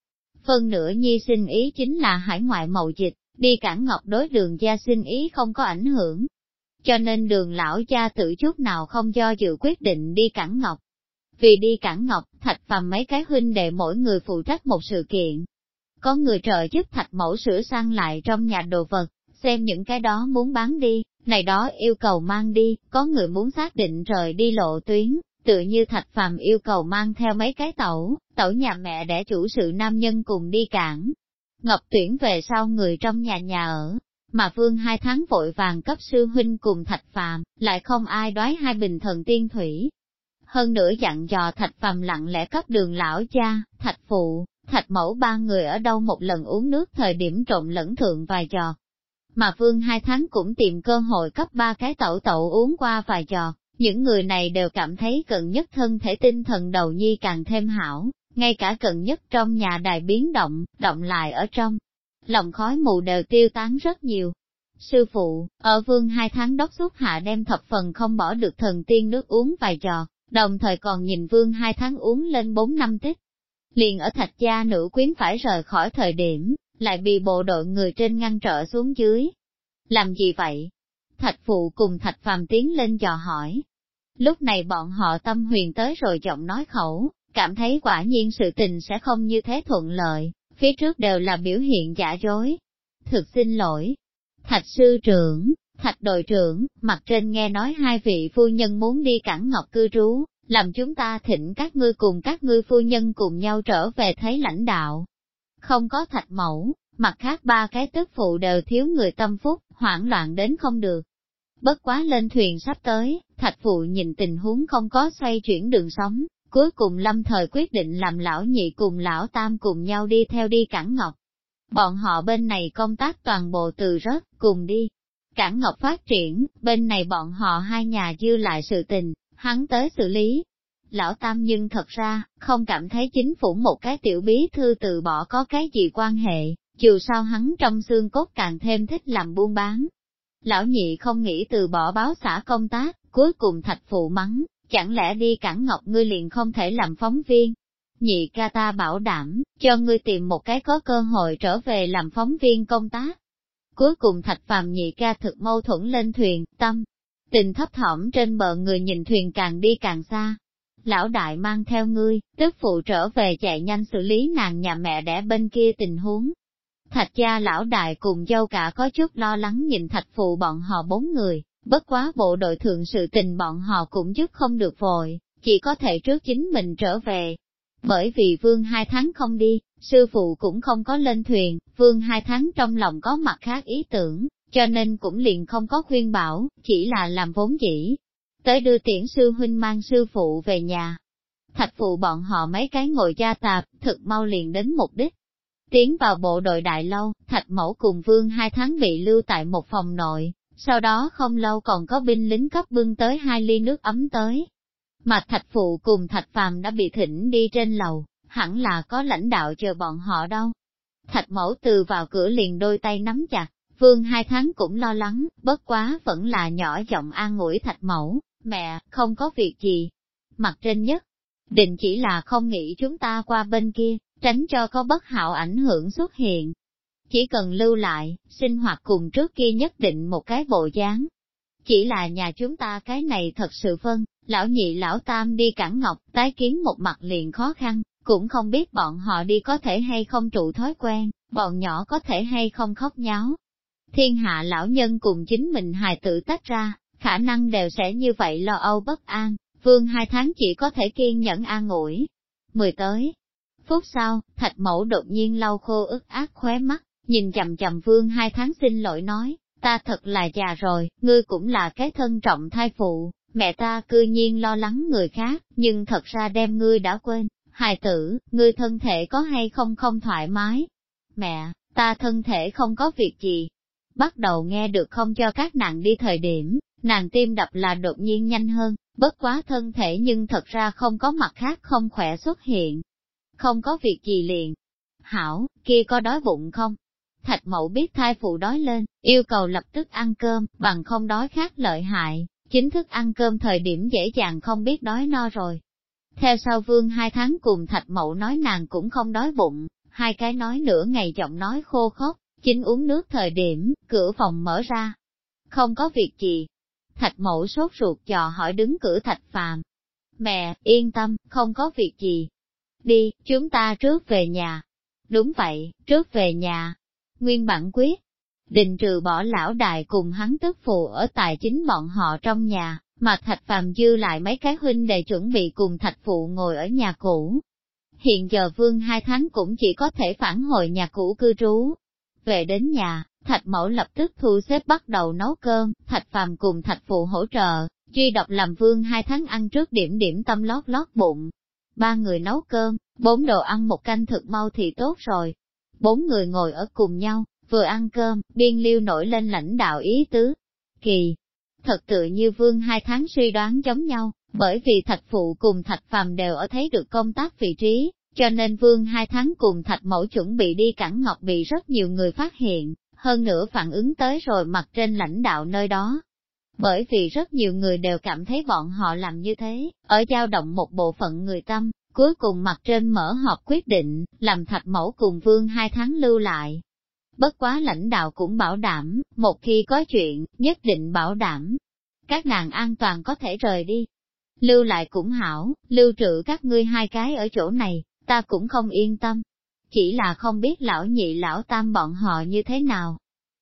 Phân nửa nhi sinh ý chính là hải ngoại mậu dịch, đi cản ngọc đối đường gia sinh ý không có ảnh hưởng. Cho nên đường lão gia tự chút nào không do dự quyết định đi cản ngọc. Vì đi cản ngọc, thạch và mấy cái huynh đệ mỗi người phụ trách một sự kiện. Có người trợ giúp thạch mẫu sửa sang lại trong nhà đồ vật, xem những cái đó muốn bán đi, này đó yêu cầu mang đi, có người muốn xác định rời đi lộ tuyến, tự như thạch phàm yêu cầu mang theo mấy cái tẩu, tẩu nhà mẹ để chủ sự nam nhân cùng đi cảng. Ngọc tuyển về sau người trong nhà nhà ở, mà vương hai tháng vội vàng cấp sư huynh cùng thạch phàm, lại không ai đoái hai bình thần tiên thủy, hơn nữa dặn dò thạch phàm lặng lẽ cấp đường lão cha, thạch phụ, thạch mẫu ba người ở đâu một lần uống nước thời điểm trộn lẫn thượng vài giọt. Mà vương hai tháng cũng tìm cơ hội cấp ba cái tẩu tẩu uống qua vài giọt, những người này đều cảm thấy cận nhất thân thể tinh thần đầu nhi càng thêm hảo, ngay cả cận nhất trong nhà đài biến động, động lại ở trong. Lòng khói mù đều tiêu tán rất nhiều. Sư phụ, ở vương hai tháng đốc xuất hạ đem thập phần không bỏ được thần tiên nước uống vài trò, đồng thời còn nhìn vương hai tháng uống lên bốn năm tích. Liền ở thạch gia nữ quyến phải rời khỏi thời điểm, lại bị bộ đội người trên ngăn trở xuống dưới. Làm gì vậy? Thạch phụ cùng thạch phàm tiến lên dò hỏi. Lúc này bọn họ tâm huyền tới rồi giọng nói khẩu, cảm thấy quả nhiên sự tình sẽ không như thế thuận lợi, phía trước đều là biểu hiện giả dối. Thực xin lỗi. Thạch sư trưởng, thạch đội trưởng, mặt trên nghe nói hai vị phu nhân muốn đi cảng ngọc cư trú, làm chúng ta thỉnh các ngươi cùng các ngươi phu nhân cùng nhau trở về thấy lãnh đạo. Không có thạch mẫu, mặt khác ba cái tức phụ đều thiếu người tâm phúc, hoảng loạn đến không được. Bất quá lên thuyền sắp tới, thạch phụ nhìn tình huống không có xoay chuyển đường sống, cuối cùng lâm thời quyết định làm lão nhị cùng lão tam cùng nhau đi theo đi cản ngọc. Bọn họ bên này công tác toàn bộ từ rớt, cùng đi. Cảng ngọc phát triển, bên này bọn họ hai nhà dư lại sự tình, hắn tới xử lý. Lão Tam nhưng thật ra, không cảm thấy chính phủ một cái tiểu bí thư từ bỏ có cái gì quan hệ, dù sao hắn trong xương cốt càng thêm thích làm buôn bán. Lão nhị không nghĩ từ bỏ báo xã công tác, cuối cùng thạch phụ mắng, chẳng lẽ đi cản ngọc ngươi liền không thể làm phóng viên. Nhị ca ta bảo đảm, cho ngươi tìm một cái có cơ hội trở về làm phóng viên công tác. Cuối cùng thạch phàm nhị ca thực mâu thuẫn lên thuyền, tâm, tình thấp thỏm trên bờ người nhìn thuyền càng đi càng xa. Lão đại mang theo ngươi, tức phụ trở về chạy nhanh xử lý nàng nhà mẹ đẻ bên kia tình huống. Thạch gia lão đại cùng dâu cả có chút lo lắng nhìn thạch phụ bọn họ bốn người, bất quá bộ đội thượng sự tình bọn họ cũng giúp không được vội, chỉ có thể trước chính mình trở về. Bởi vì vương hai tháng không đi, sư phụ cũng không có lên thuyền, vương hai tháng trong lòng có mặt khác ý tưởng, cho nên cũng liền không có khuyên bảo, chỉ là làm vốn dĩ. Tới đưa tiễn sư huynh mang sư phụ về nhà. Thạch phụ bọn họ mấy cái ngồi gia tạp, thực mau liền đến mục đích. Tiến vào bộ đội đại lâu, thạch mẫu cùng vương hai tháng bị lưu tại một phòng nội, sau đó không lâu còn có binh lính cấp bưng tới hai ly nước ấm tới. Mà thạch phụ cùng thạch phàm đã bị thỉnh đi trên lầu, hẳn là có lãnh đạo chờ bọn họ đâu. Thạch mẫu từ vào cửa liền đôi tay nắm chặt, vương hai tháng cũng lo lắng, bất quá vẫn là nhỏ giọng an ủi thạch mẫu, mẹ, không có việc gì. Mặt trên nhất, định chỉ là không nghĩ chúng ta qua bên kia, tránh cho có bất hảo ảnh hưởng xuất hiện. Chỉ cần lưu lại, sinh hoạt cùng trước kia nhất định một cái bộ dáng. Chỉ là nhà chúng ta cái này thật sự phân, lão nhị lão tam đi cản ngọc, tái kiến một mặt liền khó khăn, cũng không biết bọn họ đi có thể hay không trụ thói quen, bọn nhỏ có thể hay không khóc nháo. Thiên hạ lão nhân cùng chính mình hài tử tách ra, khả năng đều sẽ như vậy lo âu bất an, vương hai tháng chỉ có thể kiên nhẫn an ủi. Mười tới, phút sau, thạch mẫu đột nhiên lau khô ức ác khóe mắt, nhìn chầm chầm vương hai tháng xin lỗi nói, ta thật là già rồi, ngươi cũng là cái thân trọng thai phụ, mẹ ta cư nhiên lo lắng người khác, nhưng thật ra đem ngươi đã quên, hài tử, ngươi thân thể có hay không không thoải mái. Mẹ, ta thân thể không có việc gì. Bắt đầu nghe được không cho các nàng đi thời điểm, nàng tim đập là đột nhiên nhanh hơn, bất quá thân thể nhưng thật ra không có mặt khác không khỏe xuất hiện. Không có việc gì liền. Hảo, kia có đói bụng không? Thạch mẫu biết thai phụ đói lên, yêu cầu lập tức ăn cơm, bằng không đói khác lợi hại, chính thức ăn cơm thời điểm dễ dàng không biết đói no rồi. Theo sau vương hai tháng cùng thạch mẫu nói nàng cũng không đói bụng, hai cái nói nửa ngày giọng nói khô khốc, chính uống nước thời điểm, cửa phòng mở ra. Không có việc gì. Thạch mẫu sốt ruột dò hỏi đứng cửa thạch phàm. Mẹ, yên tâm, không có việc gì. Đi, chúng ta trước về nhà. Đúng vậy, trước về nhà. Nguyên bản quyết, định trừ bỏ lão đại cùng hắn tức phụ ở tài chính bọn họ trong nhà, mà thạch phàm dư lại mấy cái huynh để chuẩn bị cùng thạch phụ ngồi ở nhà cũ. Hiện giờ vương hai tháng cũng chỉ có thể phản hồi nhà cũ cư trú. Về đến nhà, thạch mẫu lập tức thu xếp bắt đầu nấu cơm, thạch phàm cùng thạch phụ hỗ trợ, duy độc làm vương hai tháng ăn trước điểm điểm tâm lót lót bụng. Ba người nấu cơm, bốn đồ ăn một canh thực mau thì tốt rồi. Bốn người ngồi ở cùng nhau, vừa ăn cơm, biên liêu nổi lên lãnh đạo ý tứ. Kỳ, thật tự như vương hai tháng suy đoán giống nhau, bởi vì thạch phụ cùng thạch phàm đều ở thấy được công tác vị trí, cho nên vương hai tháng cùng thạch mẫu chuẩn bị đi cản ngọc bị rất nhiều người phát hiện, hơn nữa phản ứng tới rồi mặt trên lãnh đạo nơi đó. Bởi vì rất nhiều người đều cảm thấy bọn họ làm như thế, ở dao động một bộ phận người tâm, cuối cùng mặt trên mở họp quyết định, làm thạch mẫu cùng vương hai tháng lưu lại. Bất quá lãnh đạo cũng bảo đảm, một khi có chuyện, nhất định bảo đảm. Các nàng an toàn có thể rời đi. Lưu lại cũng hảo, lưu trữ các ngươi hai cái ở chỗ này, ta cũng không yên tâm. Chỉ là không biết lão nhị lão tam bọn họ như thế nào.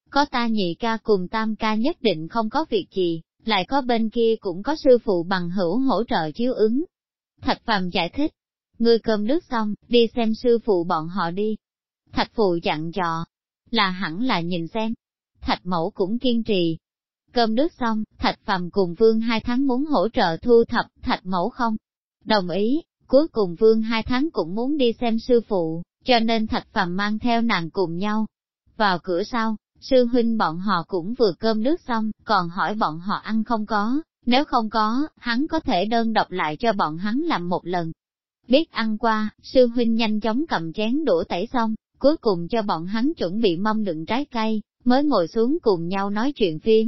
Có ta nhị ca cùng tam ca nhất định không có việc gì, lại có bên kia cũng có sư phụ bằng hữu hỗ trợ chiếu ứng. Thạch phàm giải thích, ngươi cơm nước xong, đi xem sư phụ bọn họ đi. Thạch phụ dặn dò, là hẳn là nhìn xem. Thạch mẫu cũng kiên trì. Cơm nước xong, thạch phàm cùng vương hai tháng muốn hỗ trợ thu thập, thạch mẫu không. Đồng ý, cuối cùng vương hai tháng cũng muốn đi xem sư phụ, cho nên thạch phàm mang theo nàng cùng nhau. Vào cửa sau, sư huynh bọn họ cũng vừa cơm nước xong, còn hỏi bọn họ ăn không có, nếu không có, hắn có thể đơn độc lại cho bọn hắn làm một lần. Biết ăn qua, sư huynh nhanh chóng cầm chén đũa tẩy xong, cuối cùng cho bọn hắn chuẩn bị mâm đựng trái cây, mới ngồi xuống cùng nhau nói chuyện phiếm.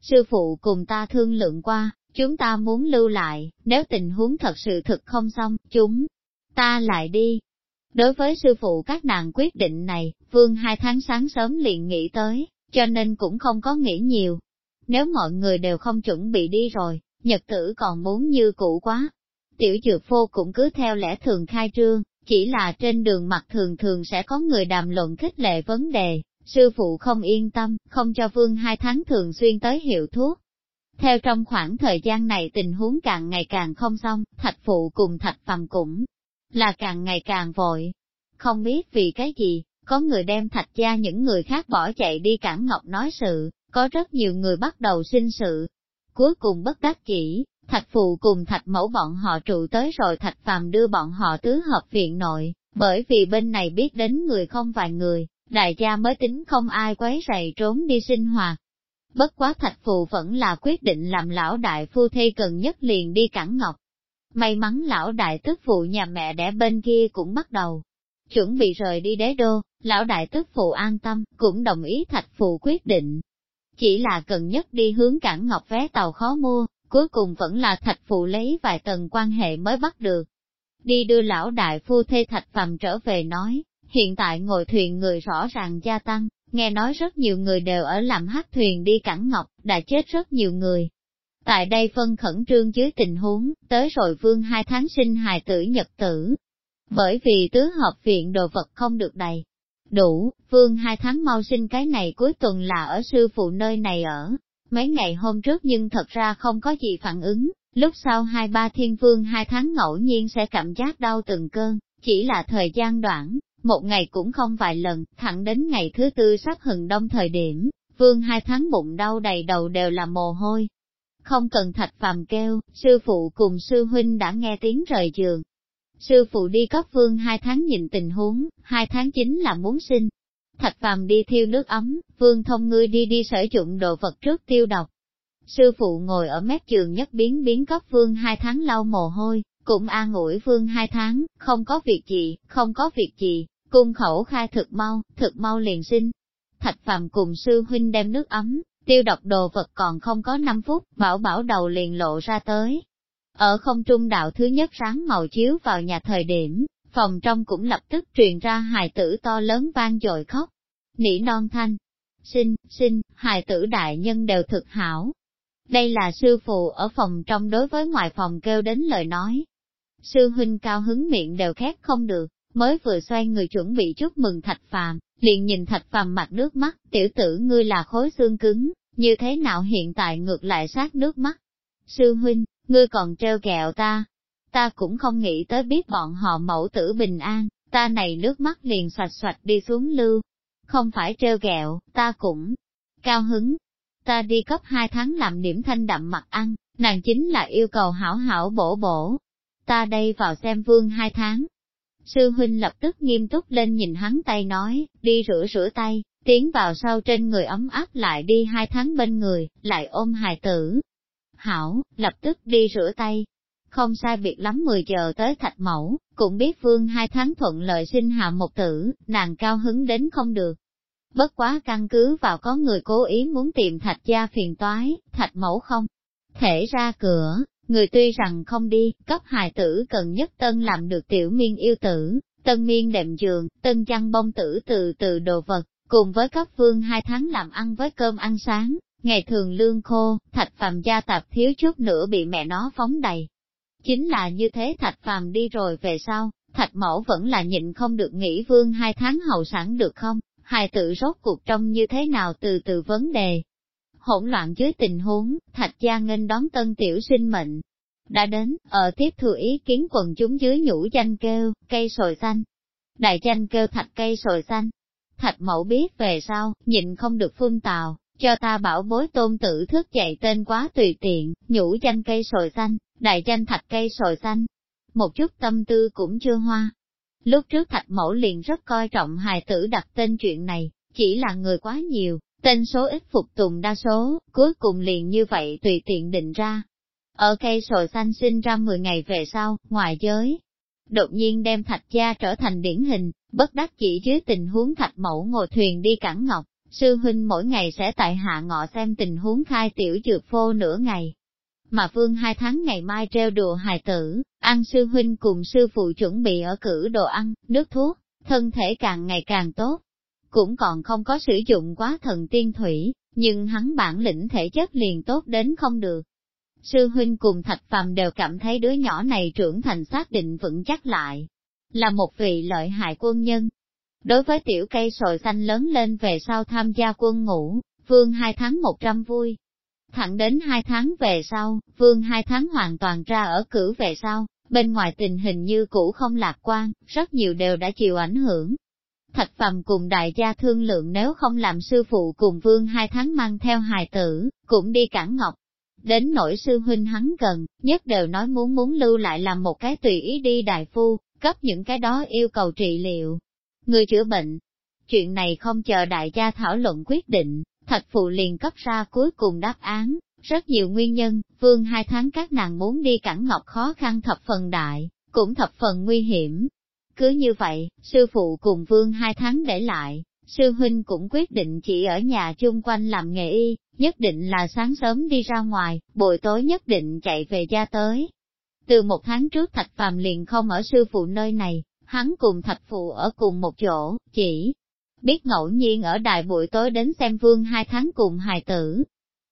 Sư phụ cùng ta thương lượng qua, chúng ta muốn lưu lại, nếu tình huống thật sự thực không xong, chúng ta lại đi. Đối với sư phụ các nàng quyết định này, vương hai tháng sáng sớm liền nghĩ tới, cho nên cũng không có nghĩ nhiều. Nếu mọi người đều không chuẩn bị đi rồi, nhật tử còn muốn như cũ quá. Tiểu dược phô cũng cứ theo lẽ thường khai trương, chỉ là trên đường mặt thường thường sẽ có người đàm luận khích lệ vấn đề, sư phụ không yên tâm, không cho vương hai tháng thường xuyên tới hiệu thuốc. Theo trong khoảng thời gian này tình huống càng ngày càng không xong, thạch phụ cùng thạch phàm cũng là càng ngày càng vội. Không biết vì cái gì, có người đem thạch gia những người khác bỏ chạy đi cản ngọc nói sự, có rất nhiều người bắt đầu sinh sự. Cuối cùng bất đắc chỉ, Thạch phụ cùng thạch mẫu bọn họ trụ tới rồi thạch phàm đưa bọn họ tứ hợp viện nội, bởi vì bên này biết đến người không vài người, đại gia mới tính không ai quấy rầy trốn đi sinh hoạt. Bất quá thạch phụ vẫn là quyết định làm lão đại phu thê cần nhất liền đi cản ngọc. May mắn lão đại tức phụ nhà mẹ đẻ bên kia cũng bắt đầu. Chuẩn bị rời đi đế đô, lão đại tức phụ an tâm, cũng đồng ý thạch phụ quyết định. Chỉ là cần nhất đi hướng cảng ngọc vé tàu khó mua, cuối cùng vẫn là thạch phụ lấy vài tầng quan hệ mới bắt được. Đi đưa lão đại phu thê thạch phàm trở về nói, hiện tại ngồi thuyền người rõ ràng gia tăng, nghe nói rất nhiều người đều ở làm hát thuyền đi cảng ngọc, đã chết rất nhiều người. Tại đây phân khẩn trương dưới tình huống, tới rồi vương hai tháng sinh hài tử nhật tử. Bởi vì tứ hợp viện đồ vật không được đầy. Đủ, vương hai tháng mau sinh cái này cuối tuần là ở sư phụ nơi này ở, mấy ngày hôm trước nhưng thật ra không có gì phản ứng, lúc sau hai ba thiên vương hai tháng ngẫu nhiên sẽ cảm giác đau từng cơn, chỉ là thời gian đoạn, một ngày cũng không vài lần, thẳng đến ngày thứ tư sắp hừng đông thời điểm, vương hai tháng bụng đau đầy đầu đều là mồ hôi. Không cần thạch phàm kêu, sư phụ cùng sư huynh đã nghe tiếng rời giường. Sư phụ đi cấp vương hai tháng nhìn tình huống, hai tháng chính là muốn sinh, Thạch phàm đi thiêu nước ấm, vương thông ngươi đi đi sử dụng đồ vật trước tiêu độc. Sư phụ ngồi ở mép giường nhất biến biến cấp vương hai tháng lau mồ hôi, cũng an ủi vương hai tháng, không có việc gì, không có việc gì, cung khẩu khai thực mau, thực mau liền sinh. Thạch phàm cùng sư huynh đem nước ấm, tiêu độc đồ vật còn không có 5 phút, bảo bảo đầu liền lộ ra tới. Ở không trung đạo thứ nhất sáng màu chiếu vào nhà thời điểm, phòng trong cũng lập tức truyền ra hài tử to lớn vang dội khóc. Nỉ non thanh, sinh, sinh, hài tử đại nhân đều thực hảo. Đây là sư phụ ở phòng trong đối với ngoài phòng kêu đến lời nói. Sư huynh cao hứng miệng đều khét không được, mới vừa xoay người chuẩn bị chúc mừng thạch phàm, liền nhìn thạch phàm mặt nước mắt, tiểu tử ngươi là khối xương cứng, như thế nào hiện tại ngược lại sát nước mắt. Sư huynh, ngươi còn treo kẹo ta, ta cũng không nghĩ tới biết bọn họ mẫu tử bình an, ta này nước mắt liền xoạch xoạch đi xuống lưu. Không phải treo gẹo, ta cũng cao hứng. Ta đi cấp hai tháng làm điểm thanh đậm mặt ăn, nàng chính là yêu cầu hảo hảo bổ bổ. Ta đây vào xem vương hai tháng. Sư huynh lập tức nghiêm túc lên nhìn hắn tay nói, đi rửa rửa tay, tiến vào sau trên người ấm áp lại đi hai tháng bên người, lại ôm hài tử. Hảo, lập tức đi rửa tay, không sai biệt lắm 10 giờ tới thạch mẫu, cũng biết vương hai tháng thuận lợi sinh hạ một tử, nàng cao hứng đến không được. Bất quá căn cứ vào có người cố ý muốn tìm thạch gia phiền toái, thạch mẫu không thể ra cửa, người tuy rằng không đi, cấp hài tử cần nhất tân làm được tiểu miên yêu tử, tân miên đệm giường, tân chăn bông tử từ từ đồ vật, cùng với cấp vương hai tháng làm ăn với cơm ăn sáng, ngày thường lương khô, thạch phàm gia tạp thiếu chút nữa bị mẹ nó phóng đầy. Chính là như thế thạch phàm đi rồi về sau, thạch mẫu vẫn là nhịn không được nghĩ vương hai tháng hậu sản được không, hài tự rốt cuộc trong như thế nào từ từ vấn đề. Hỗn loạn dưới tình huống, thạch gia nghênh đón tân tiểu sinh mệnh. Đã đến, ở tiếp thừa ý kiến quần chúng dưới nhũ danh kêu, cây sồi xanh. Đại danh kêu thạch cây sồi xanh. Thạch mẫu biết về sau, nhịn không được phun tào, cho ta bảo bối tôn tử thức dậy tên quá tùy tiện, nhũ danh cây sồi xanh, đại danh thạch cây sồi xanh. Một chút tâm tư cũng chưa hoa. Lúc trước thạch mẫu liền rất coi trọng hài tử đặt tên chuyện này, chỉ là người quá nhiều, tên số ít phục tùng đa số, cuối cùng liền như vậy tùy tiện định ra. Ở cây sồi xanh sinh ra 10 ngày về sau, ngoài giới, đột nhiên đem thạch gia trở thành điển hình, bất đắc chỉ dưới tình huống thạch mẫu ngồi thuyền đi cảng ngọc, sư huynh mỗi ngày sẽ tại hạ ngọ xem tình huống khai tiểu dược phô nửa ngày. Mà vương hai tháng ngày mai treo đùa hài tử, ăn sư huynh cùng sư phụ chuẩn bị ở cử đồ ăn, nước thuốc, thân thể càng ngày càng tốt. Cũng còn không có sử dụng quá thần tiên thủy, nhưng hắn bản lĩnh thể chất liền tốt đến không được. Sư huynh cùng thạch phàm đều cảm thấy đứa nhỏ này trưởng thành xác định vững chắc lại, là một vị lợi hại quân nhân, Đối với tiểu cây sồi xanh lớn lên về sau tham gia quân ngũ, vương hai tháng một trăm vui. Thẳng đến hai tháng về sau, vương hai tháng hoàn toàn ra ở cử về sau, bên ngoài tình hình như cũ không lạc quan, rất nhiều đều đã chịu ảnh hưởng. Thạch phàm cùng đại gia thương lượng nếu không làm sư phụ cùng vương hai tháng mang theo hài tử, cũng đi cản ngọc. Đến nỗi sư huynh hắn cần, nhất đều nói muốn muốn lưu lại làm một cái tùy ý đi đại phu, cấp những cái đó yêu cầu trị liệu, người chữa bệnh. Chuyện này không chờ đại gia thảo luận quyết định, thạch phụ liền cấp ra cuối cùng đáp án, rất nhiều nguyên nhân, vương hai tháng các nàng muốn đi cản ngọc khó khăn thập phần đại, cũng thập phần nguy hiểm. Cứ như vậy, sư phụ cùng vương hai tháng để lại, sư huynh cũng quyết định chỉ ở nhà chung quanh làm nghề y, nhất định là sáng sớm đi ra ngoài, buổi tối nhất định chạy về gia tới. Từ một tháng trước thạch phàm liền không ở sư phụ nơi này, hắn cùng thạch phụ ở cùng một chỗ, chỉ biết ngẫu nhiên ở đại buổi tối đến xem vương hai tháng cùng hài tử.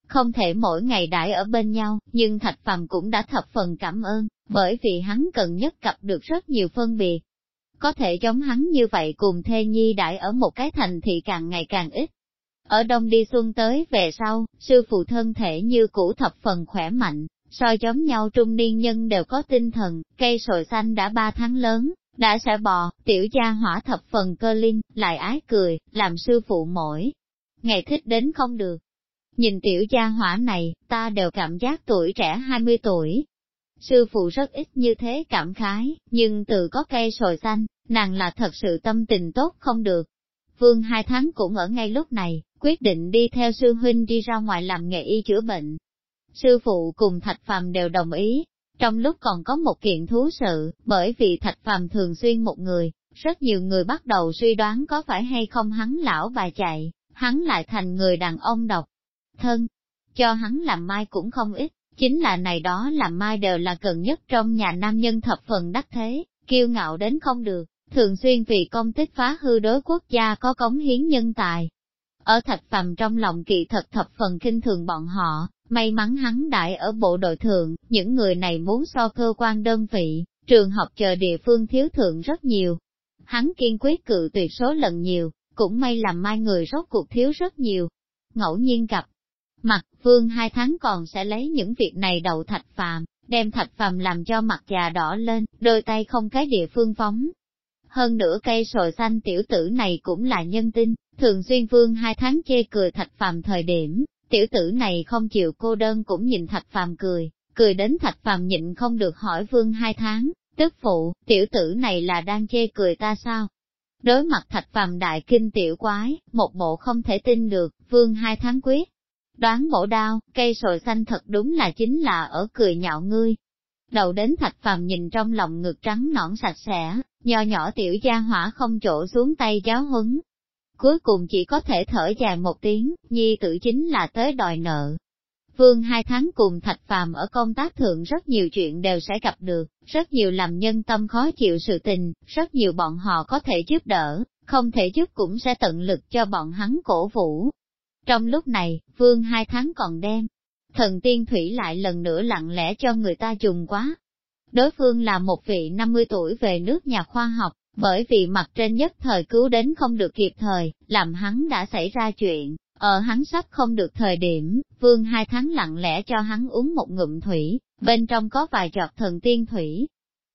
Không thể mỗi ngày đãi ở bên nhau, nhưng thạch phàm cũng đã thập phần cảm ơn, bởi vì hắn cần nhất cập được rất nhiều phân biệt. Có thể giống hắn như vậy cùng thê nhi đãi ở một cái thành thị càng ngày càng ít. Ở đông đi xuân tới về sau, sư phụ thân thể như cũ thập phần khỏe mạnh, so giống nhau trung niên nhân đều có tinh thần, cây sồi xanh đã ba tháng lớn, đã sẽ bò, tiểu gia hỏa thập phần cơ linh, lại ái cười, làm sư phụ mỗi ngày thích đến không được. Nhìn tiểu gia hỏa này, ta đều cảm giác tuổi trẻ 20 tuổi. Sư phụ rất ít như thế cảm khái, nhưng từ có cây sồi xanh, nàng là thật sự tâm tình tốt không được. Vương hai tháng cũng ở ngay lúc này, quyết định đi theo sư huynh đi ra ngoài làm nghề y chữa bệnh. Sư phụ cùng Thạch Phàm đều đồng ý, trong lúc còn có một kiện thú sự, bởi vì thạch phàm thường xuyên một người, rất nhiều người bắt đầu suy đoán có phải hay không hắn lão bà chạy, hắn lại thành người đàn ông độc. Thân, cho hắn làm mai cũng không ít, chính là này đó làm mai đều là cần nhất trong nhà nam nhân thập phần đắc thế, kiêu ngạo đến không được, thường xuyên vì công tích phá hư đối quốc gia có cống hiến nhân tài. Ở thạch phàm trong lòng kỳ thật thập phần kinh thường bọn họ, May mắn hắn đại ở bộ đội thượng, những người này muốn so cơ quan đơn vị, trường học chờ địa phương thiếu thượng rất nhiều. Hắn kiên quyết cự tuyệt số lần nhiều, cũng may làm mai người rốt cuộc thiếu rất nhiều. Ngẫu nhiên gặp, mặt vương hai tháng còn sẽ lấy những việc này đậu thạch phàm, đem thạch phàm làm cho mặt già đỏ lên, đôi tay không cái địa phương phóng. Hơn nữa cây sồi xanh tiểu tử này cũng là nhân tinh, thường xuyên vương hai tháng chê cười thạch phàm thời điểm, Tiểu tử này không chịu cô đơn cũng nhìn thạch phàm cười, cười đến thạch phàm nhịn không được hỏi vương hai tháng, tức phụ, tiểu tử này là đang chê cười ta sao? Đối mặt thạch phàm đại kinh tiểu quái, một bộ không thể tin được, vương hai tháng quyết. Đoán bổ đao, cây sồi xanh thật đúng là chính là ở cười nhạo ngươi. Đầu đến thạch phàm nhìn trong lòng ngực trắng nõn sạch sẽ, nho nhỏ tiểu gia hỏa không chỗ xuống tay giáo huấn. cuối cùng chỉ có thể thở dài một tiếng, nhi tử chính là tới đòi nợ. Vương hai tháng cùng Thạch Phàm ở công tác thượng rất nhiều chuyện đều sẽ gặp được, rất nhiều làm nhân tâm khó chịu sự tình, rất nhiều bọn họ có thể giúp đỡ, không thể giúp cũng sẽ tận lực cho bọn hắn cổ vũ. Trong lúc này, Vương hai tháng còn đem, thần tiên thủy lại lần nữa lặng lẽ cho người ta dùng quá. Đối phương là một vị 50 tuổi về nước nhà khoa học, bởi vì mặt trên nhất thời cứu đến không được kịp thời, làm hắn đã xảy ra chuyện, ở hắn sắp không được thời điểm, vương hai tháng lặng lẽ cho hắn uống một ngụm thủy, bên trong có vài giọt thần tiên thủy.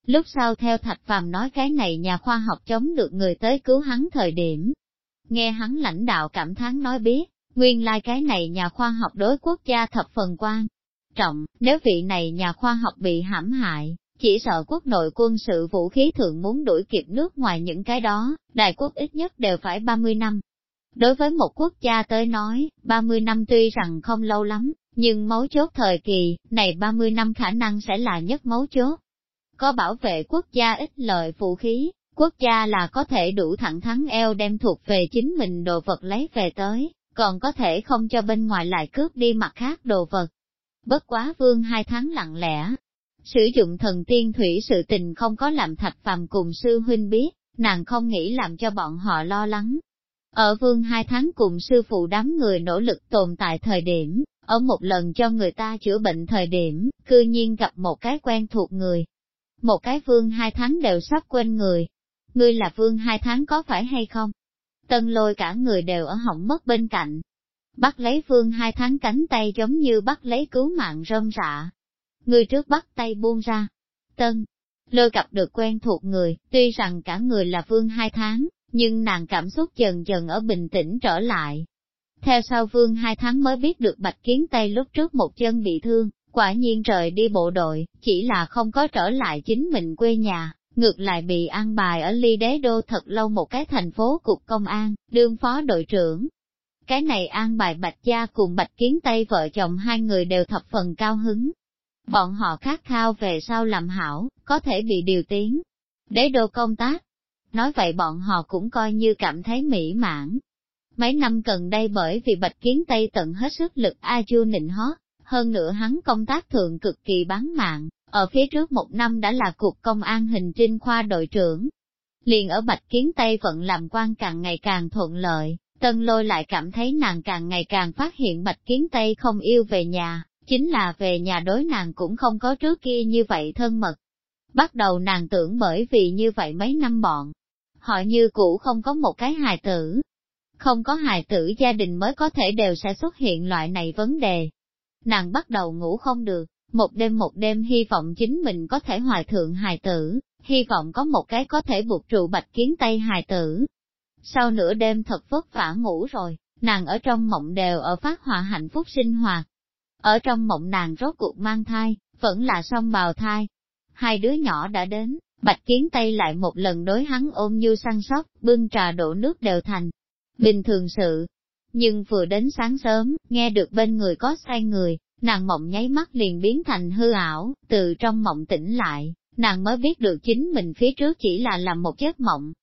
Lúc sau theo Thạch Phàm nói cái này nhà khoa học chống được người tới cứu hắn thời điểm. Nghe hắn lãnh đạo cảm thán nói biết, nguyên lai like cái này nhà khoa học đối quốc gia thập phần quan trọng, nếu vị này nhà khoa học bị hãm hại, chỉ sợ quốc nội quân sự vũ khí thường muốn đuổi kịp nước ngoài những cái đó, đại quốc ít nhất đều phải 30 năm. Đối với một quốc gia tới nói, 30 năm tuy rằng không lâu lắm, nhưng mấu chốt thời kỳ, này 30 năm khả năng sẽ là nhất mấu chốt. Có bảo vệ quốc gia ít lợi vũ khí, quốc gia là có thể đủ thẳng thắn eo đem thuộc về chính mình đồ vật lấy về tới, còn có thể không cho bên ngoài lại cướp đi mặt khác đồ vật. Bất quá vương hai tháng lặng lẽ, Sử dụng thần tiên thủy sự tình không có làm thạch phàm cùng sư huynh biết, nàng không nghĩ làm cho bọn họ lo lắng. Ở vương hai tháng cùng sư phụ đám người nỗ lực tồn tại thời điểm, ở một lần cho người ta chữa bệnh thời điểm, cư nhiên gặp một cái quen thuộc người. Một cái vương hai tháng đều sắp quên người. Ngươi là vương hai tháng có phải hay không? Tân lôi cả người đều ở hỏng mất bên cạnh. Bắt lấy Phương hai tháng cánh tay giống như bắt lấy cứu mạng rơm rạ, người trước bắt tay buông ra. Tân, lôi gặp được quen thuộc người, tuy rằng cả người là Phương hai tháng, nhưng nàng cảm xúc dần dần ở bình tĩnh trở lại. Theo sau vương hai tháng mới biết được bạch kiến tay lúc trước một chân bị thương, quả nhiên trời đi bộ đội, chỉ là không có trở lại chính mình quê nhà, ngược lại bị an bài ở ly đế đô thật lâu một cái thành phố cục công an, đương phó đội trưởng. Cái này an bài bạch gia cùng bạch kiến tây vợ chồng hai người đều thập phần cao hứng, Bọn họ khát khao về sau làm hảo, có thể bị điều tiến. Đế đô công tác. Nói vậy bọn họ cũng coi như cảm thấy mỹ mãn. Mấy năm gần đây bởi vì Bạch Kiến Tây tận hết sức lực A Chu nịnh hót, hơn nữa hắn công tác thường cực kỳ bán mạng, ở phía trước một năm đã là cục công an hình trinh khoa đội trưởng. Liền ở Bạch Kiến Tây vận làm quan càng ngày càng thuận lợi, Tân Lôi lại cảm thấy nàng càng ngày càng phát hiện Bạch Kiến Tây không yêu về nhà, chính là về nhà đối nàng cũng không có trước kia như vậy thân mật. Bắt đầu nàng tưởng bởi vì như vậy mấy năm bọn, họ như cũ không có một cái hài tử. Không có hài tử gia đình mới có thể đều sẽ xuất hiện loại này vấn đề. Nàng bắt đầu ngủ không được, một đêm một đêm hy vọng chính mình có thể hoài thượng hài tử, hy vọng có một cái có thể buộc trụ bạch kiến tây hài tử. Sau nửa đêm thật vất vả ngủ rồi, nàng ở trong mộng đều ở phát hòa hạnh phúc sinh hoạt, ở trong mộng nàng rốt cuộc mang thai, vẫn là song bào thai. Hai đứa nhỏ đã đến, bạch kiến tây lại một lần đối hắn ôm như săn sóc, bưng trà đổ nước đều thành. Bình thường sự. Nhưng vừa đến sáng sớm, nghe được bên người có sai người, nàng mộng nháy mắt liền biến thành hư ảo, từ trong mộng tỉnh lại, nàng mới biết được chính mình phía trước chỉ là làm một giấc mộng.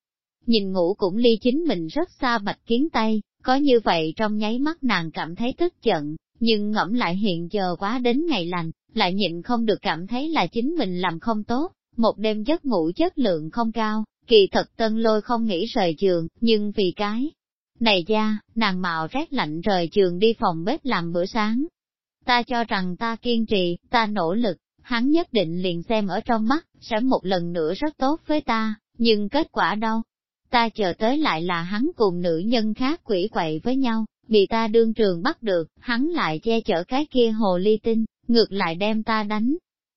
Nhìn ngủ cũng ly chính mình rất xa bạch kiến tây, có như vậy trong nháy mắt nàng cảm thấy tức giận, nhưng ngẫm lại hiện giờ quá đến ngày lành, lại nhịn không được cảm thấy là chính mình làm không tốt, một đêm giấc ngủ chất lượng không cao, kỳ thật tân lôi không nghĩ rời giường, nhưng vì cái này ra, nàng mạo rét lạnh rời giường đi phòng bếp làm bữa sáng. Ta cho rằng ta kiên trì, ta nỗ lực, hắn nhất định liền xem ở trong mắt, sẽ một lần nữa rất tốt với ta, nhưng kết quả đâu? Ta chờ tới lại là hắn cùng nữ nhân khác quỷ quậy với nhau, bị ta đương trường bắt được, hắn lại che chở cái kia hồ ly tinh, ngược lại đem ta đánh.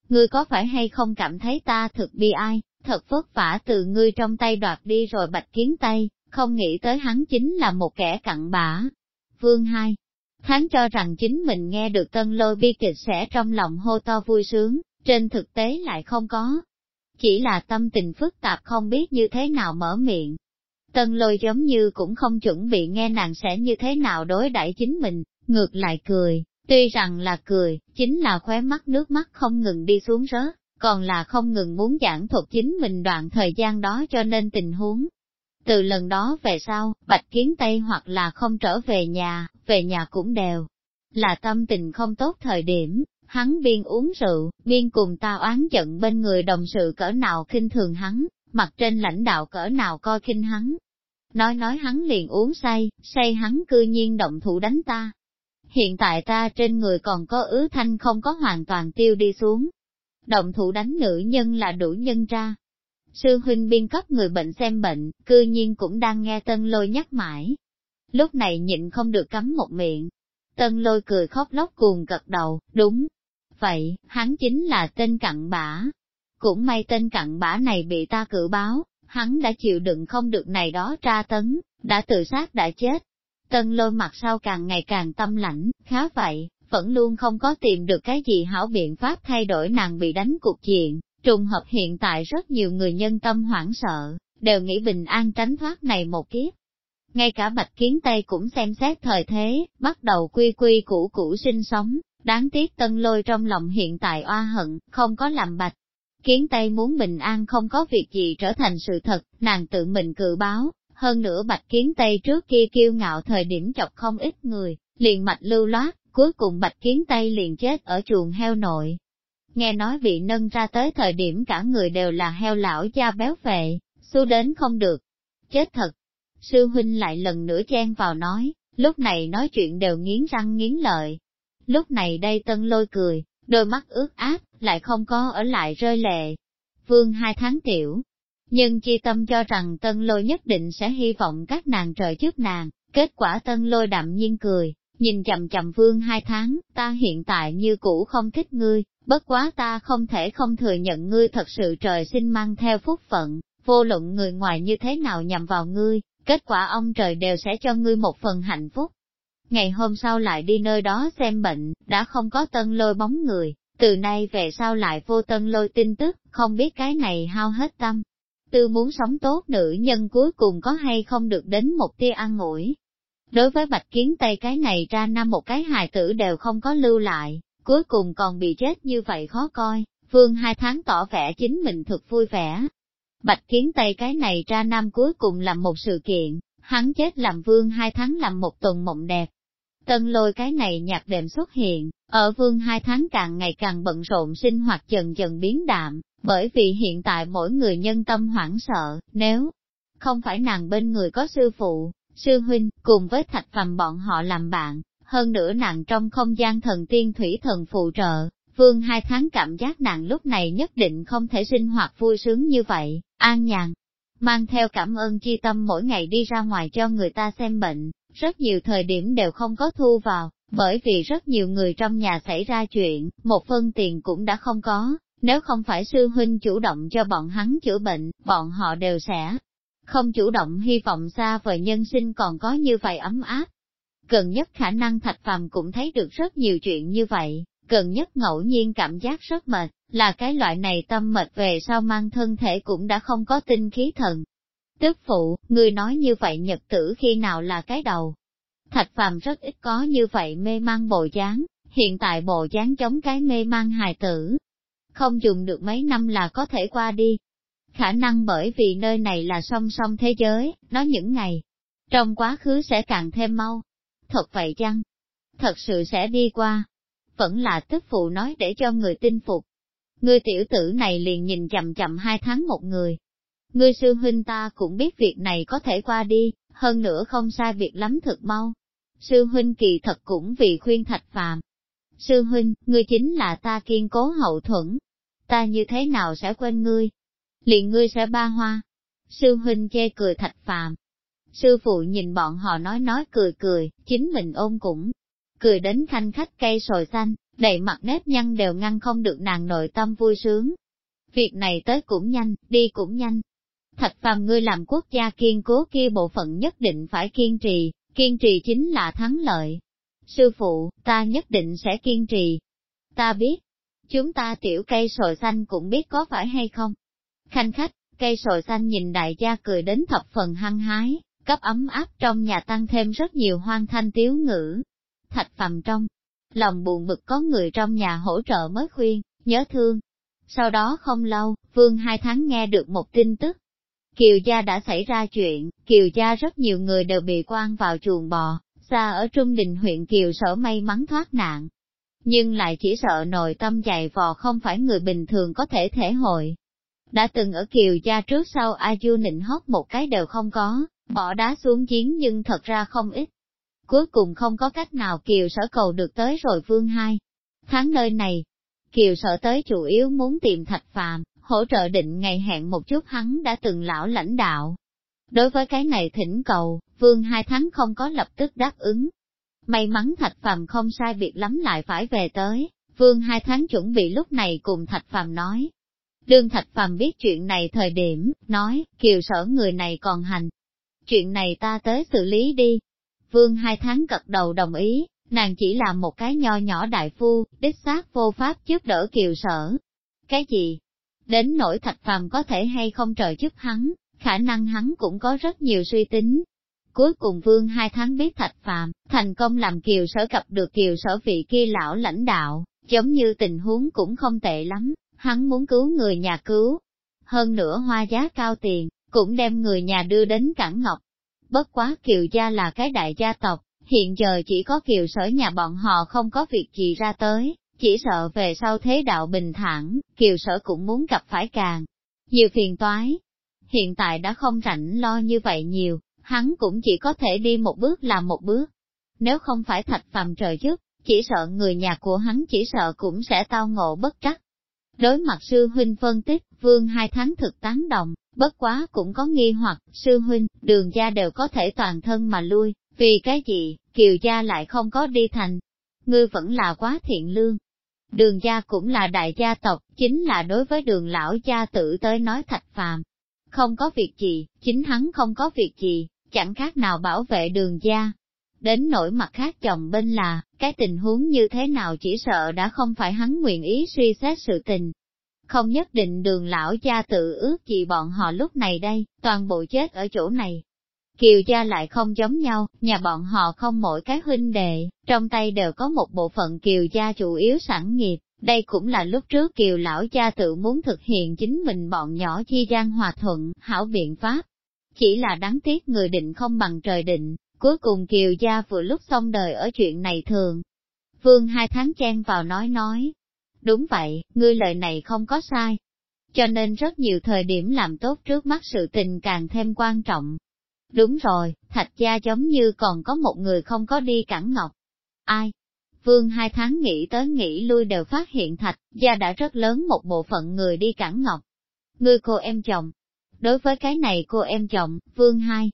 Ngươi có phải hay không cảm thấy ta thực bi ai, thật vất vả từ ngươi trong tay đoạt đi rồi bạch kiến tay, không nghĩ tới hắn chính là một kẻ cặn bã. Vương hai, Hắn cho rằng chính mình nghe được tân lôi bi kịch sẽ trong lòng hô to vui sướng, trên thực tế lại không có. Chỉ là tâm tình phức tạp không biết như thế nào mở miệng, Tân lôi giống như cũng không chuẩn bị nghe nàng sẽ như thế nào đối đãi chính mình, ngược lại cười, tuy rằng là cười, chính là khóe mắt nước mắt không ngừng đi xuống rớt, còn là không ngừng muốn giảng thuật chính mình đoạn thời gian đó cho nên tình huống. Từ lần đó về sau, Bạch Kiến Tây hoặc là không trở về nhà, về nhà cũng đều. Là tâm tình không tốt thời điểm, hắn biên uống rượu, biên cùng ta oán giận bên người đồng sự cỡ nào khinh thường hắn, mặt trên lãnh đạo cỡ nào coi khinh hắn. Nói nói hắn liền uống say, say hắn cư nhiên động thủ đánh ta. Hiện tại ta trên người còn có ứ thanh không có hoàn toàn tiêu đi xuống. Động thủ đánh nữ nhân là đủ nhân ra, sư huynh biên cấp người bệnh xem bệnh, cư nhiên cũng đang nghe tân lôi nhắc mãi. Lúc này nhịn không được cắm một miệng. Tân lôi cười khóc lóc cuồng gật đầu, đúng. Vậy, hắn chính là tên cặn bã. Cũng may tên cặn bã này bị ta cử báo, hắn đã chịu đựng không được này đó tra tấn, đã tự sát đã chết. Tân lôi mặt sau càng ngày càng tâm lãnh, khá vậy, vẫn luôn không có tìm được cái gì hảo biện pháp thay đổi nàng bị đánh cuộc diện, Trùng hợp hiện tại rất nhiều người nhân tâm hoảng sợ, đều nghĩ bình an tránh thoát này một kiếp. Ngay cả Bạch Kiến Tây cũng xem xét thời thế, bắt đầu quy quy củ củ sinh sống, đáng tiếc tân lôi trong lòng hiện tại oa hận, không có làm bạch. Kiến Tây muốn bình an không có việc gì trở thành sự thật, nàng tự mình cự báo, hơn nữa Bạch Kiến Tây trước kia kiêu ngạo thời điểm chọc không ít người, liền mạch lưu loát, cuối cùng Bạch Kiến Tây liền chết ở chuồng heo nội, nghe nói bị nâng ra tới thời điểm cả người đều là heo lão da béo phệ, xu đến không được. Chết thật! Sư huynh lại lần nữa chen vào nói, lúc này nói chuyện đều nghiến răng nghiến lợi. Lúc này đây tân lôi cười, đôi mắt ướt át, lại không có ở lại rơi lệ. Vương hai tháng tiểu, nhưng chi tâm cho rằng tân lôi nhất định sẽ hy vọng các nàng trời trước nàng, kết quả tân lôi đạm nhiên cười, nhìn chậm chậm vương hai tháng, ta hiện tại như cũ không thích ngươi, Bất quá ta không thể không thừa nhận ngươi thật sự trời sinh mang theo phúc phận, vô luận người ngoài như thế nào nhằm vào ngươi, kết quả ông trời đều sẽ cho ngươi một phần hạnh phúc. Ngày hôm sau lại đi nơi đó xem bệnh, đã không có tân lôi bóng người, từ nay về sau lại vô tân lôi tin tức, không biết cái này hao hết tâm. Tư muốn sống tốt nữ nhân cuối cùng có hay không được đến một tia ăn ủi. Đối với bạch kiến tây cái này ra năm một cái hài tử đều không có lưu lại, cuối cùng còn bị chết như vậy khó coi, vương hai tháng tỏ vẻ chính mình thực vui vẻ. Bạch kiến tây cái này ra năm cuối cùng làm một sự kiện, hắn chết làm vương hai tháng làm một tuần mộng đẹp. Tân lôi cái này nhạc đệm xuất hiện, ở vương hai tháng càng ngày càng bận rộn sinh hoạt dần dần biến đạm, bởi vì hiện tại mỗi người nhân tâm hoảng sợ, nếu không phải nàng bên người có sư phụ, sư huynh, cùng với thạch phàm bọn họ làm bạn, hơn nữa nàng trong không gian thần tiên thủy thần phụ trợ, vương hai tháng cảm giác nàng lúc này nhất định không thể sinh hoạt vui sướng như vậy, an nhàn. Mang theo cảm ơn chi tâm mỗi ngày đi ra ngoài cho người ta xem bệnh, rất nhiều thời điểm đều không có thu vào, bởi vì rất nhiều người trong nhà xảy ra chuyện, một phân tiền cũng đã không có, nếu không phải sư huynh chủ động cho bọn hắn chữa bệnh, bọn họ đều sẽ không chủ động hy vọng xa vời nhân sinh còn có như vậy ấm áp, Gần nhất khả năng thạch phàm cũng thấy được rất nhiều chuyện như vậy, gần nhất ngẫu nhiên cảm giác rất mệt, là cái loại này tâm mệt về sau mang thân thể cũng đã không có tinh khí thần. Tức phụ, người nói như vậy nhật tử khi nào là cái đầu. Thạch phàm rất ít có như vậy mê mang bộ dáng, hiện tại bộ dáng chống cái mê mang hài tử. Không dùng được mấy năm là có thể qua đi. Khả năng bởi vì nơi này là song song thế giới, nó những ngày. Trong quá khứ sẽ càng thêm mau, Thật vậy chăng? Thật sự sẽ đi qua. Vẫn là tức phụ nói để cho người tin phục. Người tiểu tử này liền nhìn chậm chậm hai tháng một người. người sư huynh ta cũng biết việc này có thể qua đi, hơn nữa không sai việc lắm thực mau. Sư huynh kỳ thật cũng vì khuyên thạch phàm. Sư huynh, ngươi chính là ta kiên cố hậu thuẫn. Ta như thế nào sẽ quên ngươi? Liền ngươi sẽ ba hoa. Sư huynh chê cười thạch phàm, Sư phụ nhìn bọn họ nói nói cười cười, chính mình ôm cũng, cười đến khanh khách cây sồi xanh, đầy mặt nếp nhăn đều ngăn không được nàng nội tâm vui sướng. Việc này tới cũng nhanh, đi cũng nhanh. Thạch phàm ngươi làm quốc gia kiên cố kia bộ phận nhất định phải kiên trì, kiên trì chính là thắng lợi. Sư phụ, ta nhất định sẽ kiên trì. Ta biết, chúng ta tiểu cây sồi xanh cũng biết có phải hay không. Khanh khách, cây sồi xanh nhìn đại gia cười đến thập phần hăng hái, cấp ấm áp trong nhà tăng thêm rất nhiều hoang thanh tiếu ngữ. Thạch phàm trong, lòng buồn bực có người trong nhà hỗ trợ mới khuyên, nhớ thương. Sau đó không lâu, vương hai tháng nghe được một tin tức. Kiều gia đã xảy ra chuyện, Kiều gia rất nhiều người đều bị quan vào chuồng bò, xa ở Trung Đình huyện Kiều sở may mắn thoát nạn. Nhưng lại chỉ sợ nội tâm dày vò không phải người bình thường có thể thể hội. Đã từng ở Kiều gia trước sau A Du nịnh hót một cái đều không có, bỏ đá xuống chiến nhưng thật ra không ít. Cuối cùng không có cách nào Kiều sở cầu được tới rồi vương hai. Tháng nơi này, Kiều sở tới chủ yếu muốn tìm thạch phàm, hỗ trợ định ngày hẹn một chút hắn đã từng lão lãnh đạo. Đối với cái này thỉnh cầu, vương hai tháng không có lập tức đáp ứng. May mắn thạch phàm không sai việc lắm lại phải về tới, vương hai tháng chuẩn bị lúc này cùng thạch phàm nói. Đương thạch phàm biết chuyện này thời điểm, nói, kiều sở người này còn hành. Chuyện này ta tới xử lý đi. Vương hai tháng cật đầu đồng ý, nàng chỉ là một cái nho nhỏ đại phu, đích xác vô pháp giúp đỡ kiều sở. Cái gì? Đến nỗi thạch phàm có thể hay không trợ giúp hắn, khả năng hắn cũng có rất nhiều suy tính. Cuối cùng vương hai tháng biết thạch phàm, thành công làm kiều sở gặp được kiều sở vị kia lão lãnh đạo, giống như tình huống cũng không tệ lắm, hắn muốn cứu người nhà cứu. Hơn nữa hoa giá cao tiền, cũng đem người nhà đưa đến cảng ngọc. Bất quá kiều gia là cái đại gia tộc, hiện giờ chỉ có kiều sở nhà bọn họ không có việc gì ra tới, chỉ sợ về sau thế đạo bình thản, kiều sở cũng muốn gặp phải càng nhiều phiền toái. Hiện tại đã không rảnh lo như vậy nhiều, hắn cũng chỉ có thể đi một bước làm một bước. Nếu không phải thạch phàm trời giúp, chỉ sợ người nhà của hắn chỉ sợ cũng sẽ tao ngộ bất trắc. Đối mặt sư huynh phân tích, vương hai tháng thực tán đồng, bất quá cũng có nghi hoặc, sư huynh, đường gia đều có thể toàn thân mà lui, vì cái gì, kiều gia lại không có đi thành. Ngươi vẫn là quá thiện lương, Đường gia cũng là đại gia tộc, chính là đối với đường lão gia tử tới nói thạch phàm. Không có việc gì, chính hắn không có việc gì, chẳng khác nào bảo vệ đường gia. Đến nỗi mặt khác chồng bên là, cái tình huống như thế nào chỉ sợ đã không phải hắn nguyện ý suy xét sự tình. Không nhất định đường lão cha tự ước gì bọn họ lúc này đây, toàn bộ chết ở chỗ này, Kiều gia lại không giống nhau, nhà bọn họ không mỗi cái huynh đệ, trong tay đều có một bộ phận kiều gia chủ yếu sản nghiệp, đây cũng là lúc trước kiều lão cha tự muốn thực hiện chính mình bọn nhỏ chi gian hòa thuận, hảo biện pháp. Chỉ là đáng tiếc người định không bằng trời định, cuối cùng kiều gia vừa lúc xong đời ở chuyện này thường. Vương hai tháng chen vào nói nói, đúng vậy, ngươi lời này không có sai. Cho nên rất nhiều thời điểm làm tốt trước mắt sự tình càng thêm quan trọng, Đúng rồi, thạch gia giống như còn có một người không có đi cản ngọc. Ai? Vương hai tháng nghĩ tới nghĩ lui đều phát hiện thạch gia đã rất lớn một bộ phận người đi cản ngọc. Ngươi cô em chồng. Đối với cái này cô em chồng, vương hai,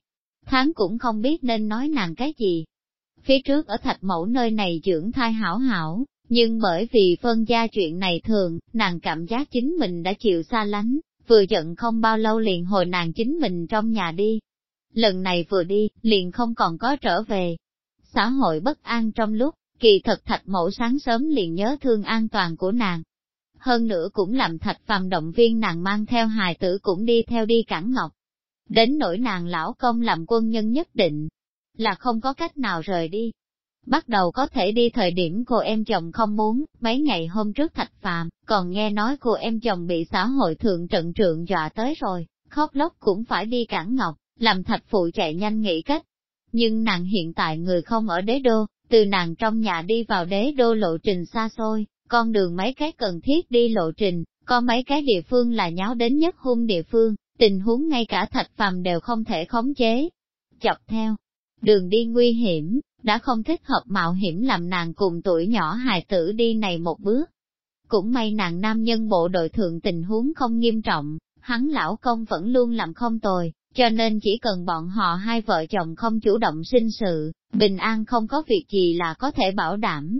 tháng cũng không biết nên nói nàng cái gì. Phía trước ở thạch mẫu nơi này dưỡng thai hảo hảo, nhưng bởi vì phân gia chuyện này thường, nàng cảm giác chính mình đã chịu xa lánh, vừa giận không bao lâu liền hồi nàng chính mình trong nhà đi, lần này vừa đi, liền không còn có trở về. Xã hội bất an trong lúc, kỳ thật thạch mẫu sáng sớm liền nhớ thương an toàn của nàng. Hơn nữa cũng làm thạch phàm động viên nàng mang theo hài tử cũng đi theo đi cản ngọc. Đến nỗi nàng lão công làm quân nhân nhất định, là không có cách nào rời đi. Bắt đầu có thể đi thời điểm cô em chồng không muốn, mấy ngày hôm trước thạch phàm, còn nghe nói cô em chồng bị xã hội thượng trận trượng dọa tới rồi, khóc lóc cũng phải đi cản ngọc làm thạch phụ chạy nhanh nghĩ cách. Nhưng nàng hiện tại người không ở đế đô, từ nàng trong nhà đi vào đế đô lộ trình xa xôi, con đường mấy cái cần thiết đi lộ trình, có mấy cái địa phương là nháo đến nhất hung địa phương, tình huống ngay cả thạch phàm đều không thể khống chế. Chọc theo, đường đi nguy hiểm, đã không thích hợp mạo hiểm làm nàng cùng tuổi nhỏ hài tử đi này một bước. Cũng may nàng nam nhân bộ đội thượng tình huống không nghiêm trọng, hắn lão công vẫn luôn làm không tồi, cho nên chỉ cần bọn họ hai vợ chồng không chủ động sinh sự, bình an không có việc gì là có thể bảo đảm.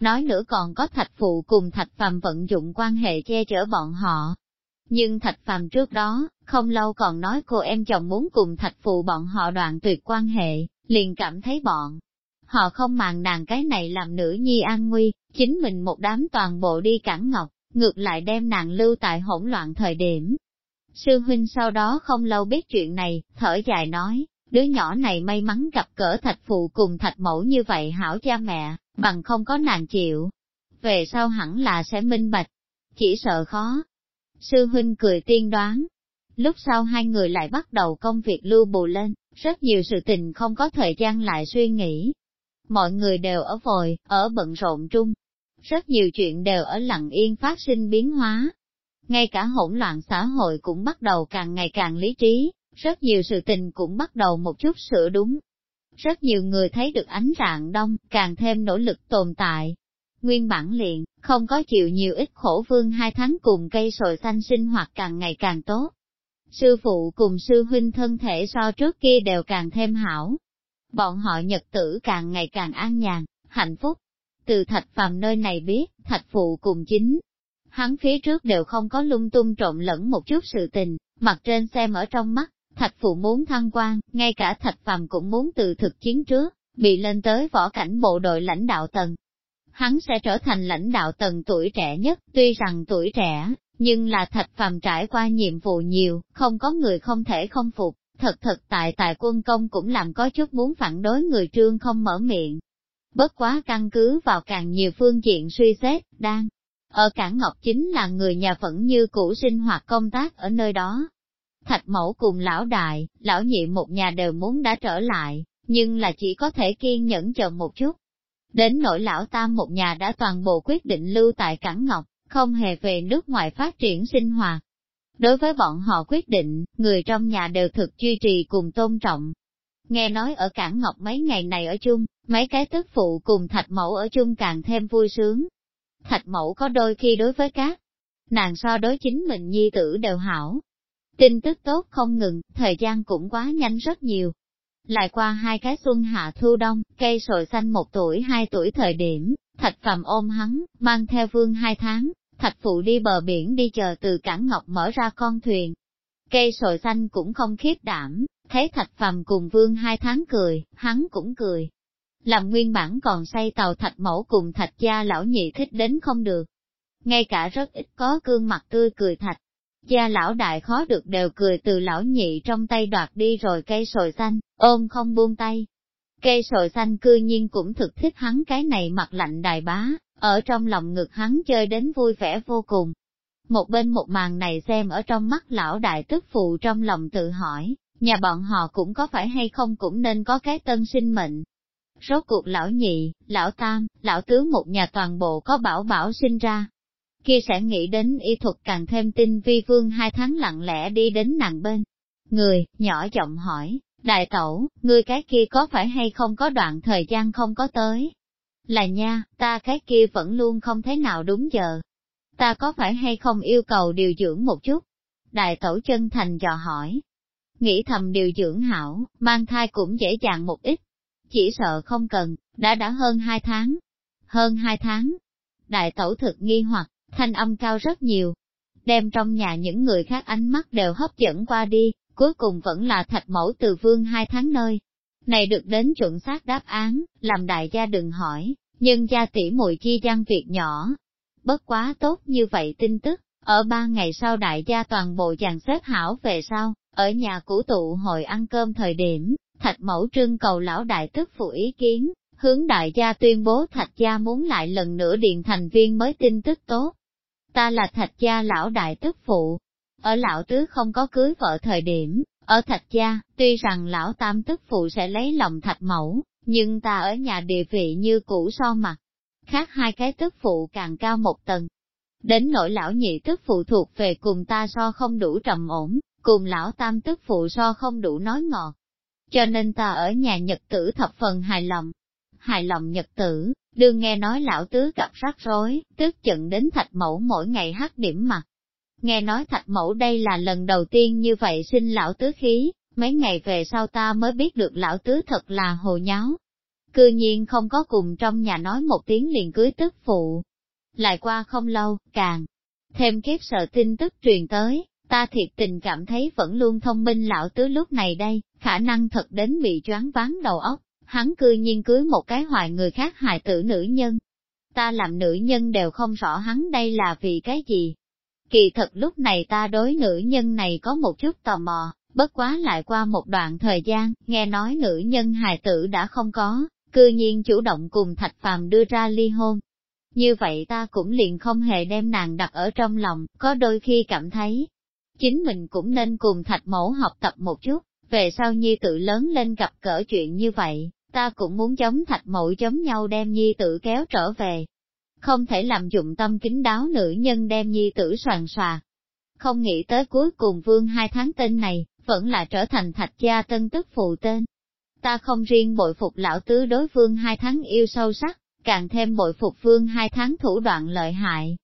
Nói nữa còn có thạch phụ cùng thạch phàm vận dụng quan hệ che chở bọn họ. Nhưng thạch phàm trước đó, không lâu còn nói cô em chồng muốn cùng thạch phụ bọn họ đoạn tuyệt quan hệ, liền cảm thấy bọn. Họ không màng nàng cái này làm nữ nhi an nguy, chính mình một đám toàn bộ đi cản ngọc, ngược lại đem nàng lưu tại hỗn loạn thời điểm, Sư huynh sau đó không lâu biết chuyện này, thở dài nói, đứa nhỏ này may mắn gặp cỡ thạch phụ cùng thạch mẫu như vậy hảo cha mẹ, bằng không có nàng chịu. Về sau hẳn là sẽ minh bạch, chỉ sợ khó. Sư huynh cười tiên đoán, Lúc sau hai người lại bắt đầu công việc lưu bù lên, rất nhiều sự tình không có thời gian lại suy nghĩ. Mọi người đều ở vội, ở bận rộn trung. Rất nhiều chuyện đều ở lặng yên phát sinh biến hóa. Ngay cả hỗn loạn xã hội cũng bắt đầu càng ngày càng lý trí, rất nhiều sự tình cũng bắt đầu một chút sửa đúng. Rất nhiều người thấy được ánh rạng đông, càng thêm nỗ lực tồn tại. Nguyên bản liền, không có chịu nhiều ít khổ vương hai tháng cùng cây sồi xanh sinh hoạt càng ngày càng tốt. Sư phụ cùng sư huynh thân thể so trước kia đều càng thêm hảo. Bọn họ nhật tử càng ngày càng an nhàn, hạnh phúc. Từ thạch phàm nơi này biết, thạch phụ cùng chính. Hắn phía trước đều không có lung tung trộn lẫn một chút sự tình, mặt trên xem ở trong mắt, thạch phụ muốn thăng quan, ngay cả thạch phàm cũng muốn từ thực chiến trước, bị lên tới võ cảnh bộ đội lãnh đạo tầng. Hắn sẽ trở thành lãnh đạo tầng tuổi trẻ nhất, tuy rằng tuổi trẻ, nhưng là thạch phàm trải qua nhiệm vụ nhiều, không có người không thể không phục, thật thật tại tại quân công cũng làm có chút muốn phản đối người trương không mở miệng. Bất quá căn cứ vào càng nhiều phương diện suy xét, đang ở Cảng Ngọc chính là người nhà vẫn như cũ sinh hoạt công tác ở nơi đó. Thạch mẫu cùng lão đại, lão nhị một nhà đều muốn đã trở lại, nhưng là chỉ có thể kiên nhẫn chờ một chút. Đến nỗi lão tam một nhà đã toàn bộ quyết định lưu tại Cảng Ngọc, không hề về nước ngoài phát triển sinh hoạt. Đối với bọn họ quyết định, người trong nhà đều thực duy trì cùng tôn trọng. Nghe nói ở Cảng Ngọc mấy ngày này ở chung, mấy cái tức phụ cùng thạch mẫu ở chung càng thêm vui sướng. Thạch mẫu có đôi khi đối với các nàng so đối chính mình nhi tử đều hảo. Tin tức tốt không ngừng, thời gian cũng quá nhanh rất nhiều. Lại qua hai cái xuân hạ thu đông, cây sồi xanh một tuổi hai tuổi thời điểm, Thạch Phạm ôm hắn, mang theo vương hai tháng, Thạch Phụ đi bờ biển đi chờ từ cảng ngọc mở ra con thuyền. Cây sồi xanh cũng không khiếp đảm, thấy Thạch Phạm cùng vương hai tháng cười, hắn cũng cười. Làm nguyên bản còn say tàu Thạch Mẫu cùng Thạch Gia lão nhị thích đến không được. Ngay cả rất ít có gương mặt tươi cười Thạch. Gia lão đại khó được đều cười từ lão nhị trong tay đoạt đi rồi cây sồi xanh, ôm không buông tay, Cây sồi xanh cư nhiên cũng thực thích hắn cái này mặt lạnh đài bá, ở trong lòng ngực hắn chơi đến vui vẻ vô cùng. Một bên một màn này xem ở trong mắt lão đại tức phụ trong lòng tự hỏi, nhà bọn họ cũng có phải hay không cũng nên có cái tân sinh mệnh. Rốt cuộc lão nhị, lão tam, lão tứ một nhà toàn bộ có bảo bảo sinh ra. Kia sẽ nghĩ đến y thuật càng thêm tinh vi vương hai tháng lặng lẽ đi đến nàng bên. Người, nhỏ giọng hỏi, Đại tẩu, ngươi cái kia có phải hay không có đoạn thời gian không có tới? Là nha, ta cái kia vẫn luôn không thế nào đúng giờ. Ta có phải hay không yêu cầu điều dưỡng một chút? Đại tẩu chân thành dò hỏi. Nghĩ thầm điều dưỡng hảo, mang thai cũng dễ dàng một ít. Chỉ sợ không cần, đã đã hơn hai tháng. Hơn hai tháng. Đại tẩu thực nghi hoặc, thanh âm cao rất nhiều. Đem trong nhà những người khác ánh mắt đều hấp dẫn qua đi, cuối cùng vẫn là thạch mẫu từ vương hai tháng nơi. Này được đến chuẩn xác đáp án, làm đại gia đừng hỏi, nhưng gia tỷ muội chi gian việc nhỏ. Bất quá tốt như vậy tin tức, ở ba ngày sau đại gia toàn bộ dàn xếp hảo về sau, ở nhà cũ tụ hội ăn cơm thời điểm, thạch mẫu trưng cầu lão đại tức phụ ý kiến, hướng đại gia tuyên bố thạch gia muốn lại lần nữa điện thành viên mới tin tức tốt. Ta là thạch gia lão đại tức phụ, ở lão tứ không có cưới vợ thời điểm, ở thạch gia, tuy rằng lão tam tức phụ sẽ lấy lòng thạch mẫu, nhưng ta ở nhà địa vị như cũ so mặt. Khác hai cái tức phụ càng cao một tầng. Đến nỗi lão nhị tức phụ thuộc về cùng ta so không đủ trầm ổn, cùng lão tam tức phụ so không đủ nói ngọt. Cho nên ta ở nhà nhật tử thập phần hài lòng. Hài lòng nhật tử, đương nghe nói lão tứ gặp rắc rối, tức giận đến thạch mẫu mỗi ngày hắc điểm mặt, Nghe nói thạch mẫu đây là lần đầu tiên như vậy xin lão tứ khí, mấy ngày về sau ta mới biết được lão tứ thật là hồ nháo. Cư nhiên không có cùng trong nhà nói một tiếng liền cưới tức phụ. Lại qua không lâu, càng thêm kiếp sợ tin tức truyền tới, ta thiệt tình cảm thấy vẫn luôn thông minh lão tứ lúc này đây, khả năng thật đến bị choáng váng đầu óc, hắn cư nhiên cưới một cái hoài người khác hài tử nữ nhân. Ta làm nữ nhân đều không rõ hắn đây là vì cái gì, Kỳ thật lúc này ta đối nữ nhân này có một chút tò mò, bất quá lại qua một đoạn thời gian, nghe nói nữ nhân hài tử đã không có, cư nhiên chủ động cùng Thạch Phàm đưa ra ly hôn. Như vậy ta cũng liền không hề đem nàng đặt ở trong lòng, có đôi khi cảm thấy, chính mình cũng nên cùng thạch mẫu học tập một chút, về sau nhi tự lớn lên gặp cỡ chuyện như vậy, ta cũng muốn chống thạch mẫu chống nhau đem nhi tử kéo trở về. Không thể làm dụng tâm kính đáo nữ nhân đem nhi tử soàn xòa. Không nghĩ tới cuối cùng vương hai tháng tên này, vẫn là trở thành thạch gia tân tức phụ tên. Ta không riêng bội phục lão tứ đối vương hai tháng yêu sâu sắc, càng thêm bội phục vương hai tháng thủ đoạn lợi hại.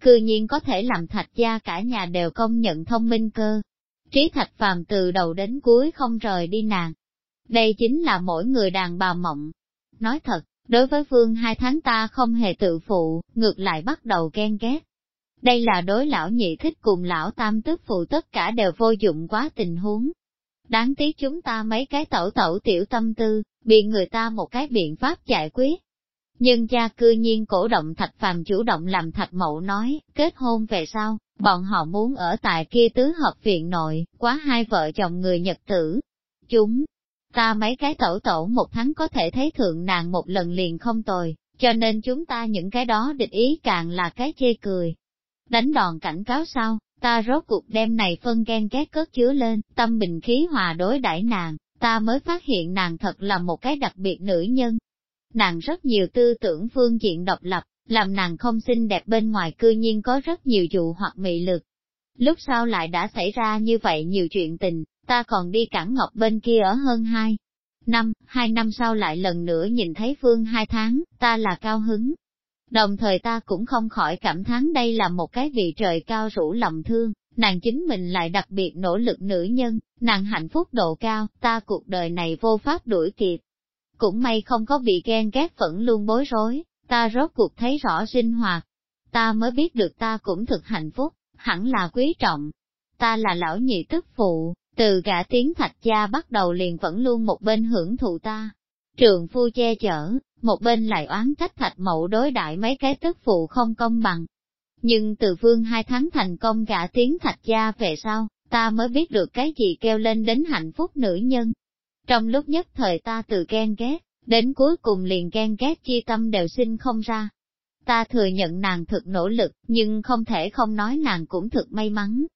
Cư nhiên có thể làm thạch gia cả nhà đều công nhận thông minh cơ. Trí thạch phàm từ đầu đến cuối không rời đi nàng. Đây chính là mỗi người đàn bà mộng. Nói thật, đối với vương hai tháng ta không hề tự phụ, ngược lại bắt đầu ghen ghét. Đây là đối lão nhị thích cùng lão tam tức phụ tất cả đều vô dụng quá tình huống. Đáng tiếc chúng ta mấy cái tẩu tẩu tiểu tâm tư, bị người ta một cái biện pháp giải quyết. Nhưng cha cư nhiên cổ động thạch phàm chủ động làm thạch mậu nói, kết hôn về sau, bọn họ muốn ở tại kia tứ hợp viện nội, quá hai vợ chồng người Nhật tử. Chúng, ta mấy cái tẩu tẩu một tháng có thể thấy thượng nàng một lần liền không tồi, cho nên chúng ta những cái đó địch ý càng là cái chê cười. Đánh đòn cảnh cáo sau, ta rốt cuộc đem này phân ghen ghét cất chứa lên, tâm bình khí hòa đối đãi nàng, ta mới phát hiện nàng thật là một cái đặc biệt nữ nhân. Nàng rất nhiều tư tưởng phương diện độc lập, làm nàng không xinh đẹp bên ngoài cư nhiên có rất nhiều dụ hoặc mị lực. Lúc sau lại đã xảy ra như vậy nhiều chuyện tình, ta còn đi cảng ngọc bên kia ở hơn hai năm, hai năm sau lại lần nữa nhìn thấy Phương hai tháng, ta là cao hứng, Đồng thời ta cũng không khỏi cảm thán đây là một cái vị trời cao rủ lòng thương, nàng chính mình lại đặc biệt nỗ lực nữ nhân, nàng hạnh phúc độ cao, ta cuộc đời này vô pháp đuổi kịp. Cũng may không có bị ghen ghét vẫn luôn bối rối, ta rốt cuộc thấy rõ sinh hoạt. Ta mới biết được ta cũng thực hạnh phúc, hẳn là quý trọng. Ta là lão nhị tức phụ, từ gã tiếng thạch gia bắt đầu liền vẫn luôn một bên hưởng thụ ta. Trường phu che chở, một bên lại oán trách thạch mậu đối đại mấy cái tức phụ không công bằng. Nhưng từ vương hai tháng thành công gã tiếng thạch gia về sau, ta mới biết được cái gì kêu lên đến hạnh phúc nữ nhân. Trong lúc nhất thời ta từ ghen ghét, đến cuối cùng liền ghen ghét chi tâm đều sinh không ra. Ta thừa nhận nàng thực nỗ lực, nhưng không thể không nói nàng cũng thực may mắn.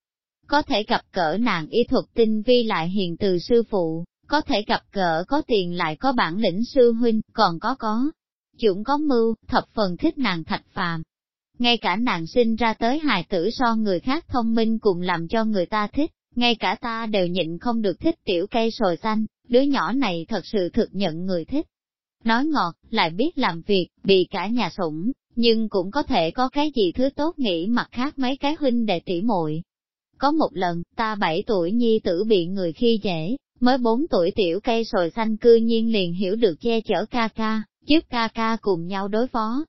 Có thể gặp cỡ nàng y thuật tinh vi lại hiền từ sư phụ, có thể gặp cỡ có tiền lại có bản lĩnh sư huynh, còn có có. Chúng có mưu, thập phần thích nàng thạch phàm. Ngay cả nàng sinh ra tới hài tử so người khác thông minh cùng làm cho người ta thích, ngay cả ta đều nhịn không được thích tiểu cây sồi xanh, đứa nhỏ này thật sự thực nhận người thích. Nói ngọt, lại biết làm việc, bị cả nhà sủng, nhưng cũng có thể có cái gì thứ tốt nghĩ mặt khác mấy cái huynh đệ tỉ muội. Có một lần, ta bảy tuổi nhi tử bị người khi dễ, Mới bốn tuổi tiểu cây sồi xanh cư nhiên liền hiểu được che chở ca ca, giúp ca ca cùng nhau đối phó.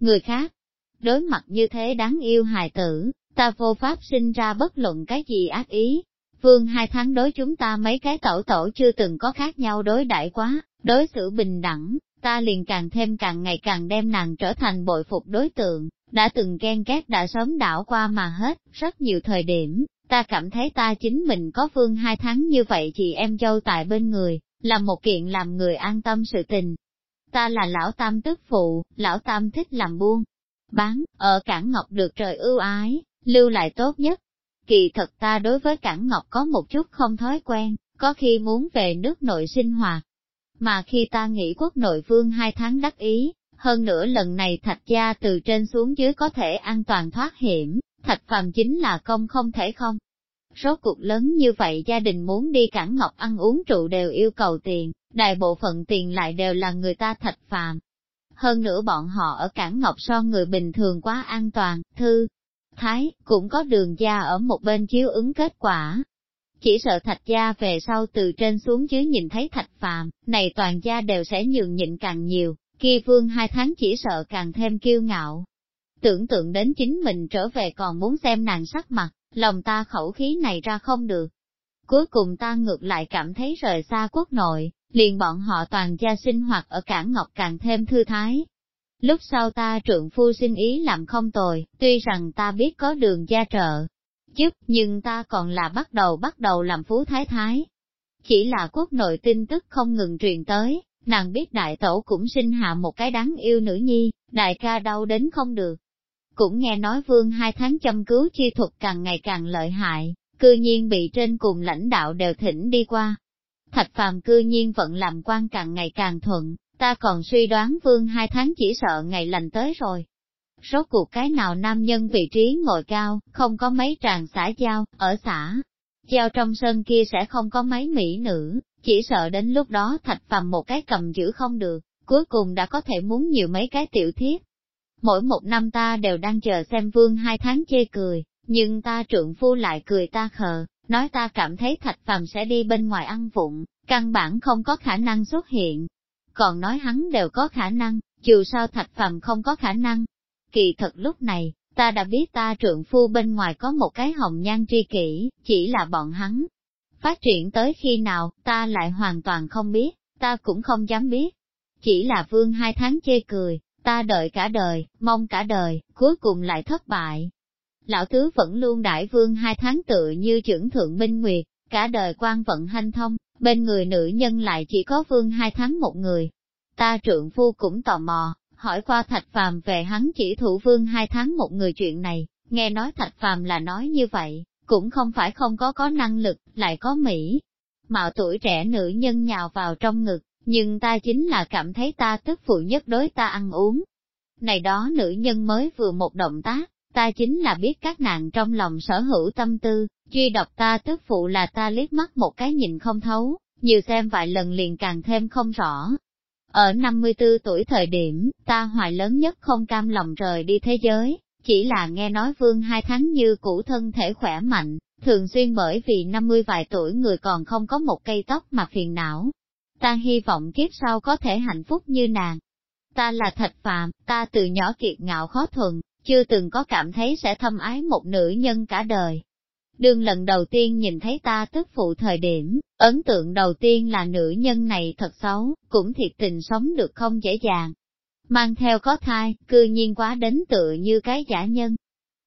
Người khác, đối mặt như thế đáng yêu hài tử, ta vô pháp sinh ra bất luận cái gì ác ý. Vương hai tháng đối chúng ta mấy cái tổ tổ chưa từng có khác nhau đối đại quá, đối xử bình đẳng, ta liền càng thêm càng ngày càng đem nàng trở thành bội phục đối tượng, đã từng ghen ghét đã sớm đảo qua mà hết, rất nhiều thời điểm, ta cảm thấy ta chính mình có phương hai tháng như vậy chị em dâu tại bên người, là một kiện làm người an tâm sự tình. Ta là lão tam tức phụ, lão tam thích làm buôn, bán, ở cảng ngọc được trời ưu ái, lưu lại tốt nhất. Kỳ thật ta đối với cảng ngọc có một chút không thói quen, có khi muốn về nước nội sinh hoạt. Mà khi ta nghĩ quốc nội vương hai tháng đắc ý, hơn nữa lần này thạch gia từ trên xuống dưới có thể an toàn thoát hiểm, thạch phàm chính là công không thể không. Rốt cuộc lớn như vậy gia đình muốn đi cảng ngọc ăn uống trụ đều yêu cầu tiền, đại bộ phận tiền lại đều là người ta thạch phàm. Hơn nữa bọn họ ở cảng ngọc so người bình thường quá an toàn, thư, thái, cũng có đường gia ở một bên chiếu ứng kết quả. Chỉ sợ thạch gia về sau từ trên xuống dưới nhìn thấy thạch phàm, này toàn gia đều sẽ nhường nhịn càng nhiều, kia vương hai tháng chỉ sợ càng thêm kiêu ngạo. Tưởng tượng đến chính mình trở về còn muốn xem nàng sắc mặt, lòng ta khẩu khí này ra không được. Cuối cùng ta ngược lại cảm thấy rời xa quốc nội, liền bọn họ toàn gia sinh hoạt ở cảng Ngọc càng thêm thư thái. Lúc sau ta trượng phu xin ý làm không tồi, tuy rằng ta biết có đường gia trợ, chức nhưng ta còn là bắt đầu bắt đầu làm phú thái thái. Chỉ là quốc nội tin tức không ngừng truyền tới, nàng biết đại tổ cũng sinh hạ một cái đáng yêu nữ nhi, đại ca đau đến không được. Cũng nghe nói vương hai tháng châm cứu chi thuật càng ngày càng lợi hại, cư nhiên bị trên cùng lãnh đạo đều thỉnh đi qua. Thạch phàm cư nhiên vẫn làm quan càng ngày càng thuận, ta còn suy đoán vương hai tháng chỉ sợ ngày lành tới rồi. Rốt cuộc cái nào nam nhân vị trí ngồi cao, không có mấy tràng xã giao, ở xã. Giao trong sân kia sẽ không có mấy mỹ nữ, chỉ sợ đến lúc đó thạch phàm một cái cầm giữ không được, cuối cùng đã có thể muốn nhiều mấy cái tiểu thiết. Mỗi một năm ta đều đang chờ xem vương hai tháng chê cười, nhưng ta trượng phu lại cười ta khờ, nói ta cảm thấy thạch phàm sẽ đi bên ngoài ăn vụng, căn bản không có khả năng xuất hiện. Còn nói hắn đều có khả năng, dù sao thạch phàm không có khả năng. Kỳ thật lúc này, ta đã biết ta trượng phu bên ngoài có một cái hồng nhan tri kỷ, chỉ là bọn hắn. Phát triển tới khi nào, ta lại hoàn toàn không biết, ta cũng không dám biết. Chỉ là vương hai tháng chê cười, ta đợi cả đời, mong cả đời, cuối cùng lại thất bại. Lão tứ vẫn luôn đại vương hai tháng tự như trưởng thượng minh nguyệt, cả đời quan vận hanh thông, bên người nữ nhân lại chỉ có vương hai tháng một người. Ta trượng phu cũng tò mò, hỏi qua thạch phàm về hắn chỉ thủ vương hai tháng một người chuyện này, nghe nói thạch phàm là nói như vậy, cũng không phải không có có năng lực, lại có Mỹ. Mạo tuổi trẻ nữ nhân nhào vào trong ngực, nhưng ta chính là cảm thấy ta tức phụ nhất đối ta ăn uống. Này đó nữ nhân mới vừa một động tác, ta chính là biết các nàng trong lòng sở hữu tâm tư, duy độc ta tức phụ là ta liếc mắt một cái nhìn không thấu, nhiều xem vài lần liền càng thêm không rõ. Ở 54 tuổi thời điểm, ta hoài lớn nhất không cam lòng rời đi thế giới, chỉ là nghe nói vương hai tháng như cũ thân thể khỏe mạnh, thường xuyên bởi vì 50 vài tuổi người còn không có một cây tóc mà phiền não. Ta hy vọng kiếp sau có thể hạnh phúc như nàng. Ta là thạch phạm, ta từ nhỏ kiệt ngạo khó thuần, chưa từng có cảm thấy sẽ thâm ái một nữ nhân cả đời. Đương lần đầu tiên nhìn thấy ta tức phụ thời điểm, ấn tượng đầu tiên là nữ nhân này thật xấu, cũng thiệt tình sống được không dễ dàng. Mang theo có thai, cư nhiên quá đến tựa như cái giả nhân.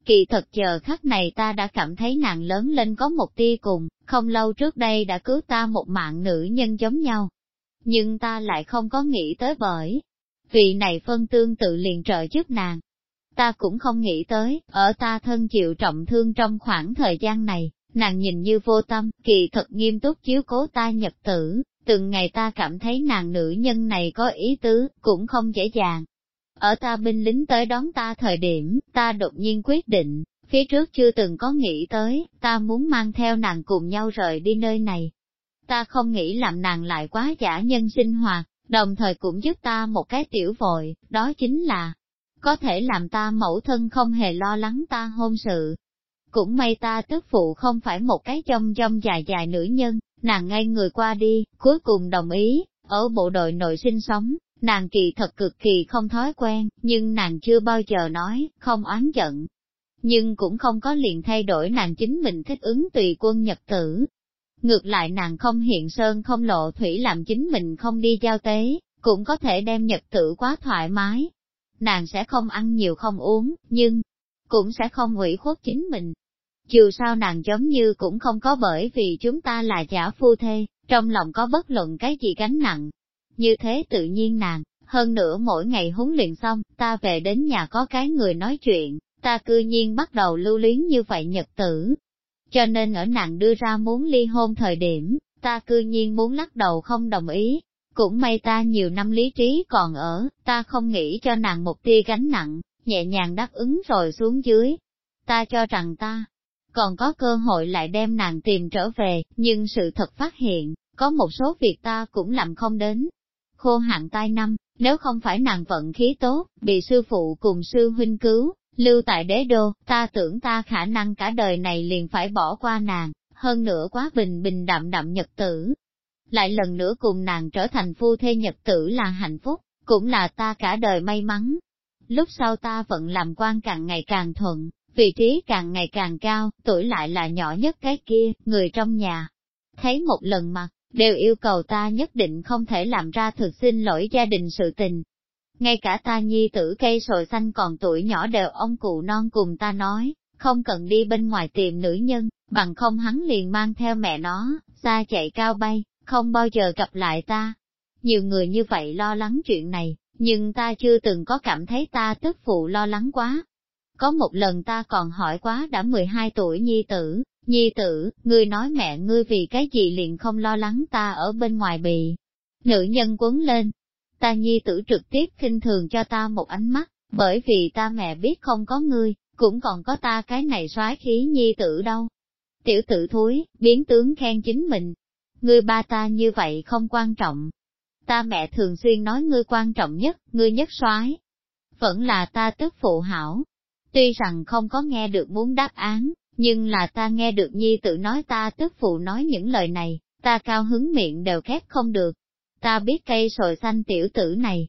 Kỳ thật chờ khắc này ta đã cảm thấy nàng lớn lên có một tia cùng, không lâu trước đây đã cứu ta một mạng nữ nhân giống nhau. Nhưng ta lại không có nghĩ tới bởi, vì này phân tương tự liền trợ giúp nàng, ta cũng không nghĩ tới, ở ta thân chịu trọng thương trong khoảng thời gian này, nàng nhìn như vô tâm, kỳ thật nghiêm túc chiếu cố ta nhật tử, từng ngày ta cảm thấy nàng nữ nhân này có ý tứ, cũng không dễ dàng. Ở ta binh lính tới đón ta thời điểm, ta đột nhiên quyết định, phía trước chưa từng có nghĩ tới, ta muốn mang theo nàng cùng nhau rời đi nơi này. Ta không nghĩ làm nàng lại quá giả nhân sinh hoạt, đồng thời cũng giúp ta một cái tiểu vội, đó chính là, có thể làm ta mẫu thân không hề lo lắng ta hôn sự. Cũng may ta tức phụ không phải một cái trong trong dài dài nữ nhân, nàng ngay người qua đi, cuối cùng đồng ý, ở bộ đội nội sinh sống, nàng kỳ thật cực kỳ không thói quen, nhưng nàng chưa bao giờ nói, không oán giận. Nhưng cũng không có liền thay đổi nàng chính mình thích ứng tùy quân nhật tử. Ngược lại nàng không hiện sơn không lộ thủy làm chính mình không đi giao tế, cũng có thể đem nhật tử quá thoải mái, nàng sẽ không ăn nhiều không uống, nhưng cũng sẽ không ủy khuất chính mình. Dù sao nàng giống như cũng không có bởi vì chúng ta là giả phu thê, trong lòng có bất luận cái gì gánh nặng. Như thế tự nhiên nàng, hơn nữa mỗi ngày huấn luyện xong, ta về đến nhà có cái người nói chuyện, ta cư nhiên bắt đầu lưu luyến như vậy nhật tử. Cho nên ở nàng đưa ra muốn ly hôn thời điểm, ta cư nhiên muốn lắc đầu không đồng ý, cũng may ta nhiều năm lý trí còn ở, ta không nghĩ cho nàng một tia gánh nặng, nhẹ nhàng đáp ứng rồi xuống dưới. Ta cho rằng ta còn có cơ hội lại đem nàng tìm trở về, nhưng sự thật phát hiện, có một số việc ta cũng làm không đến. Khô hạn tai năm, nếu không phải nàng vận khí tốt, bị sư phụ cùng sư huynh cứu, lưu tại đế đô, ta tưởng ta khả năng cả đời này liền phải bỏ qua nàng, hơn nữa quá bình bình đạm đạm nhật tử, lại lần nữa cùng nàng trở thành phu thê nhật tử là hạnh phúc, cũng là ta cả đời may mắn. Lúc sau ta vẫn làm quan càng ngày càng thuận, vị trí càng ngày càng cao, tuổi lại là nhỏ nhất cái kia, người trong nhà. Thấy một lần mặt, đều yêu cầu ta nhất định không thể làm ra thực xin lỗi gia đình sự tình. Ngay cả ta nhi tử cây sồi xanh còn tuổi nhỏ đều ông cụ non cùng ta nói, không cần đi bên ngoài tìm nữ nhân, bằng không hắn liền mang theo mẹ nó, xa chạy cao bay, không bao giờ gặp lại ta. Nhiều người như vậy lo lắng chuyện này, nhưng ta chưa từng có cảm thấy ta tức phụ lo lắng quá. Có một lần ta còn hỏi quá đã 12 tuổi nhi tử, Nhi tử, ngươi nói mẹ ngươi vì cái gì liền không lo lắng ta ở bên ngoài bị nữ nhân quấn lên. Ta nhi tử trực tiếp khinh thường cho ta một ánh mắt, bởi vì ta mẹ biết không có ngươi, cũng còn có ta cái này soái khí nhi tử đâu. Tiểu tử thúi, biến tướng khen chính mình. Ngươi ba ta như vậy không quan trọng. Ta mẹ thường xuyên nói ngươi quan trọng nhất, ngươi nhất soái Vẫn là ta tức phụ hảo. Tuy rằng không có nghe được muốn đáp án, nhưng là ta nghe được nhi tử nói ta tức phụ nói những lời này, ta cao hứng miệng đều khép không được. Ta biết cây sồi xanh tiểu tử này,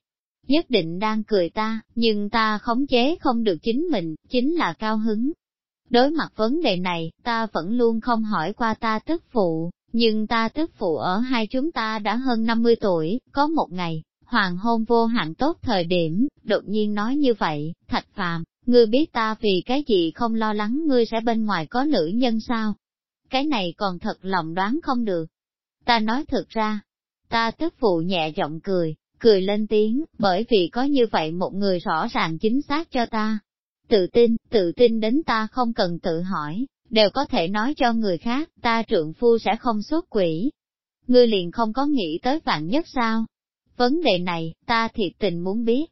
nhất định đang cười ta, nhưng ta khống chế không được chính mình, chính là cao hứng. Đối mặt vấn đề này, ta vẫn luôn không hỏi qua ta tức phụ, nhưng ta tức phụ ở hai chúng ta đã hơn 50 tuổi, có một ngày, hoàng hôn vô hạn tốt thời điểm, đột nhiên nói như vậy, thạch phàm, ngươi biết ta vì cái gì không lo lắng ngươi sẽ bên ngoài có nữ nhân sao? Cái này còn thật lòng đoán không được. Ta nói thật ra, ta tức phụ nhẹ giọng cười, cười lên tiếng, bởi vì có như vậy một người rõ ràng chính xác cho ta. Tự tin, tự tin đến ta không cần tự hỏi, đều có thể nói cho người khác, ta trượng phu sẽ không xuất quỷ. Ngươi liền không có nghĩ tới vạn nhất sao? Vấn đề này, ta thiệt tình muốn biết.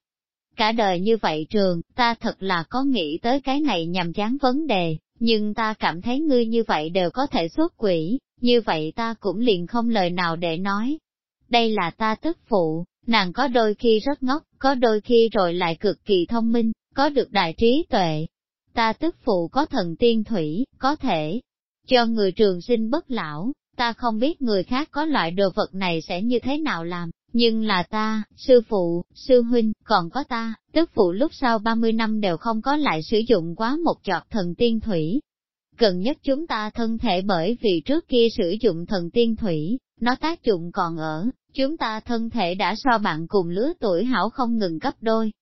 Cả đời như vậy trường, ta thật là có nghĩ tới cái này nhằm chán vấn đề, nhưng ta cảm thấy ngươi như vậy đều có thể xuất quỷ, như vậy ta cũng liền không lời nào để nói. Đây là ta tức phụ, nàng có đôi khi rất ngốc, có đôi khi rồi lại cực kỳ thông minh, có được đại trí tuệ. Ta tức phụ có thần tiên thủy, có thể cho người trường sinh bất lão, ta không biết người khác có loại đồ vật này sẽ như thế nào làm, nhưng là ta, sư phụ, sư huynh, còn có ta, tức phụ lúc sau 30 năm đều không có lại sử dụng quá một chọt thần tiên thủy. Gần nhất chúng ta thân thể bởi vì trước kia sử dụng thần tiên thủy, nó tác dụng còn ở, chúng ta thân thể đã so bạn cùng lứa tuổi hảo không ngừng gấp đôi.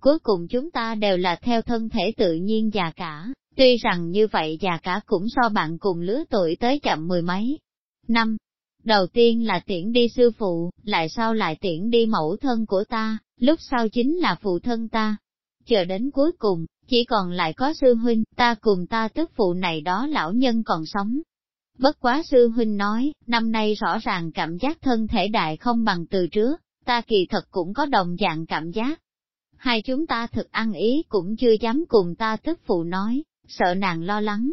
Cuối cùng chúng ta đều là theo thân thể tự nhiên già cả, tuy rằng như vậy già cả cũng so bạn cùng lứa tuổi tới chậm mười mấy năm, Đầu tiên là tiễn đi sư phụ, lại sau lại tiễn đi mẫu thân của ta, lúc sau chính là phụ thân ta. Chờ đến cuối cùng, chỉ còn lại có sư huynh, ta cùng ta tức phụ này đó lão nhân còn sống. Bất quá sư huynh nói, năm nay rõ ràng cảm giác thân thể đại không bằng từ trước, ta kỳ thật cũng có đồng dạng cảm giác. Hai chúng ta thực ăn ý cũng chưa dám cùng ta tức phụ nói, sợ nàng lo lắng.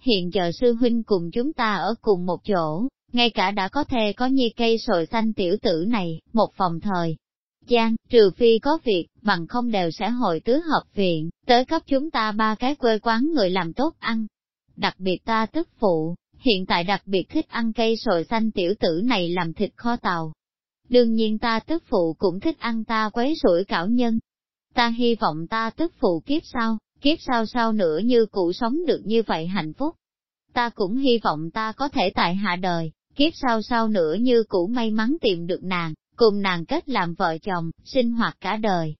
Hiện giờ sư huynh cùng chúng ta ở cùng một chỗ, ngay cả đã có thể có nhi cây sồi xanh tiểu tử này, một phòng thời. Giang, trừ phi có việc, bằng không đều sẽ hội tứ hợp viện, tới cấp chúng ta ba cái quê quán người làm tốt ăn. Đặc biệt ta tức phụ, hiện tại đặc biệt thích ăn cây sồi xanh tiểu tử này làm thịt kho tàu. Đương nhiên ta tức phụ cũng thích ăn ta quấy rủi cảo nhân. Ta hy vọng ta tức phụ kiếp sau, kiếp sau sau nữa như cụ sống được như vậy hạnh phúc. Ta cũng hy vọng ta có thể tại hạ đời, kiếp sau sau nữa như cũ may mắn tìm được nàng, cùng nàng kết làm vợ chồng, sinh hoạt cả đời.